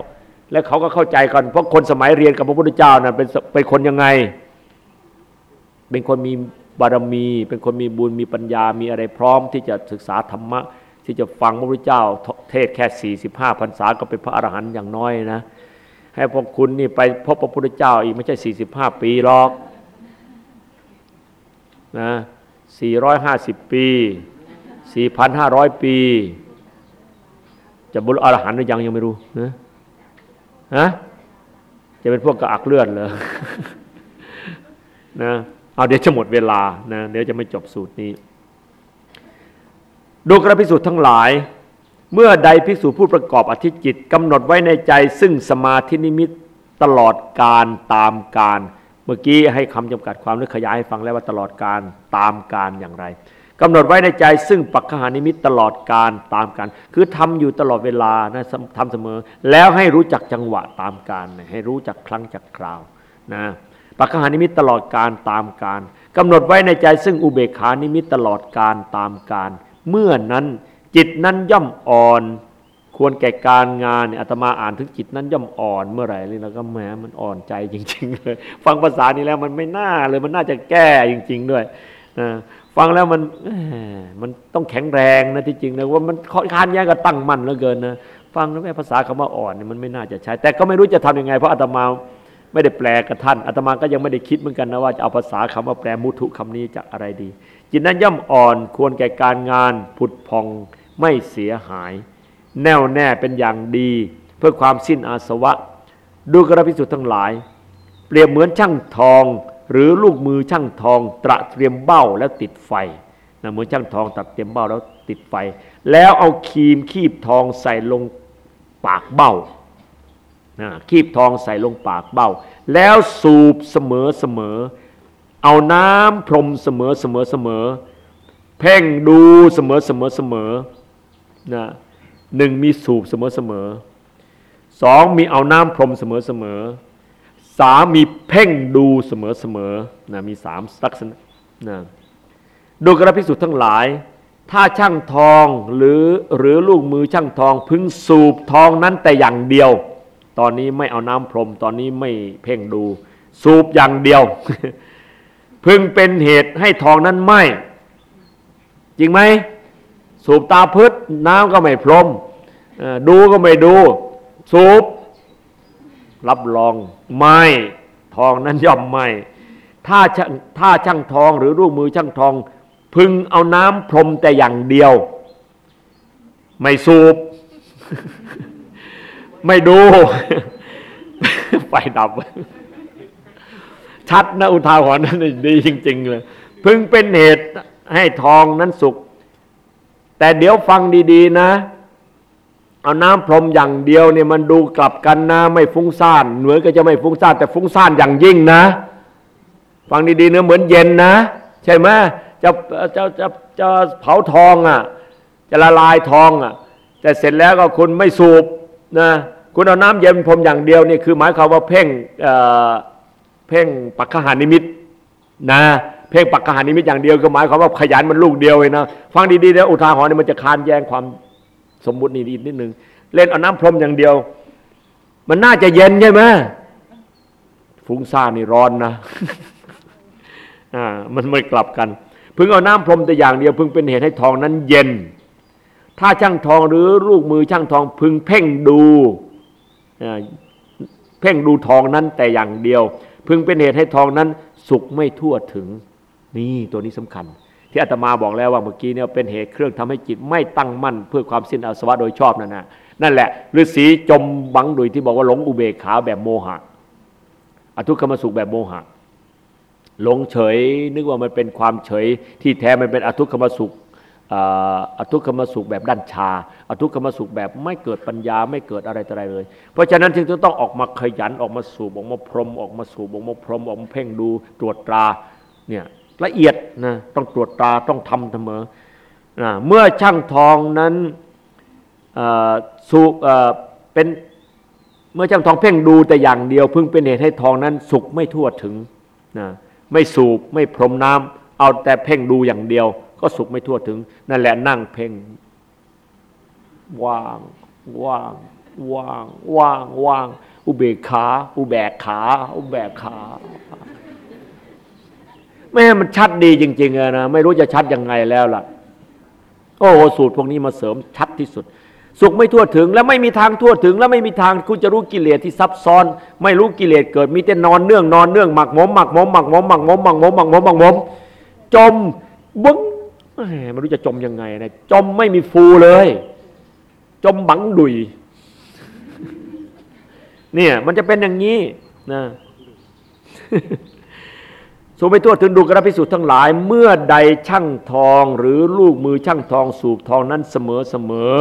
และเขาก็เข้าใจกันเพราะคนสมัยเรียนกับพระพุทธเจ้านะ่ะเป็นเป็นคนยังไง เป็นคนมีบารมี เป็นคนมีบุญมีปัญญามีอะไรพร้อมที่จะศึกษาธรรมะ ที่จะฟังพระพุทธเจ้า เทศแค่สี่สิบห้าพรรษาก็เป็นพระอรหันต์อย่างน้อยนะ ให้พวกคุณนี่ไปพบพระพุทธเจ้าอีกไม่ใช่สี่สิบห้าปีหรอกนะสี่ร้อยห้าสิบปีสี่พันห้าร้อยปี จะบุรอรหันต์หรือยังยังไม่รู้นะ ฮะจะเป็นพวกกระอักเลือดเลยนะเอาเดี๋ยวจะหมดเวลานะเดี๋ยวจะไม่จบสูตรนี้ ดูกระพิสุทธ์ทั้งหลาย เมื่อใดภิกษุผู้ประกอบอธิจิตกำหนดไว้ในใจ ซึ่งสมาธินิมิตตลอดการตามการ เมื่อกี้ให้คำจำกัดความนึกขยายให้ฟังแล้วว่าตลอดการตามการอย่างไร กำหนดไว้ในใจซึ่งปักขหานิมิตตลอดการตามการ คือทำอยู่ตลอดเวลานะทำเสมอ แล้วให้รู้จักจังหวะตามการ ให้รู้จักครั้งจักคราวนะปักขหานิมิตตลอดการตามการกำหนดไว้ในใจซึ่งอุเบกขานิมิตตลอดการตามการ เมื่อนั้นจิตนั้นย่อมอ่อน ควรแก่การงานอาตมาอ่านถึงจิตนั้นย่อมอ่อนเมื่อไหร่นี่เราก็แหมมันอ่อนใจจริง ๆ เลย ฟังภาษานี้แล้วมันไม่น่าเลยมันน่าจะแก้จริง ๆ ด้วยนะ ฟังแล้วมันมันต้องแข็งแรงนะที่จริงนะว่ามันคานแย้งกับตั้งมั่นเหลือเกินนะฟังแล้วแม่ภาษาคำว่าอ่อนเนี่ยมันไม่น่าจะใช้ แต่ก็ไม่รู้จะทํำยังไงเพราะอาตมาไม่ได้แปลกับท่านอาตมาก็ยังไม่ได้คิดเหมือนกันนะว่าจะเอาภาษาคำว่าแปลมุทุคำนี้จากอะไรดี จิตนั้นย่อมอ่อนควรแก่การงานผุดพองไม่เสียหาย แน่วแน่เป็นอย่างดี เพื่อความสิ้นอาสวะ ดูกระพิสุทธ์ทั้งหลาย เปรียบเหมือนช่างทอง หรือลูกมือช่างทองตระเตรียมเบ้าแล้วติดไฟนะมือช่างทองตัดเตรียมเบ้าแล้วติดไฟ แล้วเอาครีมคีบทองใส่ลงปากเบ้านะคีบทองใส่ลงปากเบ้า แล้วสูบเสมอเสมอ เอาน้ำพรมเสมอเสมอเสมอ เพ่งดูเสมอเสมอเสมอนะหนึ่งมีสูบเสมอเสมอสองมีเอาน้ำพรมเสมอเสมอ สามีเพ่งดูเสมอเสมอนะมีสามลักษณะนะดูกระพิสุทธ์ทั้งหลาย ถ้าช่างทองหรือหรือลูกมือช่างทองพึงสูบทองนั้นแต่อย่างเดียว ตอนนี้ไม่เอาน้ำพรม ตอนนี้ไม่เพ่งดู สูบอย่างเดียว พึงเป็นเหตุให้ทองนั้นไหมจริงไหมสูบตาพืชน้ำก็ไม่พรมดูก็ไม่ดู สูบ รับรองไม่ทองนั้นย่อมไม่ถ้าถ้าช่างทองหรือรูปมือช่างทอง พึงเอาน้ำพรมแต่อย่างเดียว ไม่สูบ ไม่ดู ไฟดับ ชัดนะอุทาหรณ์นั้นดีจริง ๆ เลย พึงเป็นเหตุให้ทองนั้นสุกแต่เดี๋ยวฟังดี ๆ นะ เอาน้ำพรมอย่างเดียวเนี่ยมันดูกลับกันนะไม่ฟุ้งซ่านเหนือก็จะไม่ฟุ้งซ่านแต่ฟุ้งซ่านอย่างยิ่งนะ ฟังดีๆเนื้อเหมือนเย็นนะ ใช่ไหมจะจะจะจะเผาทองอะจะละลายทองอะแต่เสร็จแล้วก็คุณไม่สูบนะคุณเอาน้ำเย็นพรมอย่างเดียวนี่คือหมายความว่าเพ่งเพ่งปักขหานิมิตนะเพ่งปักขหานิมิตอย่างเดียวก็หมายความว่าขยันมันลูกเดียวเลยนะฟังดีๆแล้วอุทาหรณ์นี่มันจะคานแย้งความ สมมุตินี่นิดนึงเล่นเอาน้ำพรมอย่างเดียว มันน่าจะเย็นใช่ไหมฟุ้งซ่านนี่ร้อนนะอ่ามันไม่กลับกันพึงเอาน้ำพรมแต่อย่างเดียวพึงเป็นเหตุให้ทองนั้นเย็น ถ้าช่างทองหรือลูกมือช่างทองพึงเพ่งดูเพ่งดูทองนั้นแต่อย่างเดียว พึงเป็นเหตุให้ทองนั้นสุกไม่ทั่วถึง นี่ตัวนี้สำคัญ ที่อาตมาบอกแล้วว่าเมื่อกี้เนี่ยเป็นเหตุเครื่องทำให้จิตไม่ตั้งมั่น เพื่อความสิ้นอาสวะโดยชอบนั่นนะนั่นแหละฤาษีจมบังดุยที่บอกว่าหลงอุเบกขาแบบโมหะอทุกขมสุขแบบโมหะหลงเฉย นึกว่ามันเป็นความเฉยที่แท้มันเป็นอทุกขมสุขอทุกขมสุขแบบด้านชาอทุกขมสุขแบบไม่เกิดปัญญาไม่เกิดอะไรอะไรเลย เพราะฉะนั้นจึงต้องออกมาขยันออกมาสูบออกมาพรมออกมาสูบออกมาพรมออกมาเพ่งดูตรวจตราเนี่ย ละเอียดนะต้องตรวจตราต้องทำเสมอนะเมื่อช่างทองนั้นสุกเป็นเมื่อช่างทองเพ่งดูแต่อย่างเดียวเพิ่งเป็นเหตุให้ทองนั้นสุกไม่ทั่วถึงนะไม่สูบไม่พรมน้ำเอาแต่เพ่งดูอย่างเดียว ก็สุกไม่ทั่วถึง นั่นแหละนั่งเพ่งว่างว่างว่างว่างว่างอุเบกขา อุแบกขา อุแบกขา แม่มันชัดดีจริงๆนะไม่รู้จะชัดยังไงแล้วล่ะ โอ้สูตรพวกนี้มาเสริมชัดที่สุด สุขไม่ทั่วถึง และไม่มีทางทั่วถึง และไม่มีทางคุณจะรู้กิเลสที่ซับซ้อน ไม่รู้กิเลสเกิดมีแต่นอนเนื่องนอนเนื่องหมักหมมหมักหมมหมักหมมหมักหมมหมักหมมหมักหมมหมักหมมจมบึ้งไม่รู้จะจมยังไงนะจมไม่มีฟูเลย จมบังดุยเนี่ย มันจะเป็นอย่างนี้นะ สูไปทั่วถึงดูกระพิสุทธ์ทั้งหลาย เมื่อใดช่างทองหรือลูกมือช่างทองสูบทองนั้นเสมอเสมอ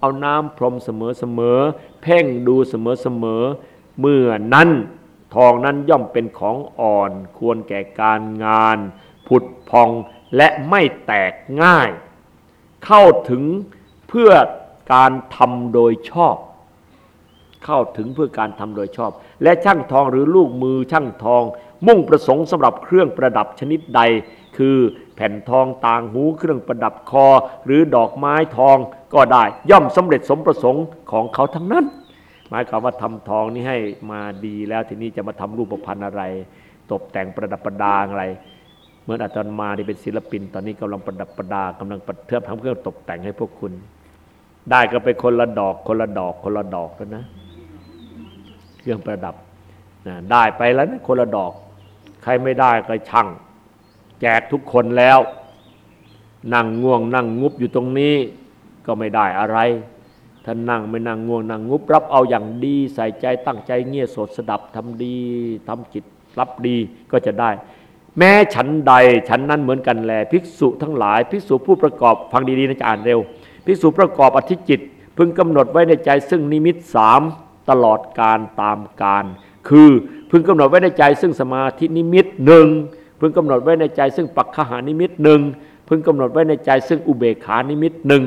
เอาน้ำพรมเสมอเสมอ เพ่งดูเสมอเสมอ เมื่อนั้นทองนั้นย่อมเป็นของอ่อน ควรแก่การงาน ผุดพองและไม่แตกง่าย เข้าถึงเพื่อการทำโดยชอบ เข้าถึงเพื่อการทำโดยชอบ และช่างทองหรือลูกมือช่างทอง มุ่งประสงค์สำหรับเครื่องประดับชนิดใด คือแผ่นทองต่างหูเครื่องประดับคอ หรือดอกไม้ทองก็ได้ย่อมสำเร็จสมประสงค์ของเขาทั้งนั้น หมายความว่าทำทองนี้ให้มาดีแล้วทีนี้จะมาทำรูปพรรณอะไร ตกแต่งประดับประดาอะไรเหมือนอาจารย์มาที่เป็นศิลปิน ตอนนี้กำลังประดับประดากำลังประเทือบทำเครื่องตกแต่งให้พวกคุณ ได้ก็ไปคนละดอกคนละดอกคนละดอกแล้วนะ เครื่องประดับนะได้ไปแล้วนะคนละดอก ใครไม่ได้ก็ช่าง แจกทุกคนแล้ว นั่งง่วงนั่งงุบอยู่ตรงนี้ก็ไม่ได้อะไรถ้านนั่งไม่นั่งง่วงนั่งงุบรับเอาอย่างดี ใส่ใจตั้งใจเงี่ยสดสดับทำดีทำจิตรับดีก็จะได้ แม้ฉันใดฉันนั้นเหมือนกันแล ภิกษุทั้งหลายภิกษุผู้ประกอบฟังดีๆนะจะอ่านเร็ว ภิกษุประกอบอธิจิต พึงกำหนดไว้ในใจซึ่งนิมิตสามตลอดการตามการ คือ พึงกำหนดไว้ในใจซึ่งสมาธินิมิตหนึ่งพึงกำหนดไว้ในใจซึ่งปัคคหานิมิตหนึ่งพึงกำหนดไว้ในใจซึ่งอุเบกขานิมิตหนึ่ง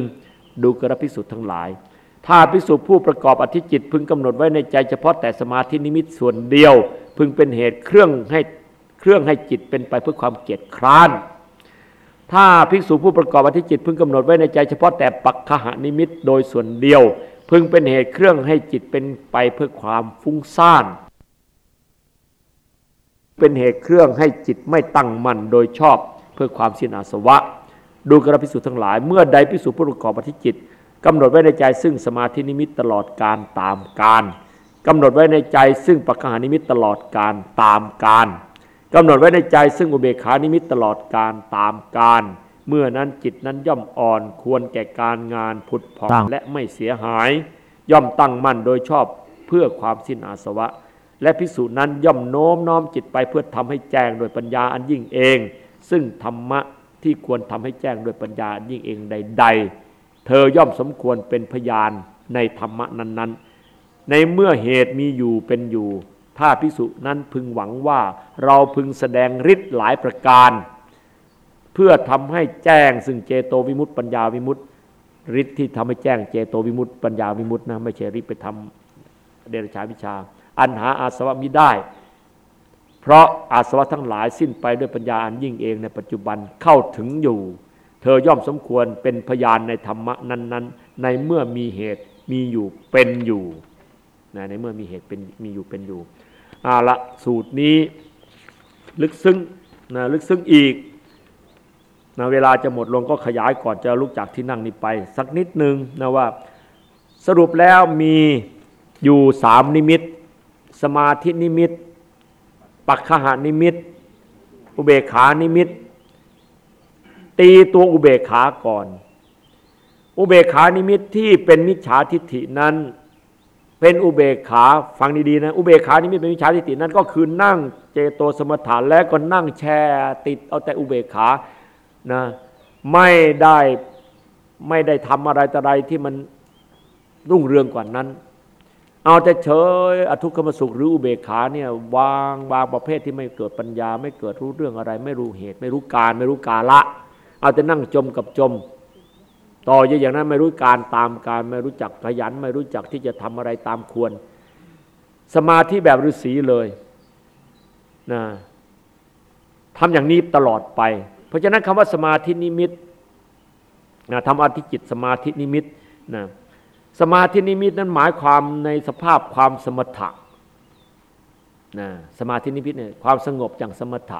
ดูกระภิกษุทั้งหลาย ถ้าภิกษุผู้ประกอบอธิจิต พึงกำหนดไว้ในใจเฉพาะแต่สมาธินิมิตส่วนเดียว พึงเป็นเหตุเครื่องให้เครื่องให้จิตเป็นไปเพื่อความเกียจคร้านถ้าภิกษุผู้ประกอบอธิจิต พึงกำหนดไว้ในใจเฉพาะแต่ปัคคหานิมิตโดยส่วนเดียว พึงเป็นเหตุเครื่องให้จิตเป็นไปเพื่อความฟุ้งซ่าน เป็นเหตุเครื่องให้จิตไม่ตั้งมั่นโดยชอบเพื่อความสิ้นอาสวะ ดูกระภิกษุทั้งหลาย เมื่อใดภิกษุผู้ประกอบอธิจิตกำหนดไว้ในใจซึ่งสมาธินิมิตตลอดกาลตามกาลกำหนดไว้ในใจซึ่งปัคคหานิมิตตลอดกาลตามกาลกำหนดไว้ในใจซึ่งอุเบกขานิมิตตลอดกาลตามกาล เมื่อนั้นจิตนั้นย่อมอ่อนควรแก่การงานผุดผ่องและไม่เสียหาย ย่อมตั้งมั่นโดยชอบเพื่อความสิ้นอาสวะ และพิสูจน์นั้นย่อมโน้มน้อมจิตไปเพื่อทำให้แจ้งโดยปัญญาอันยิ่งเอง ซึ่งธรรมะที่ควรทำให้แจ้งโดยปัญญาอันยิ่งเองใด ๆ เธอย่อมสมควรเป็นพยานในธรรมะนั้นๆ ในเมื่อเหตุมีอยู่เป็นอยู่ ถ้าพิสุนั้นพึงหวังว่าเราพึงแสดงฤทธิ์หลายประการ เพื่อทำให้แจ้งซึ่งเจโตวิมุตติปัญญาวิมุตติฤทธิ์ที่ทำให้แจ้งเจโตวิมุตติปัญญาวิมุตตินะไม่ใช่ฤทธิ์ไปทำเดรัจฉาวิชา อันหาอาสวะมิได้ เพราะอาสวะทั้งหลายสิ้นไปด้วยปัญญาอันยิ่งเองในปัจจุบันเข้าถึงอยู่ เธอย่อมสมควรเป็นพยานในธรรมะนั้น ๆ ในเมื่อมีเหตุมีอยู่เป็นอยู่นะในเมื่อมีเหตุเป็นมีอยู่เป็นอยู่อาละสูตรนี้ลึกซึ้งนะลึกซึ้งอีกนะเวลาจะหมดลงก็ขยายก่อนจะลุกจากที่นั่งนี้ไป สักนิดหนึ่งนะว่าสรุปแล้วมีอยู่สามนิมิต สมาธินิมิต ปัคคหานิมิต อุเบกขานิมิต ตีตัวอุเบกขาก่อน อุเบกขานิมิตที่เป็นมิจฉาทิฏฐินั้น เป็นอุเบกขาฟังดีๆนะอุเบกขานิมิตเป็นมิจฉาทิฏฐินั้น ก็คือนั่งเจโตสมถานแล้วก็นั่งแช่ติดเอาแต่อุเบกขานะไม่ได้ไม่ได้ทำอะไรแต่อะไรที่มันรุ่งเรืองกว่านั้น เอาแต่เฉยอทุกขมสุขหรืออุเบกขาเนี่ยวางวางประเภทที่ไม่เกิดปัญญา ไม่เกิดรู้เรื่องอะไร ไม่รู้เหตุ ไม่รู้การ ไม่รู้กาละ เอาแต่นั่งจมกับจม ต่ออย่างนั้นไม่รู้การตามการไม่รู้จักขยัน ไม่รู้จักที่จะทำอะไรตามควร สมาธิแบบฤาษีเลยนะทำอย่างนี้ตลอดไป เพราะฉะนั้นคำว่าสมาธินิมิตนะทำอธิจิตสมาธินิมิตนะ สมาธินิมิตนั้นหมายความในสภาพความสมถะนะสมาธินิมิตเนี่ยความสงบอย่างสมถะ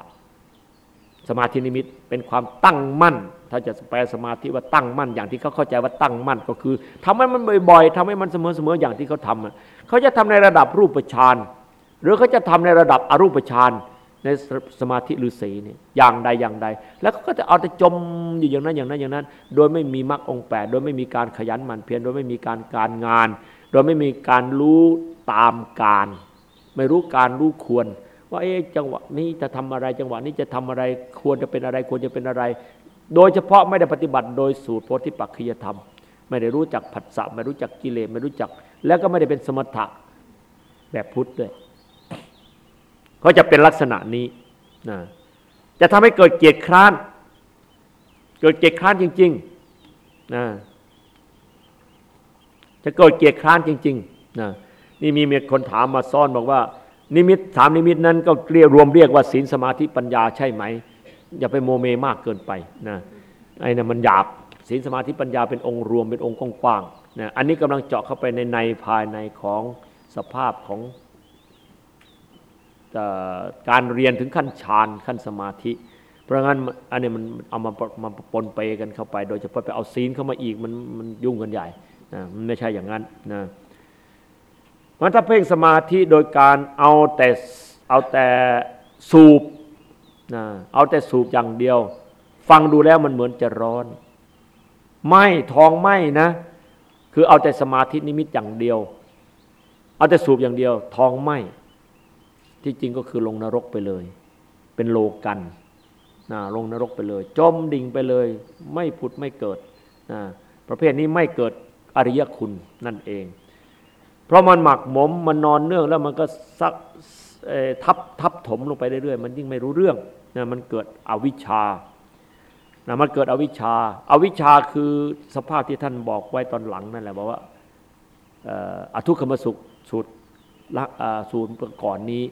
สมาธินิมิตเป็นความตั้งมั่น ถ้าจะแปลสมาธิว่าตั้งมั่น อย่างที่เขาเข้าใจว่าตั้งมั่นก็คือทำให้มันบ่อยๆทำให้มันเสมอๆอย่างที่เขาทำเขาจะทำในระดับรูปฌานหรือเขาจะทำในระดับอรูปฌาน ในสมาธิฤาษีนี่อย่างใดอย่างใด แล้วก็จะเอาแต่จมอยู่อย่างนั้นอย่างนั้นอย่างนั้น โดยไม่มีมรรคองแปดโดยไม่มีการขยันหมั่นเพียรโดยไม่มีการการงาน โดยไม่มีการรู้ตามการ ไม่รู้การรู้ควร ว่าเอ๊ะจังหวะนี้จะทำอะไรจังหวะนี้จะทำอะไรควรจะเป็นอะไรควรจะเป็นอะไร โดยเฉพาะไม่ได้ปฏิบัติโดยสูตรโพธิปักขียธรรม ไม่ได้รู้จักผัสสะไม่รู้จักกิเลสไม่รู้จัก แล้วก็ไม่ได้เป็นสมถะแบบพุทธด้วย ก็จะเป็นลักษณะนี้นะจะทำให้เกิดเกียรติคร้าน เกิดเกียรติคร้านจริงๆนะจะเกิดเกียรติคร้านจริงๆนะนี่มีมีคนถามมาซ่อนบอกว่า นิมิตสามนิมิตนั้นก็เรียกรวมเรียกว่าศีลสมาธิปัญญาใช่ไหม อย่าไปโมเมมากเกินไปนะไอ้นี่มันหยาบศีลสมาธิปัญญาเป็นองค์รวมเป็นองค์กว้างๆนะอันนี้กำลังเจาะเข้าไปในในภายในของสภาพของ การเรียนถึงขั้นฌานขั้นสมาธิ เพราะงั้นอันนี้มันเอามามาปนเปกันเข้าไป โดยเฉพาะไปเอาศีลเข้ามาอีกมันมันยุ่งกันใหญ่นะมันไม่ใช่อย่างนั้นนะมันถ้าเพ่งสมาธิโดยการเอาแต่เอาแต่สูบนะเอาแต่สูบอย่างเดียว ฟังดูแล้วมันเหมือนจะร้อนไม่ทองไม่นะ คือเอาแต่สมาธินิมิตอย่างเดียว เอาแต่สูบอย่างเดียว ทองไม่ ที่จริงก็คือลงนรกไปเลย เป็นโลกันนะลงนรกไปเลย จมดิ่งไปเลย ไม่ผุดไม่เกิดนะประเภทนี้ไม่เกิดอริยคุณนั่นเอง เพราะมันหมักหมมมันนอนเนื่องแล้วมันก็ซักทับทับถมลงไปเรื่อยๆ มันยิ่งไม่รู้เรื่องนะมันเกิดอวิชชานะมันเกิดอวิชชาอาวิชชาคือสภาพที่ท่านบอกไว้ตอนหลังนั่นแหละบอกว่าอทุกขมสุขสูตรสูตรก่อนนี้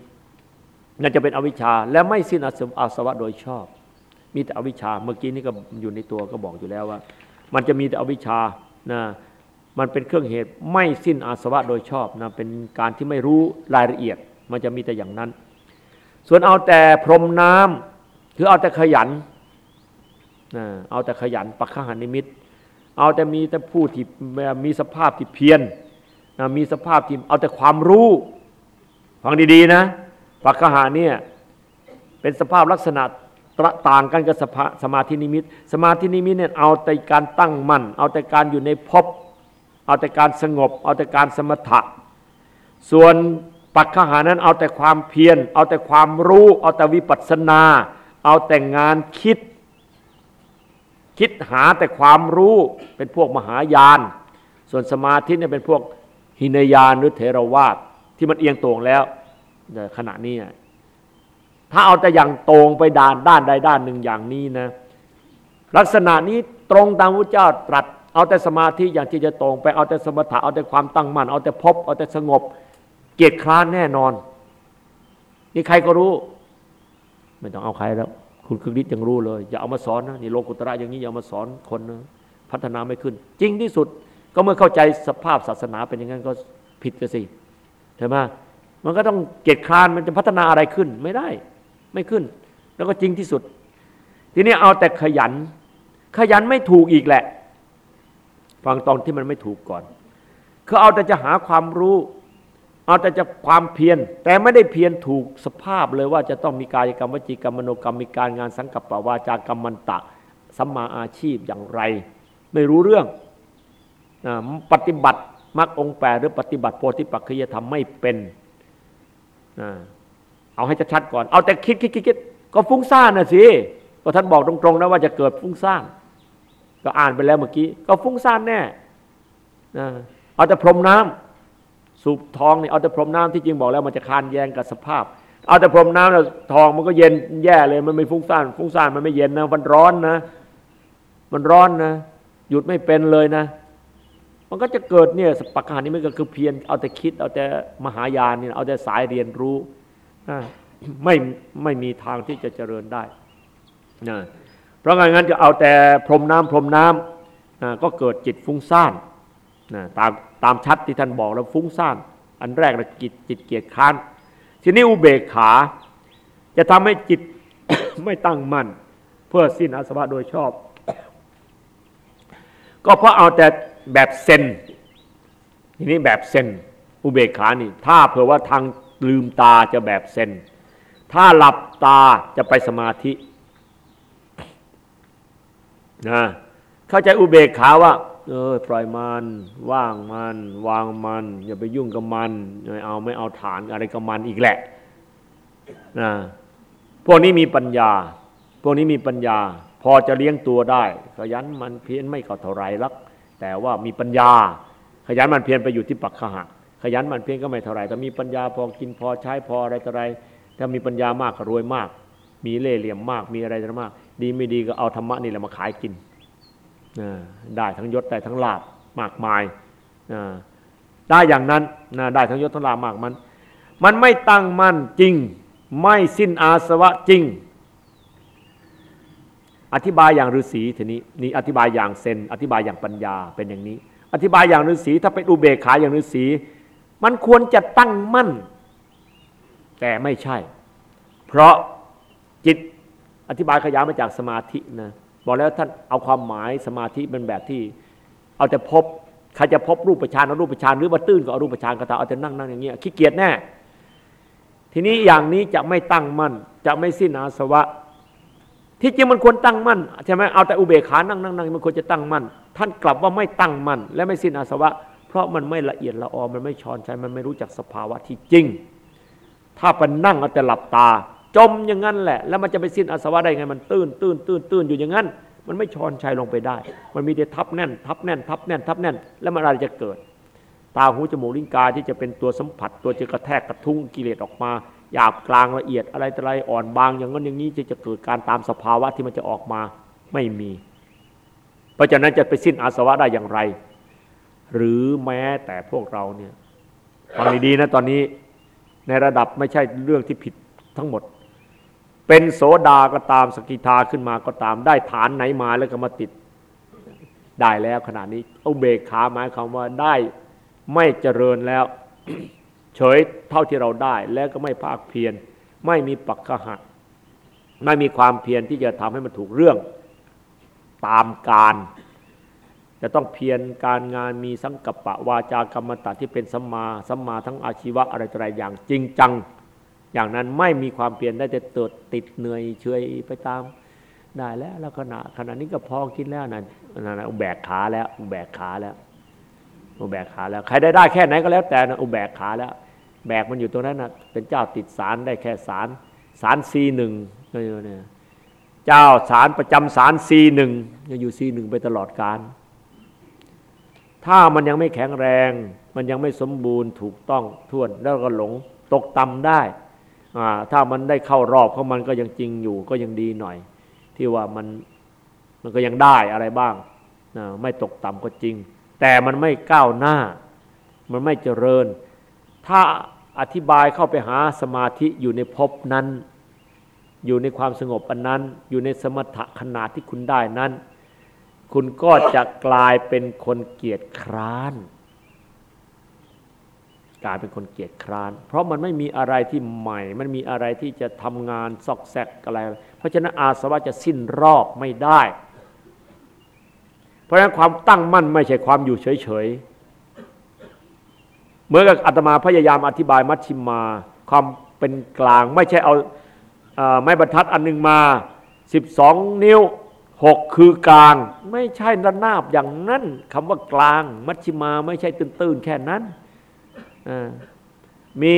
นั่นจะเป็นอวิชชาและไม่สิ้นอาสวะโดยชอบ มีแต่อวิชชาเมื่อกี้นี่ก็อยู่ในตัวก็บอกอยู่แล้วว่า มันจะมีแต่อวิชชานะมันเป็นเครื่องเหตุไม่สิ้นอาสวะโดยชอบนะเป็นการที่ไม่รู้รายละเอียด มันจะมีแต่อย่างนั้น ส่วนเอาแต่พรมน้ำคือเอาแต่ขยันนะเอาแต่ขยันปักขหานิมิต เอาแต่มีแต่ผู้ที่มีสภาพที่เพียรนะมีสภาพที่เอาแต่ความรู้ฟังดีๆนะ ปักขหาเนี่ยเป็นสภาพลักษณะต่างกันกับสมาธินิมิต สมาธินิมิตเนี่ยเอาแต่การตั้งมั่น เอาแต่การอยู่ในภพ เอาแต่การสงบ เอาแต่การสมถะ ส่วนปักขหานั้นเอาแต่ความเพียร เอาแต่ความรู้ เอาแต่วิปัสสนา เอาแต่งานคิด คิดหาแต่ความรู้เป็นพวกมหายาน ส่วนสมาธิเนี่ยเป็นพวกหินยานหรือเทรวาสที่มันเอียงตรงแล้ว ขณะนี้ถ้าเอาแต่อย่างตรงไปด้านด้านใดด้านหนึ่งอย่างนี้นะ ลักษณะนี้ตรงตามพระเจ้าตรัส เอาแต่สมาธิอย่างที่จะตรงไปเอาแต่สมถะเอาแต่ความตั้งมั่นเอาแต่พบ เอาแต่สงบ เกียรติคร้านแน่นอน นี่ใครก็รู้ ไม่ต้องเอาใครแล้ว คุณคือฤทธิ์ยังรู้เลย อย่าเอามาสอนนะนี่โลกุตระอย่างนี้อย่ามาสอนคนนะพัฒนาไม่ขึ้น จริงที่สุดก็เมื่อเข้าใจสภาพศาสนาเป็นอย่างนั้นก็ผิดกันสิใช่ไหม มันก็ต้องเกียรติครานมันจะพัฒนาอะไรขึ้นไม่ได้ ไม่ขึ้น แล้วก็จริงที่สุด ทีนี้เอาแต่ขยัน ขยันไม่ถูกอีกแหละ ฟังตอนที่มันไม่ถูกก่อนคือเอาแต่จะหาความรู้ เอาแต่จะความเพียรแต่ไม่ได้เพียรถูกสภาพเลยว่าจะต้องมีกายกรรมวจีกรรมมโนกรรมมีการงานสังกัปปวาจากรรมมันตะสัมมาอาชีพอย่างไร ไม่รู้เรื่องปฏิบัติมรรคองแปรหรือปฏิบัติโพธิปัจจยธรรมไม่เป็น เอาให้ชัดๆก่อน เอาแต่คิดคิดคิดก็ฟุ้งซ่านนะสิก็ท่านบอกตรงๆนะว่าจะเกิดฟุ้งซ่าน ก็อ่านไปแล้วเมื่อกี้ ก็ฟุ้งซ่านแน่เอาแต่พรมน้ำสูบทองนี่เอาแต่พรมน้ำที่จริงบอกแล้วมันจะคานแยงกับสภาพ เอาแต่พรมน้ำแล้วทองมันก็เย็นแย่เลย มันไม่ฟุ้งซ่าน ฟุ้งซ่านมันไม่เย็นนะมันร้อนนะ มันร้อนนะหยุดไม่เป็นเลยนะ มันก็จะเกิดเนี่ยสปักหานี้ไม่ก็คือเพียรเอาแต่คิด เอาแต่มหายานเนี่ยเอาแต่สายเรียนรู้ไม่ไม่มีทางที่จะเจริญได้นะเพราะงั้นจะเอาแต่พรมน้ำพรมน้ำนะก็เกิดจิตฟุ้งซ่านนะตามตามชัดที่ท่านบอกแล้วฟุ้งซ่าน อันแรกนะจิตจิตเกียจค้านทีนี้อุเบกขา จะทำให้จิต ไม่ตั้งมั่นเพื่อสิ้นอาสวะโดยชอบ ก็เพราะเอาแต่ แบบเซนทีนี้แบบเซนอุเบกขานี่ถ้าเผื่อว่าทางลืมตาจะแบบเซนถ้าหลับตาจะไปสมาธินะเข้าใจอุเบกขาว่า เออปล่อยมันว่างมัน วางมัน อย่าไปยุ่งกับมันไม่เอาไม่เอาฐานอะไรกับมันอีกแหละนะพวกนี้มีปัญญา พวกนี้มีปัญญา พอจะเลี้ยงตัวได้ ขยันมันเพี้ยนไม่ก็เท่าไรลัก แต่ว่ามีปัญญา ขยันมันเพียรไปอยู่ที่ปักขะขยันมันเพียรก็ไม่เท่าไรแต่มีปัญญาพอกินพอใช้พออะไรต่ออะไร ถ้ามีปัญญามากก็รวยมาก มีเล่ห์เหลี่ยมมาก มีอะไรต่อมาก ดีไม่ดีก็เอาธรรมะนี่แหละมาขายกินได้ทั้งยศได้ทั้งลาบมากมายได้อย่างนั้นได้ทั้งยศทั้งลาบมากมัน มันไม่ตั้งมั่นจริง ไม่สิ้นอาสวะจริง อธิบายอย่างฤาษีทีนี้นี่อธิบายอย่างเซนอธิบายอย่างปัญญาเป็นอย่างนี้ อธิบายอย่างฤาษีถ้าเป็นอุเบกขาอย่างฤาษีมันควรจะตั้งมั่น แต่ไม่ใช่ เพราะจิตอธิบายขยายมาจากสมาธินะบอกแล้วท่านเอาความหมายสมาธิเป็นแบบที่ เอาแต่พบใครจะพบรูปฌานเอารูปฌานหรือมาตื้นก็เอารูปฌานก็ตาเอาแต่นั่งนั่งอย่างเงี้ยขี้เกียจแน่ทีนี้อย่างนี้จะไม่ตั้งมั่น จะไม่สิ้นอาสวะ ที่จริงมันควรตั้งมั่นใช่ไหมเอาแต่อุเบกขานั่งนั่งนั่งมันควรจะตั้งมั่นท่านกลับว่าไม่ตั้งมั่นและไม่สิ้นอาสวะ เพราะมันไม่ละเอียดละออมันไม่ชอนใจมันไม่รู้จักสภาวะที่จริง ถ้าไปนั่งเอาแต่หลับตา จมอย่างนั้นแหละ แล้วมันจะไปสิ้นอาสวะได้ไงมันตื้นตื้นตื้นตื้นอยู่อย่างนั้น มันไม่ชอนชัยลงไปได้ มันมีแต่ทับแน่น ทับแน่น ทับแน่น ทับแน่น แล้วมันอะไรจะเกิด ตาหูจมูกลิ้นกายที่จะเป็นตัวสัมผัส ตัวจะกระแทกกระทุ้งกิเลสออกมา หยาบกลางละเอียดอะไรอะไรอ่อนบาง อย่างนั้นอย่างนี้จะจะเกิดการตามสภาวะที่มันจะออกมาไม่มี เพราะฉะนั้นจะไปสิ้นอาสวะได้อย่างไร หรือแม้แต่พวกเราเนี่ยฟังดีๆนะตอนนี้ในระดับไม่ใช่เรื่องที่ผิดทั้งหมด เป็นโสดาก็ตามสกิทาขึ้นมาก็ตาม ได้ฐานไหนมาแล้วก็มาติดได้แล้วขณะนี้ เอาเบกขาหมายความว่าได้ไม่เจริญแล้ว เฉยเท่าที่เราได้ แล้วก็ไม่ภาคเพียรไม่มีปักขะไม่มีความเพียรที่จะทำให้มันถูกเรื่องตามการจะต้องเพียรการงานมีสังกัปปะวาจากรรมตะที่เป็นสัมมาสัมมาทั้งอาชีวะอะไรต่ออะไรอย่างจริงจัง อย่างนั้นไม่มีความเปลี่ยนได้แต่ติดติดเหนื่อยเฉยไปตามได้แล้วแล้วขณะขณะนี้ก็พอกินแล้วนั่นนั่นอุแบกขาแล้วอุแบกขาแล้ว อุแบกขาแล้ว ใครได้ได้แค่ไหนก็แล้วแต่นะอุแบกขาแล้ว แบกมันอยู่ตรงนั้นนะเป็นเจ้าติดสารได้แค่สารสารซีหนึ่งเนี่ยเจ้าสารประจำสารซีหนึ่งจะอยู่ซีหนึ่งไปตลอดการถ้ามันยังไม่แข็งแรง มันยังไม่สมบูรณ์ถูกต้องท่วน แล้วก็หลงตกต่ำได้ถ้ามันได้เข้ารอบของมันก็ยังจริงอยู่ก็ยังดีหน่อย ที่ว่ามันมันก็ยังได้อะไรบ้างไม่ตกต่ำก็จริง แต่มันไม่ก้าวหน้า มันไม่เจริญ ถ้าอธิบายเข้าไปหาสมาธิอยู่ในภพนั้น อยู่ในความสงบอันนั้น อยู่ในสมถะขนาดที่คุณได้นั้น คุณก็จะกลายเป็นคนเกียจคร้าน กลายเป็นคนเกียจคร้าน เพราะมันไม่มีอะไรที่ใหม่ มันมีอะไรที่จะทำงานซอกแซกอะไร เพราะฉะนั้นอาสวะจะสิ้นรอบไม่ได้ เพราะฉะนั้นความตั้งมั่นไม่ใช่ความอยู่เฉยๆเมื่อกับอาตมาพยายามอธิบายมัชชิมา ความเป็นกลางไม่ใช่เอาไม้บรรทัดอันหนึ่งมา 12 นิ้ว 6 คือกลาง ไม่ใช่ระนาบอย่างนั้นคำว่ากลาง มัชชิมาไม่ใช่ตื้นๆแค่นั้นมี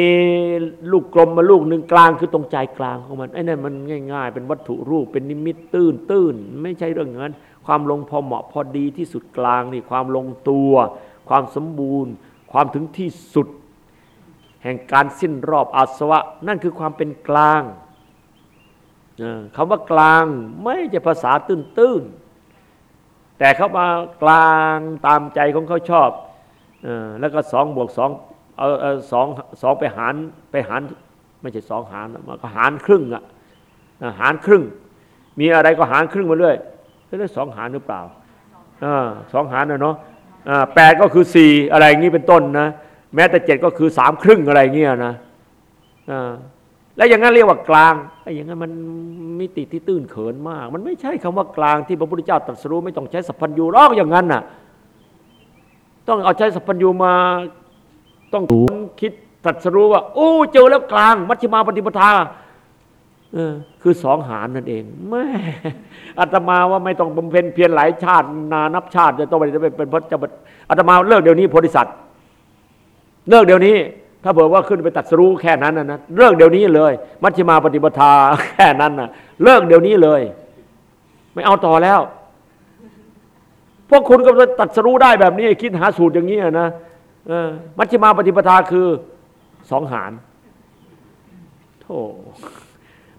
ลูกกลมมาลูกหนึ่งกลางคือตรงใจกลางของมันไอ้นั่นมันง่าย ๆ เป็นวัตถุรูปเป็นนิมิตตื้นตื้นไม่ใช่เรื่องนั้น ความลงพอเหมาะพอดีที่สุดกลางนี่ความลงตัว ความสมบูรณ์ ความถึงที่สุด แห่งการสิ้นรอบอาสวะ นั่นคือความเป็นกลางคำว่ากลางไม่ใช่ภาษาตื้นๆแต่เขามากลางตามใจของเขาชอบแล้วก็สองบวกสองเอาสองสองไปหารไปหารไม่ใช่สองหารมันก็หารครึ่งอะหารครึ่ง มีอะไรก็หารครึ่งมาเรื่อย แล้วสองหารหรือเปล่าสองหารนะเนาะแปดก็คือสี่อะไรอย่างนี้เป็นต้นนะแม้แต่เจ็ดก็คือสามครึ่งอะไรเงี้ยนะแล้วอย่างนั้นเรียกว่ากลางไอ้อย่างนั้นมันมิติที่ตื้นเขินมาก มันไม่ใช่คำว่ากลางที่พระพุทธเจ้าตรัสรู้ไม่ต้องใช้สัพพัญญูรอกอย่างนั้นน่ะ ต้องเอาใช้สัพพัญญูมาต้องคิดตรัสรู้ว่าโอ้เจอแล้วกลาง มัชฌิมาปฏิปทา เออ คือสองหารนั่นเองแม่อาตมาว่าไม่ต้องบำเพ็ญเพียรหลายชาติ นานับชาติจะต้องไปเป็นพระเจ้าอาตมาเลิกเดี๋ยวนี้โพธิสัตว์เลิกเดี๋ยวนี้ ถ้าเผื่อว่าขึ้นไปตัดสรู้แค่นั้นนะเลิกเดี๋ยวนี้เลย มัชฌิมาปฏิปทาแค่นั้นนะเลิกเดี๋ยวนี้เลย ไม่เอาต่อแล้ว พวกคุณก็ตัดสรู้ได้แบบนี้ คิดหาสูตรอย่างนี้นะมัชฌิมาปฏิปทาคือสองหารโธ่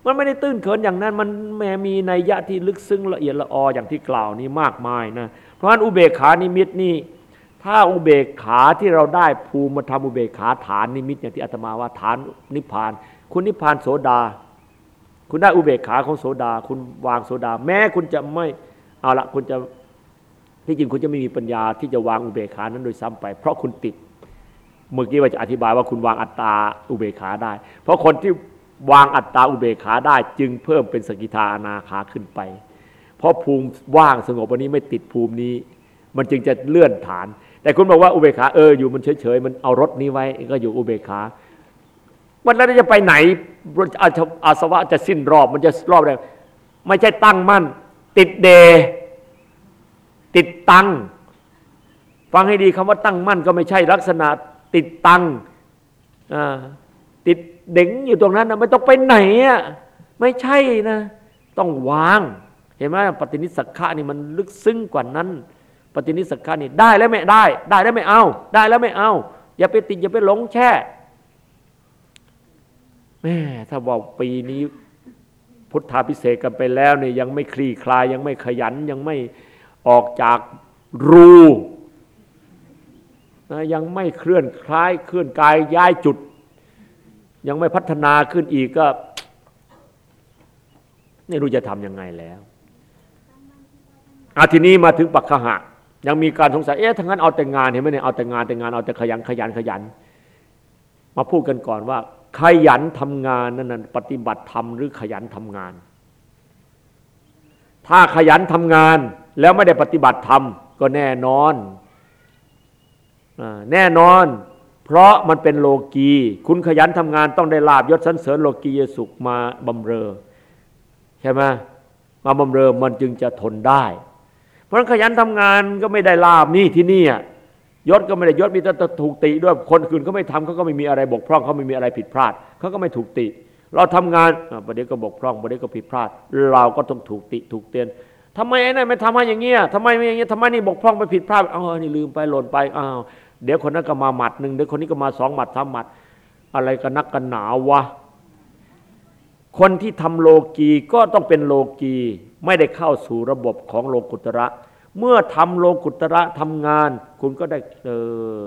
มันไม่ได้ตื้นเขินอย่างนั้น มันแม้มีในยะที่ลึกซึ้งละเอียดละอออย่างที่กล่าวนี้มากมายนะ เพราะฉะนั้นอุเบกขานิมิตนี่ ถ้าอุเบกขาที่เราได้ภูมิมาทำอุเบกขาฐานนิมิตอย่างที่อาตมาว่าฐานนิพพาน คุณนิพพานโสดา คุณได้อุเบกขาของโสดา คุณวางโสดา แม้คุณจะไม่เอาละคุณจะที่จริงคุณจะไม่มีปัญญาที่จะวางอุเบกขานั้นโดยซ้ำไป เพราะคุณติดเมื่อกี้ว่าจะอธิบายว่าคุณวางอัตตาอุเบกขาได้ เพราะคนที่ วางอัตตาอุเบกขาได้จึงเพิ่มเป็นสกิทาอนาคาขึ้นไป เพราะภูมิว่างสงบวันนี้ไม่ติดภูมินี้ มันจึงจะเลื่อนฐาน แต่คุณบอกว่าอุเบกขาเอออยู่มันเฉยๆมันเอารถนี้ไว้ก็อยู่อุเบกขาวันนั้นจะไปไหนอาสวะจะสิ้นรอบมันจะรอบแล้วไม่ใช่ตั้งมั่น ติดเด ติดตัง ฟังให้ดีคำว่าตั้งมั่นก็ไม่ใช่ลักษณะ ติดตังติด เด่งอยู่ตรงนั้นนะไม่ต้องไปไหนอะไม่ใช่นะ ต้องวาง เห็นไหมปฏินิสักขะนี่มันลึกซึ้งกว่านั้น ปฏินิสักขะนี่ได้แล้วไม่ได้ ได้แล้วไม่เอา ได้แล้วไม่เอา อย่าไปติดอย่าไปหลงแช่แม่ถ้าบอกปีนี้พุทธาพิเศษกันไปแล้วเนี่ยยังไม่คลี่คลายยังไม่ขยันยังไม่ออกจากรูนะยังไม่เคลื่อนคล้ายเคลื่อนกายย้ายจุด ยังไม่พัฒนาขึ้นอีกก็ไม่รู้จะทำยังไงแล้วอาทีนี้มาถึงปักขะยังมีการสงสัยเอ๊ะทั้งนั้นเอาแต่งานเห็นไหมเนี่ยเอาแต่งานแต่งานเอาแต่ขยันขยันขยัน มาพูดกันก่อนว่า ขยันทำงานนั่นปฏิบัติธรรมหรือขยันทำงาน ถ้าขยันทำงานแล้วไม่ได้ปฏิบัติธรรมก็แน่นอนแน่นอน เพราะมันเป็นโลกี คุณขยันทำงานต้องได้ลาบยศสันเสริญโลกียสุขมาบำเรอ ใช่ไหมมาบำเรอมันจึงจะทนได้ เพราะขยันทำงานก็ไม่ได้ลาบนี่ที่นี่ยศก็ไม่ได้ยศมีแต่ถูกติด้วยคนอื่นเขาไม่ทำเขาก็ไม่มีอะไรบกพร่องเขาไม่มีอะไรผิดพลาดเขาก็ไม่ถูกติ เราทำงานประเดี๋ยวก็บกพร่องประเดี๋ยวก็ผิดพลาด เราก็ต้องถูกติถูกเตือนทำไมไอ้นั่นไม่ทำให้อย่างเงี้ยทำไมไม่อย่างเงี้ยทำไมนี่บกพร่องไปผิดพลาดอาเออนี่ลืมไปหล่นไปอ้าว เดี๋ยวคนนั้นก็มาหมัดหนึ่งเดี๋ยวคนนี้ก็มาสองหมัดทำหมัด อะไรกันนักกันหนาวะ คนที่ทำโลกีก็ต้องเป็นโลกีไม่ได้เข้าสู่ระบบของโลกุตระ เมื่อทำโลกุตระทำงาน คุณก็ได้เออ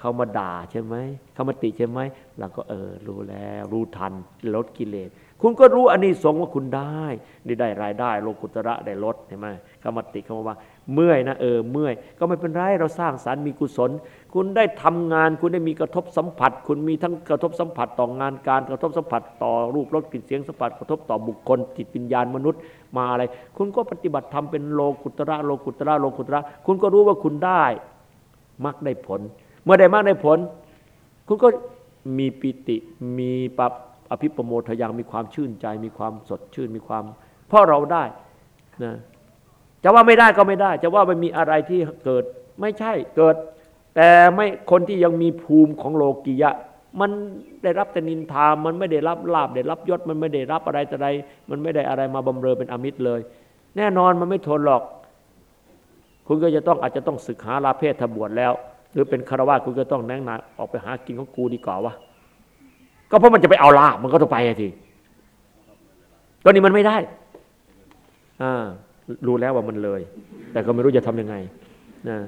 เขามาด่าใช่ไหมเขามาติใช่ไหมเราก็เออรู้แล้วรู้ทันลดกิเลสคุณก็รู้อันนี้สงว่าคุณได้นี่ได้รายได้โลกุตระได้ลดเห็นไหมคำมติคำว่าเมื่อยนะเออเมื่อย ก็ไม่เป็นไรเราสร้างสารรค์มีกุศล คุณได้ทำงาน คุณได้มีกระทบสัมผัส คุณมีทั้งกระทบสัมผัสต่องานการกระทบสัมผัส ต่อรูปรสกลิ่นเสียงสัมผัสกระทบต่อบุคคลจิตวิญญาณมนุษย์มาอะไร คุณก็ปฏิบัติทำเป็นโลกุตระโลกุตระโลกุตระคุณก็รู้ว่าคุณได้มักได้ผล เมื่อได้มากได้ผล คุณก็มีปิติมีปรับอภิปโมทยังมีความชื่นใจ มีความสดชื่นมีความ เพราะเราได้นะจะว่าไม่ได้ก็ไม่ได้ จะว่ามันมีอะไรที่เกิดไม่ใช่เกิด แต่ไม่คนที่ยังมีภูมิของโลกียะ มันได้รับแต่นินทามันไม่ได้รับลาบได้รับยศมันไม่ได้รับอะไรแต่ใดมันไม่ได้อะไรมาบำเรอเป็นอมิตรเลย แน่นอนมันไม่ทนหรอก คุณก็จะต้องอาจจะต้องศึกหาลาเพศทบวชแล้ว หรือเป็นคารวะคุณก็ต้องแน่งนาออกไปหากินของกูดีกว่าวะก็เพราะมันจะไปเอาลาบมันก็ต้องไปทีก็นี่มันไม่ได้อ่ารู้แล้วว่ามันเลย แต่ก็ไม่รู้จะทํำยังไงนะ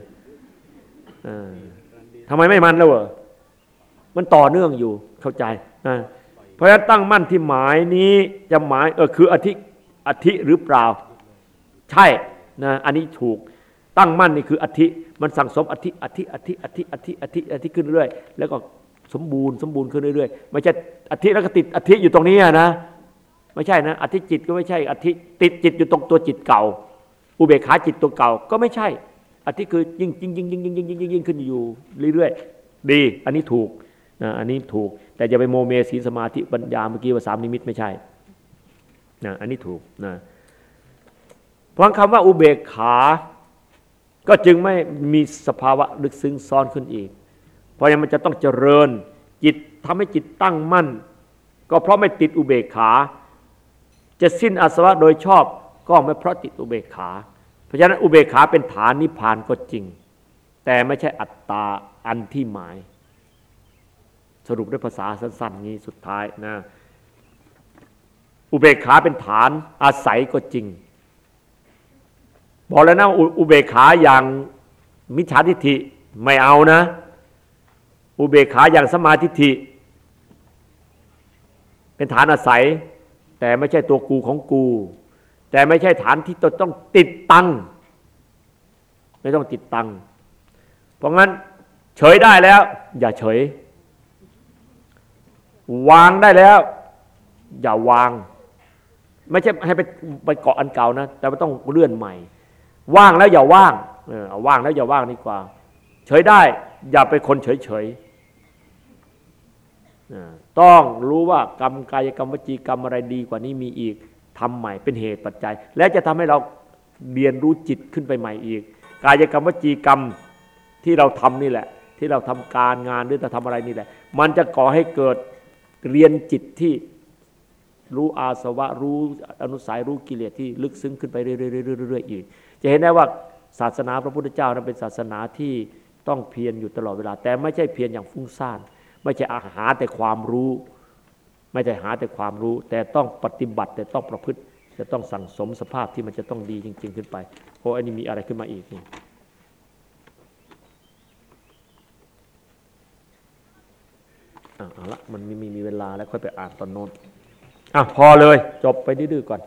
ทำไมไม่มันแล้วเหรอมันต่อเนื่องอยู่เข้าใจนะเพราะฉะนั้นตั้งมั่นที่หมายนี้จะหมายเออคืออธิอธิหรือเปล่า ใช่นะอันนี้ถูกตั้งมั่นนี่คืออธิมันสั่งสมอธิอธิอธิอธิอธิอธิอธิขึ้นเรื่อยแล้วก็สมบูรณ์สมบูรณ์ขึ้นเรื่อยๆไม่ใช่อธิแล้วก็ติดอธิอยู่ตรงนี้นะไม่ใช่นะอธิจิตก็ไม่ใช่อธิติดจิตอยู่ตรงตัวจิตเก่า อุเบกขาจิตตัวเก่าก็ไม่ใช่ อธิคือยิ่งยิ่งยิ่งยิ่งยิ่งยิ่งยิ่งยิ่งขึ้นอยู่เรื่อยๆ ดี อันนี้ถูกนะอันนี้ถูก แต่จะไปโมเมศีสมาธิปัญญาเมื่อกี้ว่าสามนิมิตไม่ใช่นะอันนี้ถูกนะเพราะคำว่าอุเบกขา ก็จึงไม่มีสภาวะลึกซึ้งซ้อนขึ้นอีก เพราะฉะนั้นมันจะต้องเจริญ จิตทำให้จิตตั้งมั่น ก็เพราะไม่ติดอุเบกขา จะสิ้นอาสวะโดยชอบก็ไม่เพราะติดอุเบกขา เพราะฉะนั้นอุเบกขาเป็นฐานนิพพานก็จริง แต่ไม่ใช่อัตตาอันที่หมาย สรุปด้วยภาษาสั้นๆนี้สุดท้ายนะอุเบกขาเป็นฐานอาศัยก็จริง บอกแล้วนะอุอุเบกขาอย่างมิจฉาทิฏฐิไม่เอานะ อุเบกขาอย่างสมาธิฏฐิเป็นฐานอาศัย แต่ไม่ใช่ตัวกูของกู แต่ไม่ใช่ฐานที่ตนต้องติดตังไม่ต้องติดตังเพราะงั้นเฉยได้แล้ว อย่าเฉย วางได้แล้ว อย่าวาง ไม่ใช่ให้ไปไปเกาะอันเก่านะ แต่ว่าต้องเลื่อนใหม่ ว่างแล้วอย่าว่างเออเอาว่างแล้วอย่าว่างดีกว่า เฉยได้ อย่าไปคนเฉยเฉยๆต้องรู้ว่ากรรมกายกรรมวจีกรรมอะไรดีกว่านี้มีอีก ทำใหม่เป็นเหตุปัจจัย และจะทำให้เราเรียนรู้จิตขึ้นไปใหม่อีก กายกรรมวจีกรรมที่เราทำนี่แหละ ที่เราทำการงานหรือจะทำอะไรนี่แหละ มันจะก่อให้เกิดเรียนจิตที่รู้อาสวะรู้อนุสัยรู้กิเลสที่ลึกซึ้งขึ้นไปเรื่อยๆๆๆๆอีก จะเห็นได้ว่าศาสนาพระพุทธเจ้านั้นเป็นศาสนาที่ต้องเพียรอยู่ตลอดเวลา แต่ไม่ใช่เพียรอย่างฟุ้งซ่าน ไม่ใช่อาหาแต่ความรู้ ไม่ใช่หาแต่ความรู้ แต่ต้องปฏิบัติแต่ต้องประพฤติ จะต้องสั่งสมสภาพที่มันจะต้องดีจริง ๆ ขึ้นไปโอ้อันนี้มีอะไรขึ้นมาอีกนี่อะเอาละมันมีมีมีเวลาแล้วค่อยไปอ่านตอนโน้นอะพอเลยจบไปดื้อๆก่อน